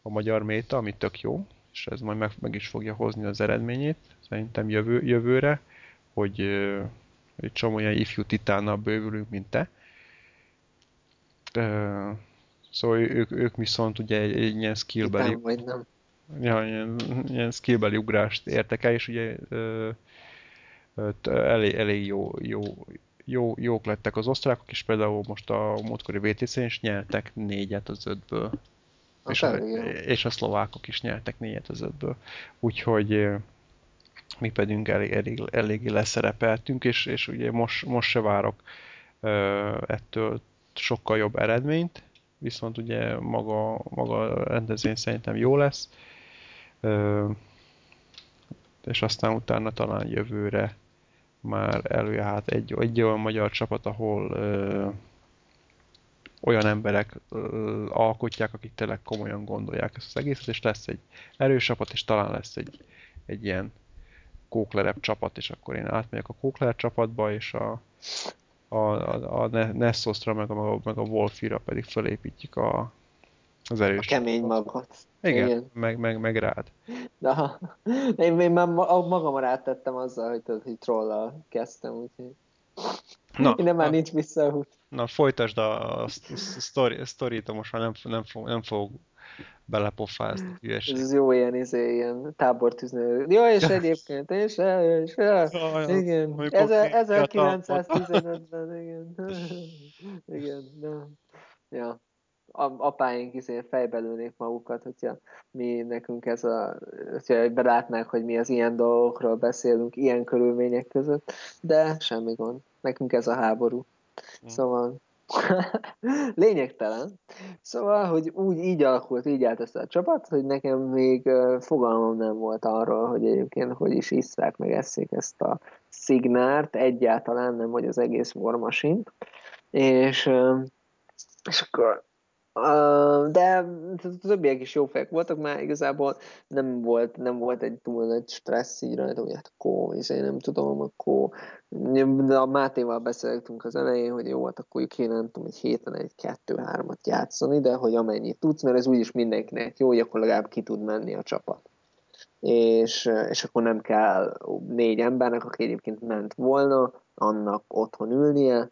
Speaker 1: a magyar méta, ami tök jó, és ez majd meg, meg is fogja hozni az eredményét, szerintem jövő, jövőre, hogy egy csomó ilyen ifjú titánnal bővülünk, mint te. Szóval ők, ők viszont ugye egy, egy ilyen skillbeli... Titán vagy nem. Ja, ilyen, ilyen skillbeli ugrást értek el, és ugye elég, elég jó, jó, jó, jók lettek az osztrákok, és például most a múltkori VTC-n is nyertek négyet az ötből. És a, és a szlovákok is nyertek négyet az ötből. Úgyhogy mi pedig elég, elég, eléggé leszerepeltünk, és, és ugye most, most se várok ettől sokkal jobb eredményt, viszont ugye maga, maga a rendezvény szerintem jó lesz, és aztán utána talán jövőre már előjárhat egy, egy olyan magyar csapat, ahol ö, olyan emberek ö, alkotják, akik tényleg komolyan gondolják ezt az egészet, és lesz egy erős csapat, és talán lesz egy, egy ilyen kóklerebb csapat, és akkor én átmegyek a kókler csapatba, és a, a, a, a Nessosra, meg a, meg a Wolfira pedig felépítjük a, az erős A
Speaker 2: kemény magot.
Speaker 1: Igen, Igen. Meg, meg, meg rád.
Speaker 2: De, én, én már magam rátettem azzal, hogy, tudod, hogy trollal kezdtem, úgyhogy... Na, Innen már na, nincs visszaút.
Speaker 1: Na, folytasd a, a, sztori, a sztorit, most már nem, nem, fog, nem fog belepofázni
Speaker 2: hülyeség. Ez jó ilyen, izé, ilyen tábortűznő. Jó, és egyébként, és, és, és igen, 1915-ben, igen. igen, na. Ja apáink izé fejbelülnék magukat, hogyha mi nekünk ez a, hogyha belátnák, hogy mi az ilyen dolgokról beszélünk, ilyen körülmények között, de semmi gond. Nekünk ez a háború. Mm. Szóval lényegtelen. Szóval, hogy úgy így alakult, így állt ezt a csapat, hogy nekem még fogalmam nem volt arról, hogy egyébként hogy is isszák meg eszék ezt a szignárt, egyáltalán nem, hogy az egész War Machine-t. És, és akkor de a többiek is jó fejek voltak, már igazából nem volt, nem volt egy túl nagy stressz így rajta, hogy hát akkor, és én nem tudom, akkor de a Mátéval beszéltünk az elején, hogy jó, hát akkor kéne nem tudom, egy héten egy kettő-hármat játszani, de hogy amennyit tudsz, mert ez úgyis mindenkinek jó, hogy akkor legalább ki tud menni a csapat. És, és akkor nem kell négy embernek, aki egyébként ment volna, annak otthon ülnie,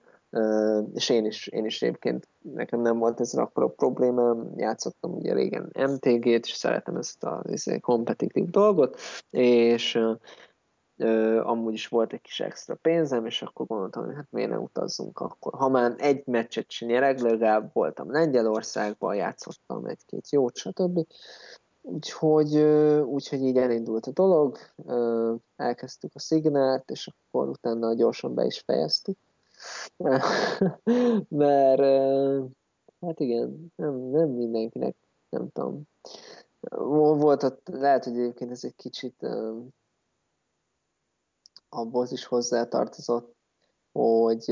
Speaker 2: és én is, én is egyébként nekem nem volt ez akkor a problémám, játszottam ugye régen MTG-t, és szeretem ezt a kompetitív dolgot, és amúgy is volt egy kis extra pénzem, és akkor gondoltam, hogy hát miért ne utazzunk akkor. Ha már egy meccset sem nyerek, legalább voltam Lengyelországban, játszottam egy-két jót, stb. Úgyhogy, úgyhogy így elindult a dolog, elkezdtük a szignárt, és akkor utána gyorsan be is fejeztük. Mert hát igen, nem, nem mindenkinek, nem tudom. Volt ott, lehet, hogy egyébként ez egy kicsit abból is hozzátartozott, hogy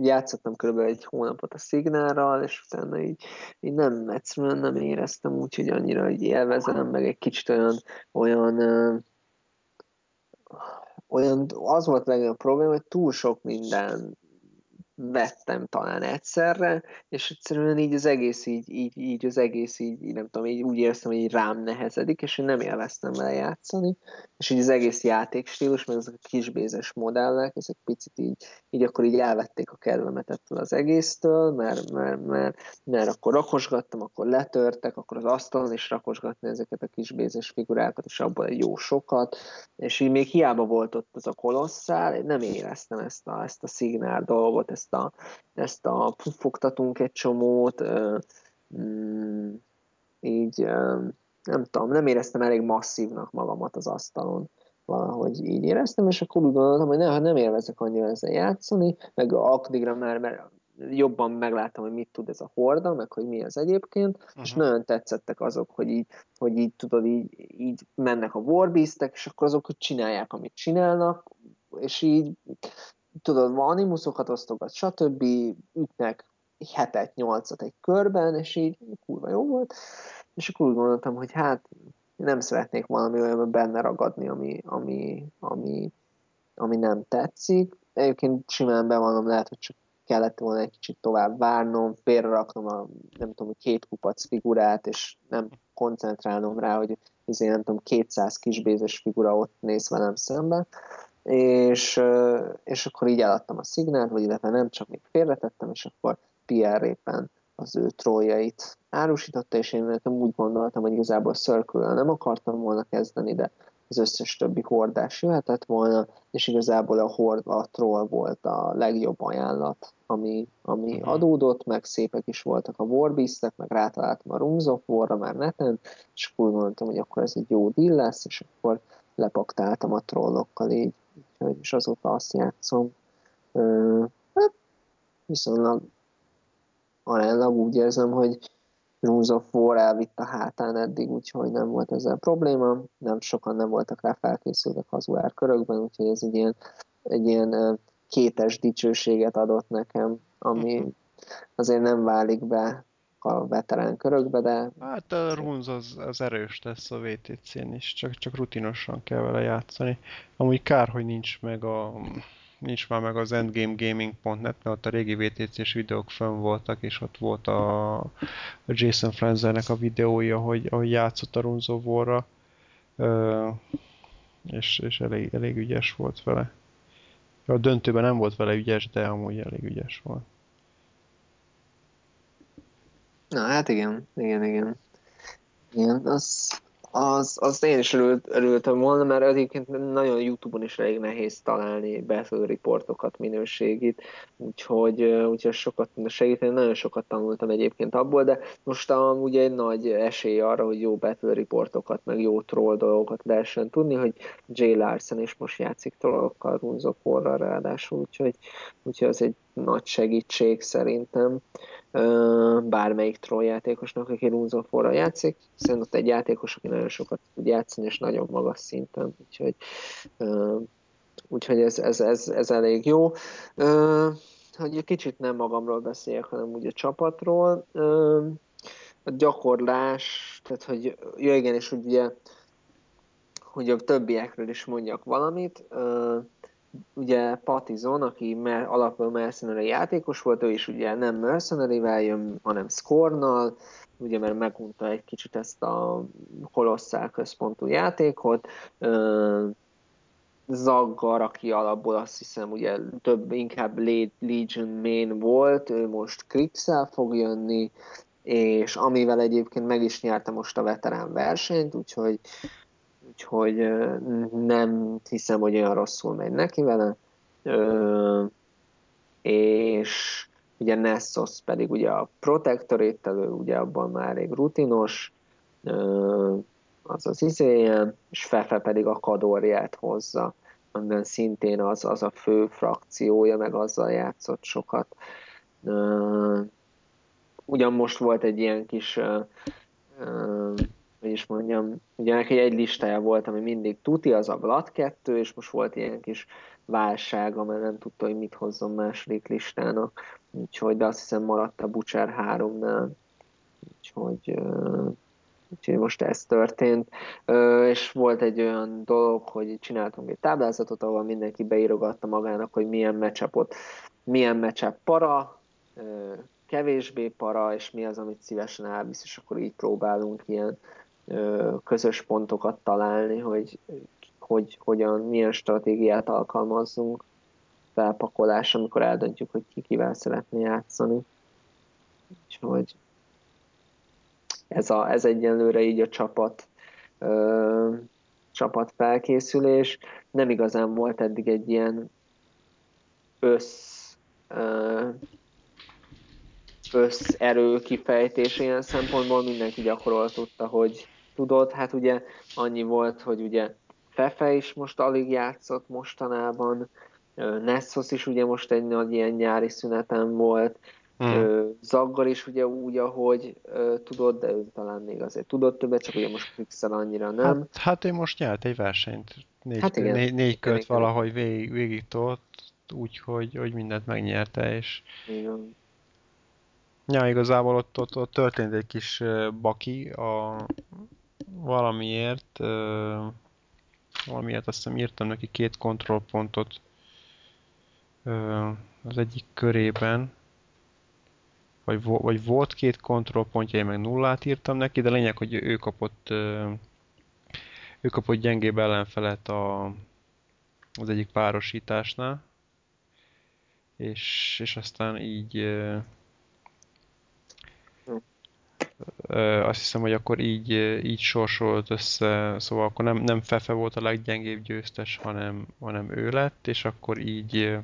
Speaker 2: játszottam körülbelül egy hónapot a szignálral, és utána így, így nem, egyszerűen nem éreztem úgy, hogy annyira így élvezem, meg egy kicsit olyan, olyan olyan, az volt a legnagyobb probléma, hogy túl sok minden vettem talán egyszerre, és egyszerűen így az egész így, így, így az egész így, nem tudom, így úgy éreztem, hogy így rám nehezedik, és én nem élveztem vele játszani, és így az egész játékstílus, meg ezek a kisbézes modellek, ezek picit így, így akkor így elvették a kedvemet ettől az egésztől, mert, mert, mert, mert akkor rakosgattam, akkor letörtek, akkor az asztalon is rakosgatni ezeket a kisbézes figurákat, és abból egy jó sokat, és így még hiába volt ott az a kolosszál, én nem éreztem ezt a, ezt a szignál dolgot, ezt ezt a, ezt a puffogtatunk egy csomót, mm, így nem tudom, nem éreztem elég masszívnak magamat az asztalon valahogy így éreztem, és akkor úgy gondoltam, hogy nem, nem élvezek annyira ezzel játszani, meg addigra már, mert jobban megláttam, hogy mit tud ez a horda, meg hogy mi az egyébként, uh-huh. és nagyon tetszettek azok, hogy így, hogy így tudod, így, így mennek a warbeastek, és akkor azok hogy csinálják, amit csinálnak, és így tudod, animuszokat osztogat, stb. ütnek hetet, nyolcat egy körben, és így kurva jó volt. És akkor úgy gondoltam, hogy hát nem szeretnék valami olyan benne ragadni, ami, ami, ami, ami nem tetszik. Egyébként simán bevallom, lehet, hogy csak kellett volna egy kicsit tovább várnom, félreraknom a, nem tudom, két kupac figurát, és nem koncentrálnom rá, hogy ezért nem tudom, 200 kisbézes figura ott néz velem szembe és, és akkor így eladtam a szignált, vagy illetve nem, csak még félretettem, és akkor Pierre éppen az ő trójait árusította, és én nekem úgy gondoltam, hogy igazából circle nem akartam volna kezdeni, de az összes többi hordás jöhetett volna, és igazából a, hord, a troll volt a legjobb ajánlat, ami, ami uh-huh. adódott, meg szépek is voltak a warbeastek, meg rátaláltam a Rooms of War-ra már neten, és úgy gondoltam, hogy akkor ez egy jó deal lesz, és akkor lepaktáltam a trollokkal így úgyhogy és azóta azt játszom. Hát, viszonylag aránylag úgy érzem, hogy Rules of War elvitt a hátán eddig, úgyhogy nem volt ezzel probléma, nem sokan nem voltak rá felkészülve kazuár körökben, úgyhogy ez egy ilyen egy ilyen kétes dicsőséget adott nekem, ami uh-huh. azért nem válik be a veterán körökbe, de...
Speaker 1: Hát a Runz az, az erős lesz a VTC-n is, csak, csak rutinosan kell vele játszani. Amúgy kár, hogy nincs meg a nincs már meg az endgamegaming.net, mert ott a régi VTC-s videók fönn voltak, és ott volt a, Jason Frenzernek a videója, hogy, ahogy játszott a Runzo War-ra, és, és elég, elég ügyes volt vele. A döntőben nem volt vele ügyes, de amúgy elég ügyes volt.
Speaker 2: Na hát igen, igen, igen. Igen, az, az, az én is örült, örültem volna, mert egyébként nagyon Youtube-on is elég nehéz találni battle reportokat, minőségét, úgyhogy, úgyhogy sokat segíteni, nagyon sokat tanultam egyébként abból, de most ugye egy nagy esély arra, hogy jó battle reportokat, meg jó troll dolgokat lehessen tudni, hogy Jay Larson is most játszik trollokkal, Runzokorral ráadásul, úgyhogy, úgyhogy az egy nagy segítség szerintem bármelyik troll játékosnak, aki Runzoforra játszik, hiszen ott egy játékos, aki nagyon sokat tud játszani, és nagyon magas szinten, úgyhogy, úgyhogy ez, ez, ez, ez elég jó. Hogy egy kicsit nem magamról beszéljek, hanem úgy a csapatról. A gyakorlás, tehát hogy ja igen, és ugye hogy a többiekről is mondjak valamit ugye Patizon, aki mer, alapból mercenary játékos volt, ő is ugye nem mercenary jön, hanem scornal, ugye mert megunta egy kicsit ezt a kolosszál központú játékot. Zaggar, aki alapból azt hiszem ugye több, inkább Legion main volt, ő most krix fog jönni, és amivel egyébként meg is nyerte most a veterán versenyt, úgyhogy úgyhogy nem hiszem, hogy olyan rosszul megy neki vele. És ugye Nessos pedig ugye a Protectorate ugye abban már elég rutinos, az az izéje, és Fefe pedig a Kadorját hozza, amiben szintén az, az a fő frakciója, meg azzal játszott sokat. Ugyan most volt egy ilyen kis hogy is mondjam, ugye neki egy listája volt, ami mindig tuti, az a Vlad 2, és most volt ilyen kis válság, mert nem tudta, hogy mit hozzon második listának, úgyhogy de azt hiszem maradt a Butcher 3-nál, úgyhogy, úgyhogy most ez történt, és volt egy olyan dolog, hogy csináltunk egy táblázatot, ahol mindenki beírogatta magának, hogy milyen meccsapot, milyen meccsap para, kevésbé para, és mi az, amit szívesen elvisz, és akkor így próbálunk ilyen közös pontokat találni, hogy, hogy hogyan, milyen stratégiát alkalmazzunk felpakolás, amikor eldöntjük, hogy ki kivel szeretné játszani. Úgyhogy ez, a, ez egyenlőre így a csapat ö, csapat felkészülés. Nem igazán volt eddig egy ilyen össz ö, összerő kifejtés ilyen szempontból mindenki gyakoroltotta, hogy tudod, hát ugye annyi volt, hogy ugye Fefe is most alig játszott mostanában, Nessos is ugye most egy nagy ilyen nyári szünetem volt, hmm. Zaggar is ugye úgy, ahogy tudod, de ő talán még azért tudott többet, csak ugye most Pixel annyira nem.
Speaker 1: Hát, hát ő most nyert egy versenyt. Négy, hát igen, négy, négy költ valahogy végig, végig tolt, úgyhogy hogy mindent megnyerte, és igen. Ja, igazából ott, ott, ott történt egy kis baki a valamiért, valamiért azt hiszem írtam neki két kontrollpontot az egyik körében, vagy, vagy volt két kontrollpontja, én meg nullát írtam neki, de lényeg, hogy ő kapott ő kapott gyengébb ellenfelet a, az egyik párosításnál, és, és aztán így azt hiszem, hogy akkor így, így sorsolt össze, szóval akkor nem, nem Fefe volt a leggyengébb győztes, hanem, hanem ő lett, és akkor így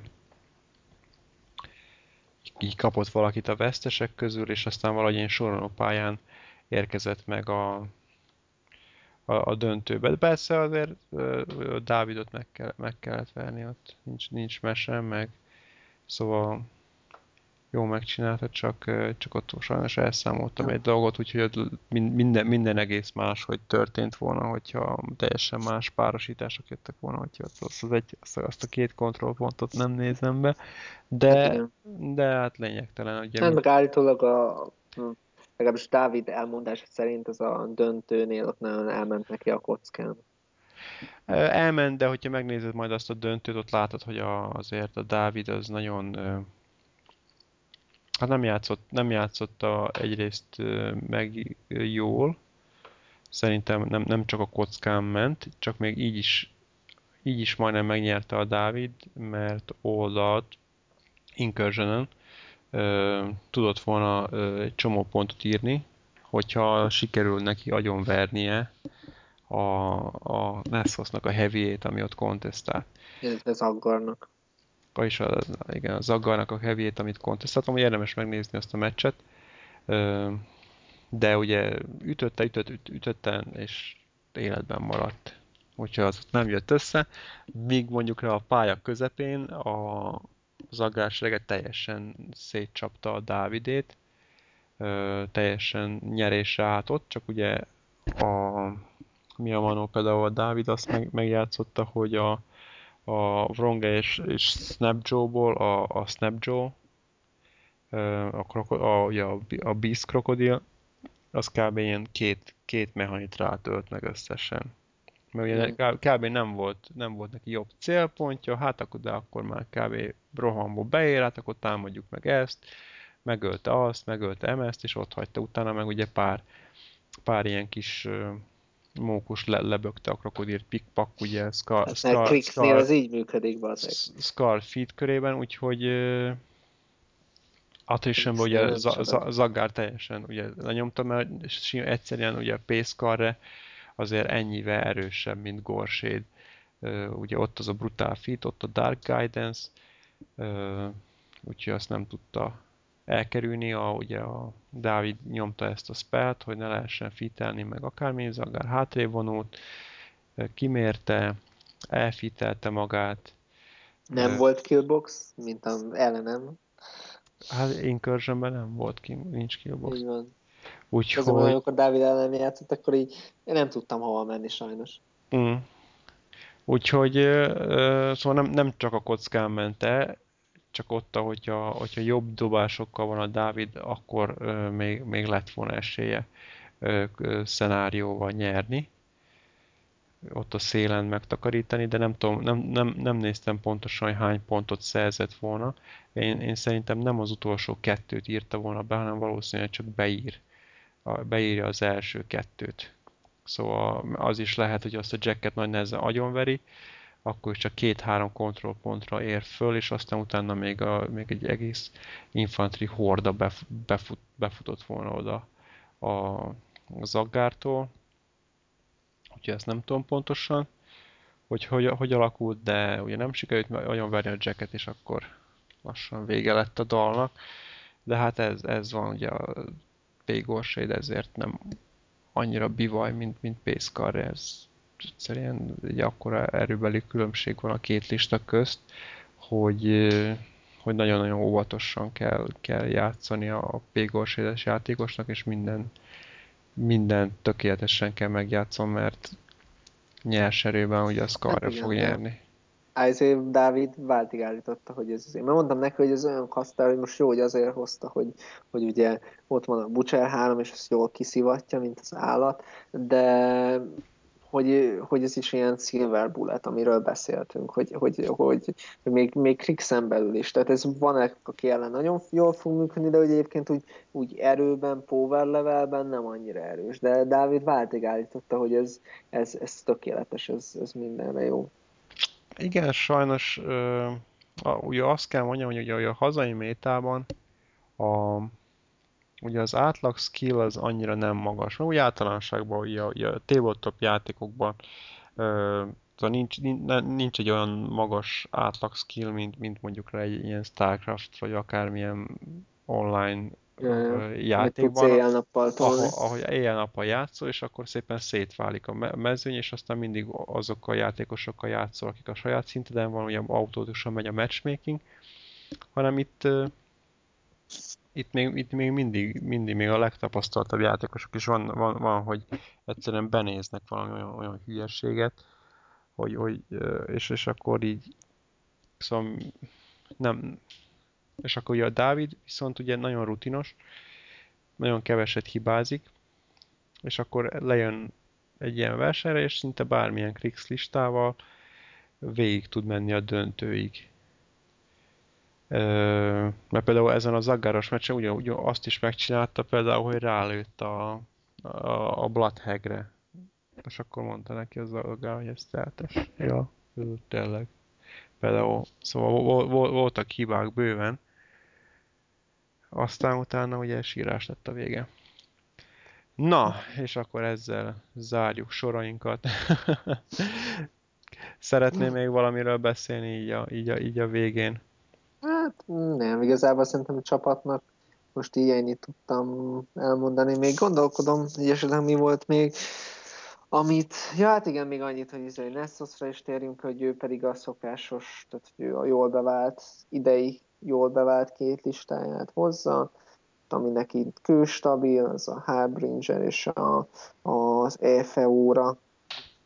Speaker 1: így kapott valakit a vesztesek közül, és aztán valahogy én soronó pályán érkezett meg a, a, a döntőbe. De persze azért Dávidot meg, kell, meg kellett verni, ott nincs, nincs mese, meg szóval jó megcsinálta, csak, csak ott sajnos elszámoltam ja. egy dolgot, úgyhogy minden, minden egész más, hogy történt volna, hogyha teljesen más párosítások jöttek volna, hogyha azt, az egy, azt, azt a két kontrollpontot nem nézem be, de hát, de hát lényegtelen.
Speaker 2: Ugye nem, mi... meg állítólag a legalábbis Dávid elmondása szerint az a döntőnél ott nagyon elment neki a kockán.
Speaker 1: Elment, de hogyha megnézed majd azt a döntőt, ott látod, hogy a, azért a Dávid az nagyon hát nem játszott, nem játszotta egyrészt meg jól, szerintem nem, nem csak a kockán ment, csak még így is, így is majdnem megnyerte a Dávid, mert oldalt incursion tudott volna ö, egy csomó pontot írni, hogyha sikerül neki agyonvernie a, a Nessosnak a heavy ami ott kontesztált.
Speaker 2: Ez aggarnak
Speaker 1: és a, igen, a Zaggarnak a heavy amit kontesztáltam, hogy érdemes megnézni azt a meccset. De ugye ütötte, ütött, üt, ütötte, és életben maradt. Úgyhogy az nem jött össze, míg mondjuk a pálya közepén a Zaggár teljesen szétcsapta a Dávidét, teljesen nyerésre állt ott, csak ugye a mi a manó például a Dávid azt meg, megjátszotta, hogy a, a Vronge és, és Snapjoe-ból a, a Snapjoe, a, kroko, a, a, Beast krokodil, az kb. ilyen két, két mechanitrát ölt meg összesen. Mert ugye kb. nem volt, nem volt neki jobb célpontja, hát akkor, de akkor már kb. rohamból beér, hát akkor támadjuk meg ezt, megölte azt, megölte ezt, és ott hagyta. Utána meg ugye pár, pár ilyen kis mókus le, lebökte a krokodírt, pikpak, ugye Scar,
Speaker 2: hát Scar, Scar, az így működik, bazeg.
Speaker 1: Scar feed körében, úgyhogy uh, attritionban ugye Zaggár teljesen ugye lenyomta, mert egyszerűen ugye a Pace azért ennyivel erősebb, mint Gorshade. Uh, ugye ott az a brutál feed, ott a Dark Guidance, uh, úgyhogy azt nem tudta elkerülni, a, ugye a Dávid nyomta ezt a spelt, hogy ne lehessen fitelni meg akármi, Zagár hátrébb vonult, kimérte, elfitelte magát.
Speaker 2: Nem uh, volt killbox, mint az ellenem.
Speaker 1: Hát Incursionben nem volt, ki, nincs killbox.
Speaker 2: Így van. Úgyhogy... Közben, amikor Dávid ellen játszott, akkor így én nem tudtam hova menni sajnos.
Speaker 1: Mm. Úgyhogy uh, szóval nem, nem csak a kockán ment -e, csak ott, hogyha, hogyha jobb dobásokkal van a Dávid, akkor ö, még, még lett volna esélye ö, ö, szenárióval nyerni. Ott a szélen megtakarítani, de nem, tudom, nem, nem, nem néztem pontosan, hogy hány pontot szerzett volna. Én, én szerintem nem az utolsó kettőt írta volna be, hanem valószínűleg csak beír. Beírja az első kettőt. Szóval az is lehet, hogy azt a jacket nagy nehezen agyonveri, akkor csak két-három kontrollpontra ér föl, és aztán utána még, a, még egy egész infantry horda bef, befut, befutott volna oda a, a zaggártól. Úgyhogy ezt nem tudom pontosan, hogy hogy, hogy alakult, de ugye nem sikerült olyan verni a jacket, és akkor lassan vége lett a dalnak. De hát ez, ez van ugye a Pégorséd, ezért nem annyira bivaj, mint, mint Pace ez egyszerűen egy akkora erőbeli különbség van a két lista közt, hogy, hogy nagyon-nagyon óvatosan kell, kell játszani a P-gorsédes játékosnak, és minden, minden tökéletesen kell megjátszom, mert nyers erőben ugye a Scarra hát fog nyerni.
Speaker 2: Isaiah Dávid váltig állította, hogy ez azért. Mert mondtam neki, hogy ez olyan kasztár, hogy most jó, hogy azért hozta, hogy, hogy ugye ott van a Butcher 3, és ezt jól kiszivatja, mint az állat, de hogy, hogy ez is ilyen silver bullet, amiről beszéltünk, hogy, hogy, hogy, még, még Krixen belül is. Tehát ez van aki ellen nagyon jól fog működni, de hogy egyébként úgy, úgy erőben, power levelben nem annyira erős. De Dávid váltig állította, hogy ez, ez, ez tökéletes, ez, ez mindenre jó.
Speaker 1: Igen, sajnos uh, ugye azt kell mondjam, hogy ugye a hazai métában a, ugye az átlag skill az annyira nem magas, mert úgy általánosságban ugye, ugye a tabletop játékokban ö, szóval nincs, nincs egy olyan magas átlag skill, mint, mint mondjuk egy ilyen Starcraft, vagy akármilyen online
Speaker 2: játékban, éjjel-nappal
Speaker 1: ahol, ahogy éjjel-nappal játszol, és akkor szépen szétválik a mezőny, és aztán mindig azokkal a játékosokkal játszol, akik a saját szinteden van, ugye automatikusan megy a matchmaking, hanem itt itt még, itt még mindig, mindig még a legtapasztaltabb játékosok is van, van, van hogy egyszerűen benéznek valami olyan, olyan hülyeséget, hogy, hogy és, és akkor így szóval nem, és akkor ugye a Dávid viszont ugye nagyon rutinos, nagyon keveset hibázik, és akkor lejön egy ilyen versenyre, és szinte bármilyen Krix listával végig tud menni a döntőig. Mert például ezen a zaggáros meccsen ugye, ugye azt is megcsinálta például, hogy rálőtt a, a, a Bloodhagre. És akkor mondta neki az zaggár, hogy ez teltes. Ja, tényleg. Például, szóval voltak hibák bőven. Aztán utána ugye sírás lett a vége. Na, és akkor ezzel zárjuk sorainkat. Szeretném még valamiről beszélni így a, így a, így a végén?
Speaker 2: Hát nem, igazából szerintem a csapatnak most így ennyit tudtam elmondani. Még gondolkodom, hogy esetleg mi volt még, amit, ja hát igen, még annyit, hogy izé Nessosra is térjünk, hogy ő pedig a szokásos, tehát hogy ő a jól bevált, idei jól bevált két listáját hozza, ami neki kőstabil, az a Harbinger és a, az EFE-óra,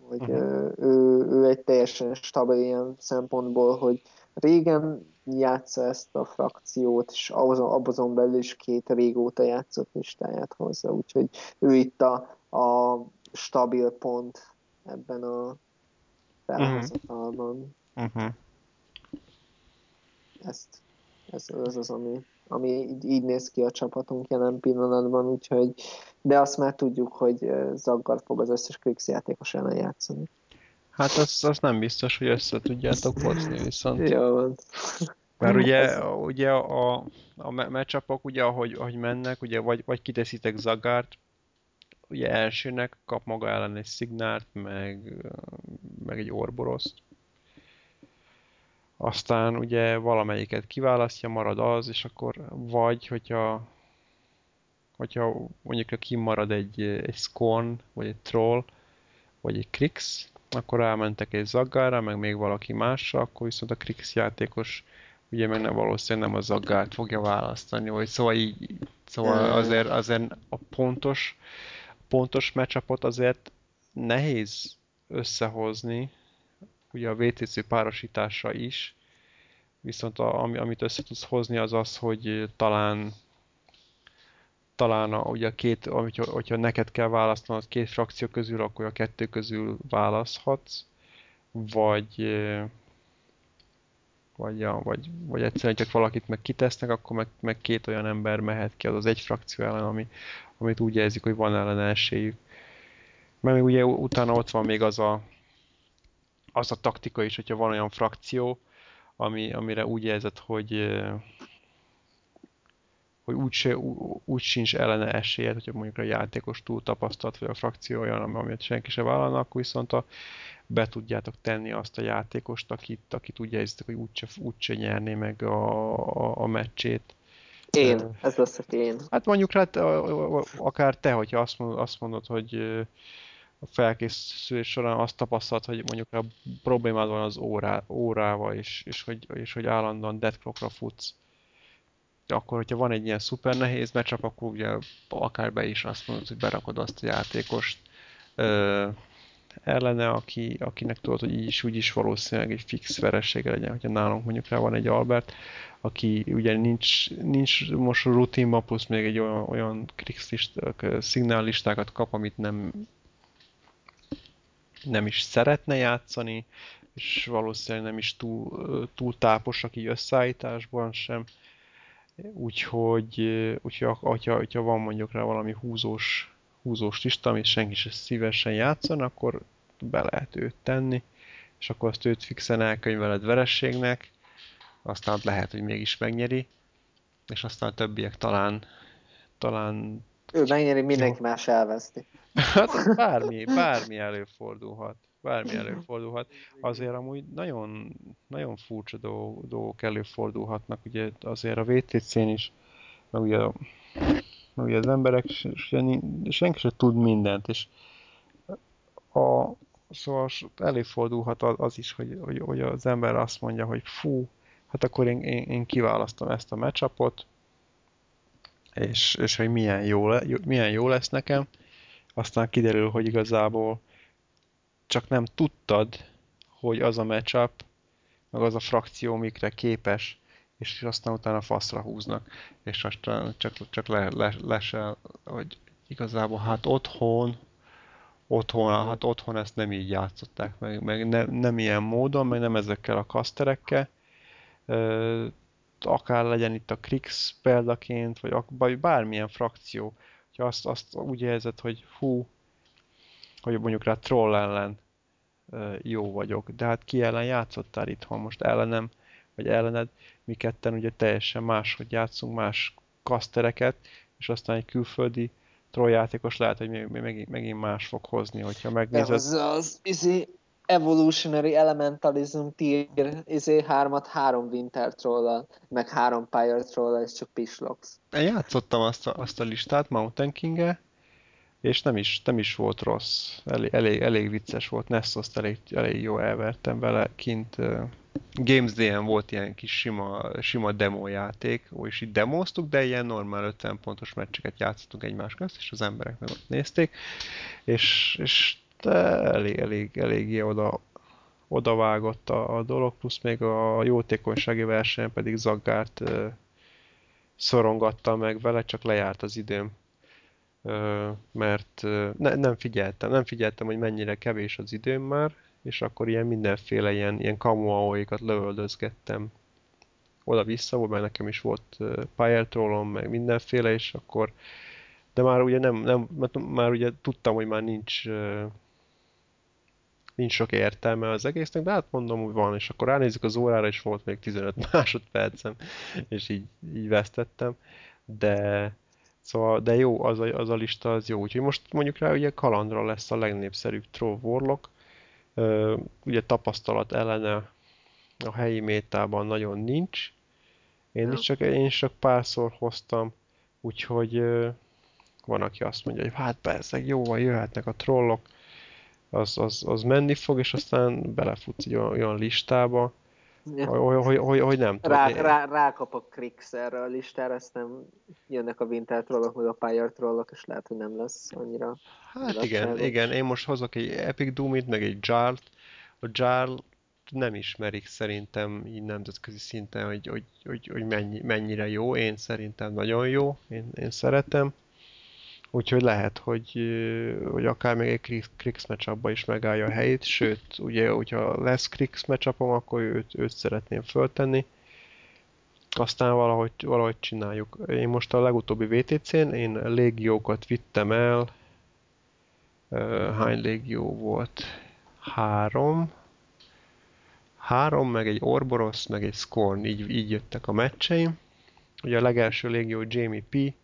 Speaker 2: hogy uh-huh. ő, ő egy teljesen stabil ilyen szempontból, hogy régen játsza ezt a frakciót, és abban belül is két régóta játszott listáját hozza, úgyhogy ő itt a, a stabil pont ebben a felhozatalban. Uh-huh. Ezt, ez az az, ami, ami így, így néz ki a csapatunk jelen pillanatban, úgyhogy de azt már tudjuk, hogy Zaggar fog az összes Krix játékos ellen játszani.
Speaker 1: Hát az, az nem biztos, hogy össze tudjátok hozni viszont.
Speaker 2: Jó van.
Speaker 1: Mert ugye, ugye a, a meccsapok, ugye, ahogy, ahogy mennek, ugye, vagy, vagy kiteszitek Zagárt, ugye elsőnek kap maga ellen egy szignált, meg, meg egy orboroszt. Aztán ugye valamelyiket kiválasztja, marad az, és akkor vagy, hogyha hogyha mondjuk kimarad egy, egy Scorn, vagy egy Troll, vagy egy Krix, akkor elmentek egy Zaggára, meg még valaki másra, akkor viszont a Krix játékos ugye meg nem valószínűleg nem a Zaggárt fogja választani, vagy szóval így, szóval azért, azért a pontos, pontos matchupot azért nehéz összehozni, ugye a VTC párosítása is, viszont a, ami, amit össze tudsz hozni az az, hogy talán talán a, ugye a két, hogyha, hogyha neked kell választanod két frakció közül, akkor a kettő közül választhatsz, vagy vagy, ja, vagy, vagy egyszerűen csak valakit meg kitesznek, akkor meg, meg két olyan ember mehet ki az az egy frakció ellen, ami, amit úgy érzik, hogy van ellen esélyük. Mert még ugye utána ott van még az a, az a taktika is, hogyha van olyan frakció, ami, amire úgy érzed, hogy, hogy úgy, se, úgy sincs ellene esélyed, hogyha mondjuk a játékos túl tapasztalt, vagy a frakció olyan, amit senki se vállalna, akkor viszont a, be tudjátok tenni azt a játékost, akit, akit úgy érzitek, hogy úgyse, úgyse nyerné meg a, a, a meccsét.
Speaker 2: Én, ez leszek én.
Speaker 1: Hát mondjuk hát akár te, hogyha azt mondod, azt mondod hogy a felkészülés során azt tapasztalt, hogy mondjuk a problémád van az órá, órával, és, és, hogy, és hogy állandóan deadclockra futsz, akkor, hogyha van egy ilyen szuper nehéz meccsap, akkor ugye akár be is azt mondod, hogy berakod azt a játékost ö, ellene, aki, akinek tudod, hogy így is úgy is valószínűleg egy fix veressége legyen, hogyha nálunk mondjuk rá van egy Albert, aki ugye nincs, nincs most rutinban, plusz még egy olyan, olyan szignállistákat kap, amit nem nem is szeretne játszani, és valószínűleg nem is túl, túl táposak így összeállításban sem. Úgyhogy, úgyhogy hogyha, hogyha van mondjuk rá valami húzós, húzós lista, amit senki sem szívesen játszan, akkor be lehet őt tenni, és akkor azt őt fixen elkönyveled verességnek, aztán lehet, hogy mégis megnyeri, és aztán a többiek talán, talán
Speaker 2: ő megnyeri, mindenki más elveszti.
Speaker 1: Hát bármi, bármi előfordulhat. Bármi előfordulhat. Azért amúgy nagyon, nagyon furcsa dolgok előfordulhatnak. Ugye azért a VTC-n is, meg ugye, meg ugye az emberek, senki sem tud mindent, és a, szóval előfordulhat az is, hogy, hogy, hogy az ember azt mondja, hogy fú, hát akkor én, én, én kiválasztom ezt a matchupot, és, és hogy milyen jó, le, milyen jó lesz nekem. Aztán kiderül, hogy igazából csak nem tudtad, hogy az a matchup, meg az a frakció mikre képes, és aztán utána faszra húznak, és aztán csak, csak le, le, lesel, hogy igazából hát otthon, otthon, hát otthon ezt nem így játszották, meg, meg ne, nem ilyen módon, meg nem ezekkel a kaszterekkel, akár legyen itt a Krix példaként, vagy, bármilyen frakció, hogy azt, azt úgy érzed, hogy hú, hogy mondjuk rá troll ellen jó vagyok, de hát ki ellen játszottál itthon, most ellenem, vagy ellened, mi ketten ugye teljesen máshogy játszunk, más kasztereket, és aztán egy külföldi trolljátékos lehet, hogy megint, megint más fog hozni, hogyha megnézed.
Speaker 2: Ez az, az izé, Evolutionary Elementalism tier izé hármat három Winter troll meg három Pyre troll és csak Pishlox.
Speaker 1: Én játszottam azt a, azt a listát Mountain king és nem is, nem is volt rossz. Elég, elég, elég vicces volt. nessos elég, elég jó elvertem vele kint. Games DM volt ilyen kis sima, sima demo játék, és itt demoztuk, de ilyen normál 50 pontos meccseket játszottunk egymás közt, és az emberek meg ott nézték, és, és elég, elég, eléggé oda, odavágott a, a dolog, plusz még a jótékonysági versenyen pedig Zaggárt ö, szorongatta meg vele, csak lejárt az időm. Mert ne, nem figyeltem, nem figyeltem, hogy mennyire kevés az időm már, és akkor ilyen mindenféle ilyen, ilyen kamuaóikat lövöldözgettem oda-vissza, mert nekem is volt pályeltrollom, meg mindenféle, és akkor de már ugye nem, nem már ugye tudtam, hogy már nincs nincs sok értelme az egésznek, de hát mondom, hogy van, és akkor ránézzük az órára, és volt még 15 másodpercem, és így, így vesztettem, de szóval, de jó, az a, az a lista az jó, úgyhogy most mondjuk rá ugye Kalandra lesz a legnépszerűbb Troll Warlock, ugye tapasztalat ellene a helyi métában nagyon nincs, én is csak, én is csak párszor hoztam, úgyhogy van, aki azt mondja, hogy hát persze, jóval jöhetnek a trollok, az, az, az menni fog, és aztán belefutsz egy olyan, olyan listába. Hogy, hogy, hogy, hogy nem
Speaker 2: tudom. Rá, rá, rákapok Krix erre a listára, aztán jönnek a Winter trollok, meg a Pyre trollok, és lehet, hogy nem lesz annyira
Speaker 1: Hát igen, igen, én most hozok egy Epic Doom-it, meg egy Jarl-t. A Jarl nem ismerik szerintem így nemzetközi szinten, hogy, hogy, hogy, hogy mennyi, mennyire jó. Én szerintem nagyon jó, én, én szeretem. Úgyhogy lehet, hogy, hogy akár még egy Krix matchupba is megállja a helyét, sőt, ugye, hogyha lesz Krix matchupom, akkor őt, őt szeretném föltenni. Aztán valahogy, valahogy csináljuk. Én most a legutóbbi VTC-n, én légiókat vittem el. Hány légió volt? Három. Három, meg egy Orboros, meg egy Scorn, így, így jöttek a meccseim. Ugye a legelső légió Jamie P,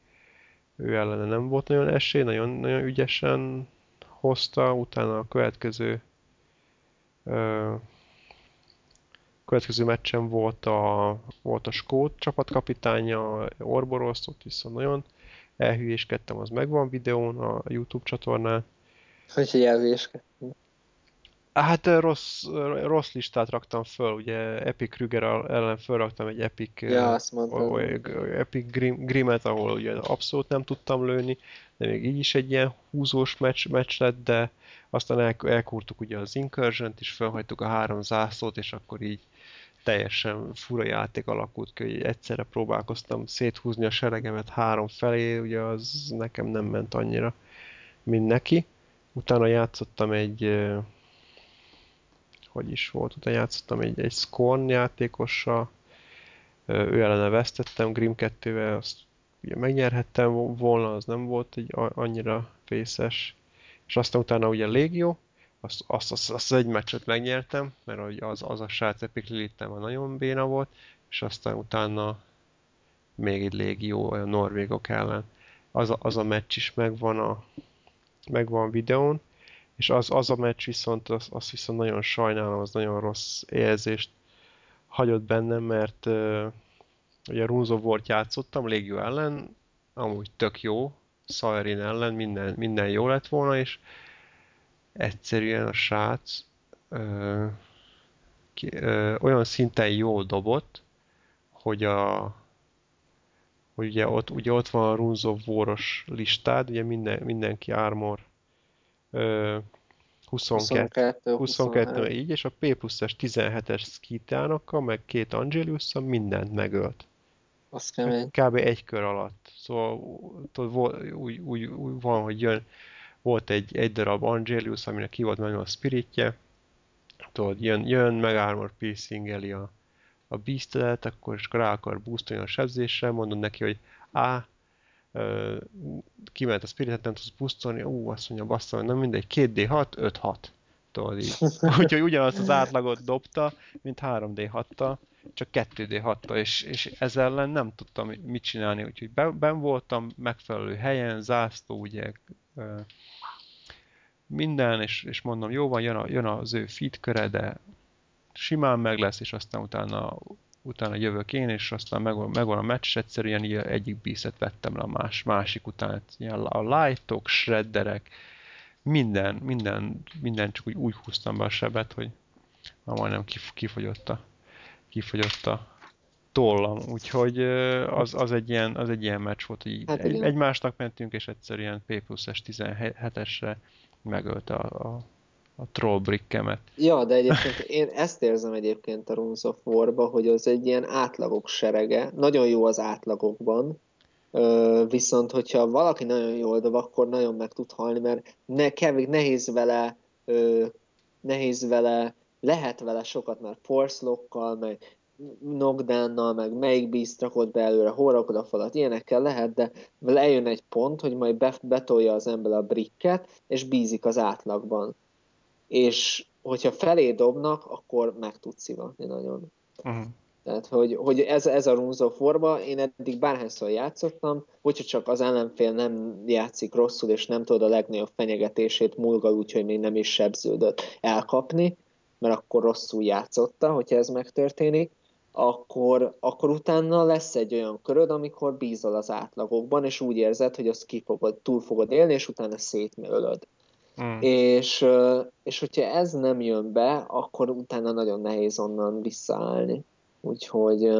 Speaker 1: ő ellene nem volt nagyon esély, nagyon, nagyon ügyesen hozta, utána a következő ö, következő meccsen volt a, volt a Skót csapatkapitánya, Orboros, ott viszont nagyon elhülyéskedtem, az megvan videón a YouTube csatornán.
Speaker 2: Hogy elhülyéskedtem?
Speaker 1: Hát rossz, rossz listát raktam föl, ugye Epic Krüger ellen fölraktam egy Epic,
Speaker 2: ja, azt.
Speaker 1: Epic Grim, Grimet, ahol ugye abszolút nem tudtam lőni, de még így is egy ilyen húzós meccs, meccs lett, de aztán el, elkúrtuk ugye az incursion és felhagytuk a három zászlót, és akkor így teljesen fura játék alakult ki, hogy egyszerre próbálkoztam széthúzni a seregemet három felé, ugye az nekem nem ment annyira, mint neki. Utána játszottam egy hogy is volt, utána játszottam egy, egy Scorn játékossal, ő ellene vesztettem, Grim 2-vel, azt ugye megnyerhettem volna, az nem volt egy annyira vészes. És aztán utána ugye Légió, azt, azt, azt, azt egy meccset megnyertem, mert az, az a srác Epic lilith nagyon béna volt, és aztán utána még egy Légió a norvégok ellen. Az a, az a meccs is megvan a megvan videón, és az, az a meccs viszont, az, az viszont nagyon sajnálom, az nagyon rossz érzést hagyott bennem, mert uh, ugye Runzo volt játszottam Légió ellen, amúgy tök jó, Sawerin ellen minden, minden jó lett volna, és egyszerűen a srác uh, ki, uh, olyan szinten jól dobott, hogy a hogy ugye ott, ugye ott van a Runes of War-os listád, ugye minden, mindenki Armor ö, 22, 22, 22 így, és a P plusz-es 17-es skitánokkal, meg két angelius mindent megölt.
Speaker 2: Az kemény.
Speaker 1: Kb. egy kör alatt. Szóval tudod, úgy, úgy, úgy van, hogy jön, volt egy, egy darab Angelius, aminek ki volt meg a spiritje, tudod, jön, jön meg armor piercing a, a beastedet, akkor is rá akar boostolni a sebzésre, mondod neki, hogy á, kiment a spiritet, nem tudsz boostolni, ú, azt mondja, bassza, nem mindegy, 2D6, 5-6. Tudod így. Úgyhogy ugyanazt az átlagot dobta, mint 3D6-tal, csak 2D6-tal, és, és ezzel ellen nem tudtam mit csinálni, úgyhogy ben voltam megfelelő helyen, zászló, ugye, minden, és, és mondom, jó van, jön, a, jön az ő feed köre, de simán meg lesz, és aztán utána, utána jövök én, és aztán megvan, megvan a meccs, egyszerűen így egyik bíszet vettem le a más, másik után. Ilyen a lightok, shredderek, minden, minden, minden csak úgy, úgy húztam be a sebet, hogy már majdnem kif, kifogyott a, kifogyott a tollam, úgyhogy az, az, egy ilyen, az egy ilyen meccs volt, hogy hát egy, egymásnak mentünk, és egyszerűen P plusz 17-esre megölte a, a, a troll brickemet.
Speaker 2: Ja, de egyébként én ezt érzem egyébként a Runes of War-ba, hogy az egy ilyen átlagok serege. Nagyon jó az átlagokban, viszont hogyha valaki nagyon jól dob, akkor nagyon meg tud halni, mert ne, kevés, nehéz vele nehéz vele, lehet vele sokat, mert force lockkal, meg knockdown meg melyik beast rakod be előre, hol rakod a falat, ilyenekkel lehet, de lejön egy pont, hogy majd betolja az ember a bricket, és bízik az átlagban. És hogyha felé dobnak, akkor meg tud szivatni nagyon. Uh-huh. Tehát, hogy, hogy ez, ez a Runes of War-ba, én eddig bárhányszor játszottam, hogyha csak az ellenfél nem játszik rosszul, és nem tudod a legnagyobb fenyegetését múlgal, úgyhogy még nem is sebződött elkapni, mert akkor rosszul játszotta, hogyha ez megtörténik, akkor, akkor utána lesz egy olyan köröd, amikor bízol az átlagokban, és úgy érzed, hogy azt ki fogod, túl fogod élni, és utána szétmölöd. Mm. És, és hogyha ez nem jön be, akkor utána nagyon nehéz onnan visszaállni. Úgyhogy,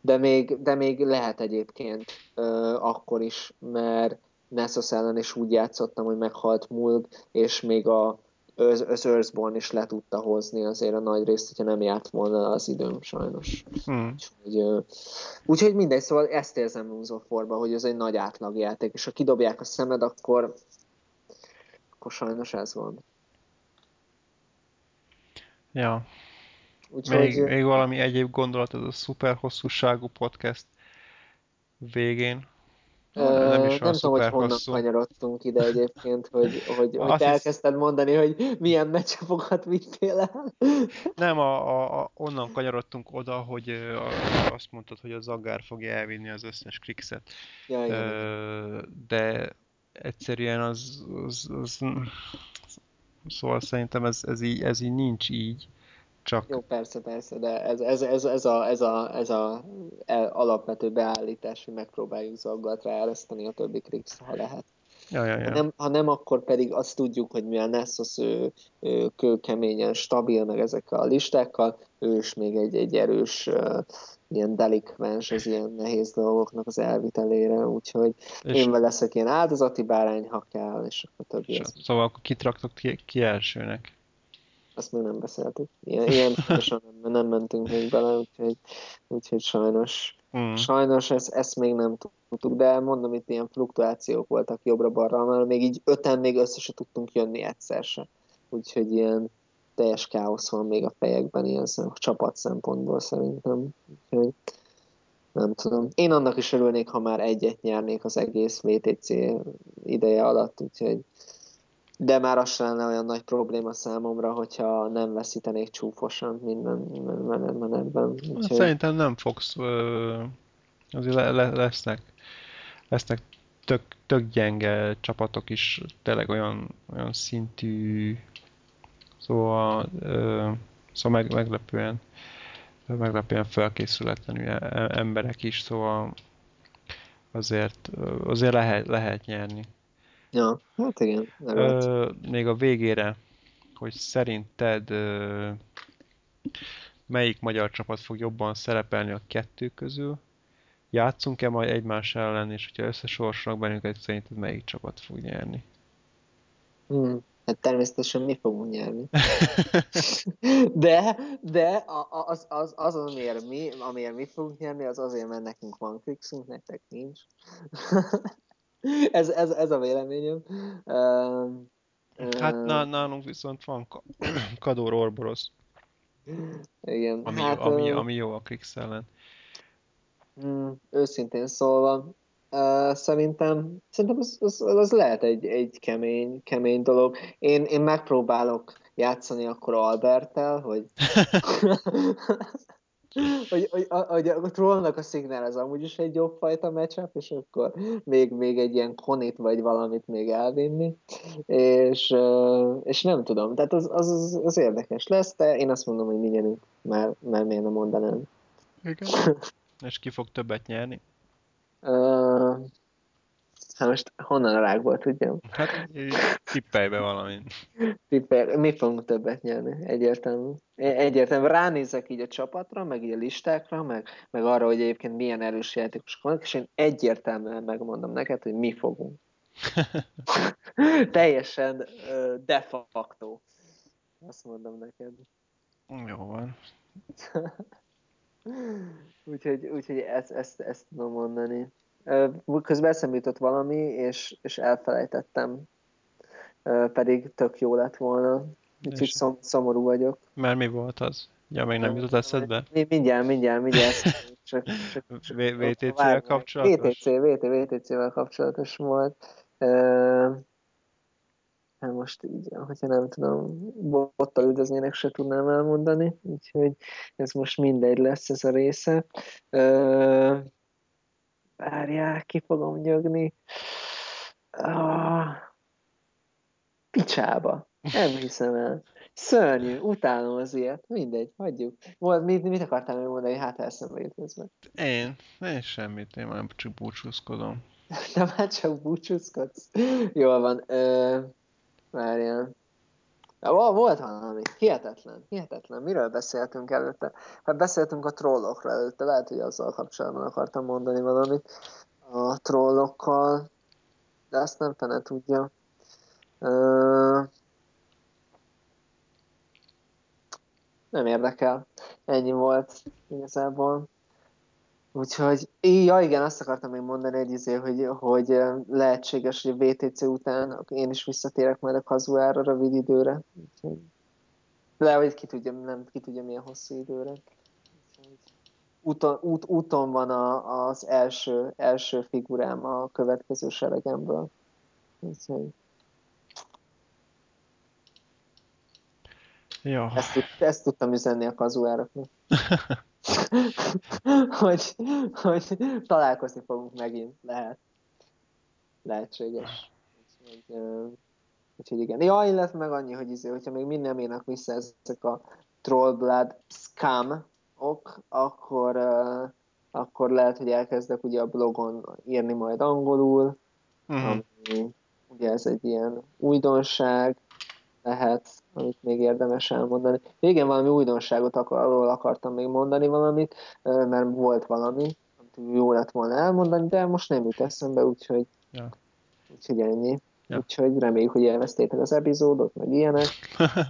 Speaker 2: de még, de még lehet egyébként akkor is, mert Nessos ellen is úgy játszottam, hogy meghalt Mulg, és még a, az Earthborn is le tudta hozni azért a nagy részt, hogyha nem járt volna az időm sajnos. Hmm. Úgyhogy, úgyhogy mindegy, szóval ezt érzem Moonsoforba, hogy ez egy nagy átlagjáték, és ha kidobják a szemed, akkor, akkor sajnos ez van.
Speaker 1: Ja. Úgyhogy, még, még valami egyéb gondolat ez a szuper hosszúságú podcast végén?
Speaker 2: Nem, is nem tudom, hogy honnan hosszú. kanyarodtunk ide egyébként, hogy, hogy, hogy te elkezdted mondani, hogy milyen meccsapokat vittél el.
Speaker 1: Nem, a, a, a, onnan kanyarodtunk oda, hogy a, azt mondtad, hogy a Zagár fogja elvinni az összes krixet. Ja, igen. De egyszerűen az, az, az, szóval szerintem ez, ez, így, ez így nincs így. Csak...
Speaker 2: Jó, persze, persze, de ez, ez, ez, ez, a, ez, a, ez a alapvető beállítás, hogy megpróbáljuk zaggatra ereszteni a többi Krix, ha lehet.
Speaker 1: Ja, ja, ja.
Speaker 2: Ha, nem, ha nem, akkor pedig azt tudjuk, hogy mivel Nessos ő, ő kőkeményen stabil, meg ezekkel a listákkal, ő is még egy, egy erős ilyen delikvens az ilyen nehéz dolgoknak az elvitelére, úgyhogy és én leszek ilyen áldozati bárány, ha kell, és akkor többi.
Speaker 1: Szóval akkor kit raktok ki, ki elsőnek?
Speaker 2: Azt még nem beszéltük. Ilyen, ilyen nem, nem mentünk még bele, úgyhogy, úgyhogy sajnos, mm. sajnos ezt, ezt még nem tudtuk, de mondom, itt ilyen fluktuációk voltak jobbra-balra, mert még így öten még össze se tudtunk jönni egyszer se. Úgyhogy ilyen teljes káosz van még a fejekben ilyen szem, csapat szempontból szerintem. Úgyhogy nem tudom. Én annak is örülnék, ha már egyet nyernék az egész VTC ideje alatt, úgyhogy de már az sem lenne olyan nagy probléma számomra, hogyha nem veszítenék csúfosan minden menetben.
Speaker 1: Úgyhogy... Szerintem nem fogsz, azért le, le, lesznek, lesznek tök, tök gyenge csapatok is, tényleg olyan, olyan szintű, szóval, szóval meg, meglepően, meglepően felkészületlenül e, emberek is, szóval azért, azért lehet, lehet nyerni.
Speaker 2: Ja, hát igen.
Speaker 1: Ö, még a végére, hogy szerinted ö, melyik magyar csapat fog jobban szerepelni a kettő közül, játszunk-e majd egymás ellen, és hogyha összesorsolnak bennünket, szerinted melyik csapat fog nyerni?
Speaker 2: Hmm. Hát természetesen mi fogunk nyerni. De, de az, az, az, amiért mi, amiért mi fogunk nyerni, az azért, mert nekünk van fixünk, nektek nincs. ez, ez, ez a véleményem.
Speaker 1: Hát nálunk viszont van Kador Orboros.
Speaker 2: Igen.
Speaker 1: Ami,
Speaker 2: hát,
Speaker 1: ami, ami jó a Krix ellen.
Speaker 2: Mm, őszintén szólva, uh, szerintem, szerintem az, az, az lehet egy, egy kemény, kemény dolog. Én, én megpróbálok játszani akkor Albertel, hogy hogy, hogy, hogy a trollnak a szignál az amúgy is egy jobb fajta matchup, és akkor még, még egy ilyen konit vagy valamit még elvinni, és, és nem tudom, tehát az, az, az, az érdekes lesz, de én azt mondom, hogy mi nyerünk, mert, mert miért nem mondanám.
Speaker 1: Igen. és ki fog többet nyerni?
Speaker 2: Uh, Hát most honnan a rákból tudjam?
Speaker 1: Hát tippelj be valamit.
Speaker 2: Tippelj, mi fogunk többet nyerni? Egyértelmű. Egyértelmű. Ránézek így a csapatra, meg így a listákra, meg, meg arra, hogy egyébként milyen erős játékosok vannak, és én egyértelműen megmondom neked, hogy mi fogunk. Teljesen de facto. Azt mondom neked.
Speaker 1: Jó van.
Speaker 2: úgyhogy úgyhogy ezt, ezt, ezt tudom mondani. Közben eszembe jutott valami, és, és elfelejtettem. Pedig tök jó lett volna. Úgyhogy szom, szomorú vagyok.
Speaker 1: Mert mi volt az? Ja, még nem jutott eszedbe?
Speaker 2: Mindjárt, mindjárt, mindjárt. Csak,
Speaker 1: csak, csak VTC-vel kapcsolatos?
Speaker 2: VTC, VT, VTC-vel kapcsolatos volt. Hát most így, hogyha nem tudom, bottal üldöznének, se tudnám elmondani, úgyhogy ez most mindegy lesz ez a része. Várjál, ki fogom nyögni. Ah, picsába. Nem hiszem el. Szörnyű, utálom az ilyet. Mindegy, hagyjuk. Volt, mit, mit akartál még mondani, hát eszembe jut közben.
Speaker 1: Én? Én semmit, én már csak búcsúzkodom.
Speaker 2: De már csak búcsúzkodsz? Jól van. Ö, várjál. Volt valami. Hihetetlen. Hihetetlen. Miről beszéltünk előtte? Hát beszéltünk a trollokról előtte. Lehet, hogy azzal kapcsolatban akartam mondani valamit. A trollokkal. De azt nem fene tudja. Nem érdekel. Ennyi volt igazából. Úgyhogy, ja igen, azt akartam még mondani egy izé, hogy, hogy lehetséges, hogy a VTC után én is visszatérek majd a kazuára rövid időre. Úgyhogy, de hogy ki tudja, nem, ki tudja milyen hosszú időre. Úton, út, úton van a, az első, első figurám a következő seregemből. Úgyhogy...
Speaker 1: Ja.
Speaker 2: Ezt, ezt tudtam üzenni a kazuároknak. hogy, hogy találkozni fogunk megint, lehet. Lehetséges. Úgyhogy, úgyhogy igen. Ja, illetve meg annyi, hogy izé, hogyha még minden érnek vissza ezek a Trollblood scam ok, akkor, uh, akkor lehet, hogy elkezdek ugye a blogon írni majd angolul, uh-huh. ami ugye ez egy ilyen újdonság, lehet, amit még érdemes elmondani. Igen, valami újdonságot akar, arról akartam még mondani valamit, mert volt valami, amit jó lett volna elmondani, de most nem jut eszembe, úgyhogy, ja. úgyhogy ennyi. Ja. Úgyhogy reméljük, hogy élveztétek az epizódot, meg ilyenek.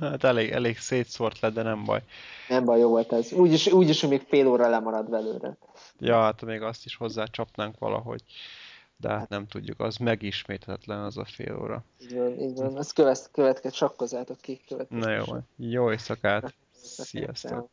Speaker 1: hát elég, elég szétszórt lett, de nem baj.
Speaker 2: Nem baj, jó volt ez. Úgyis, úgyis hogy még fél óra lemarad belőle.
Speaker 1: Ja, hát még azt is hozzá csapnánk valahogy de hát nem tudjuk, az megisméthetetlen az a fél óra.
Speaker 2: Így van, így van. Ezt követ, következő, sakkozátok ki.
Speaker 1: Na jó, jó éjszakát, sziasztok!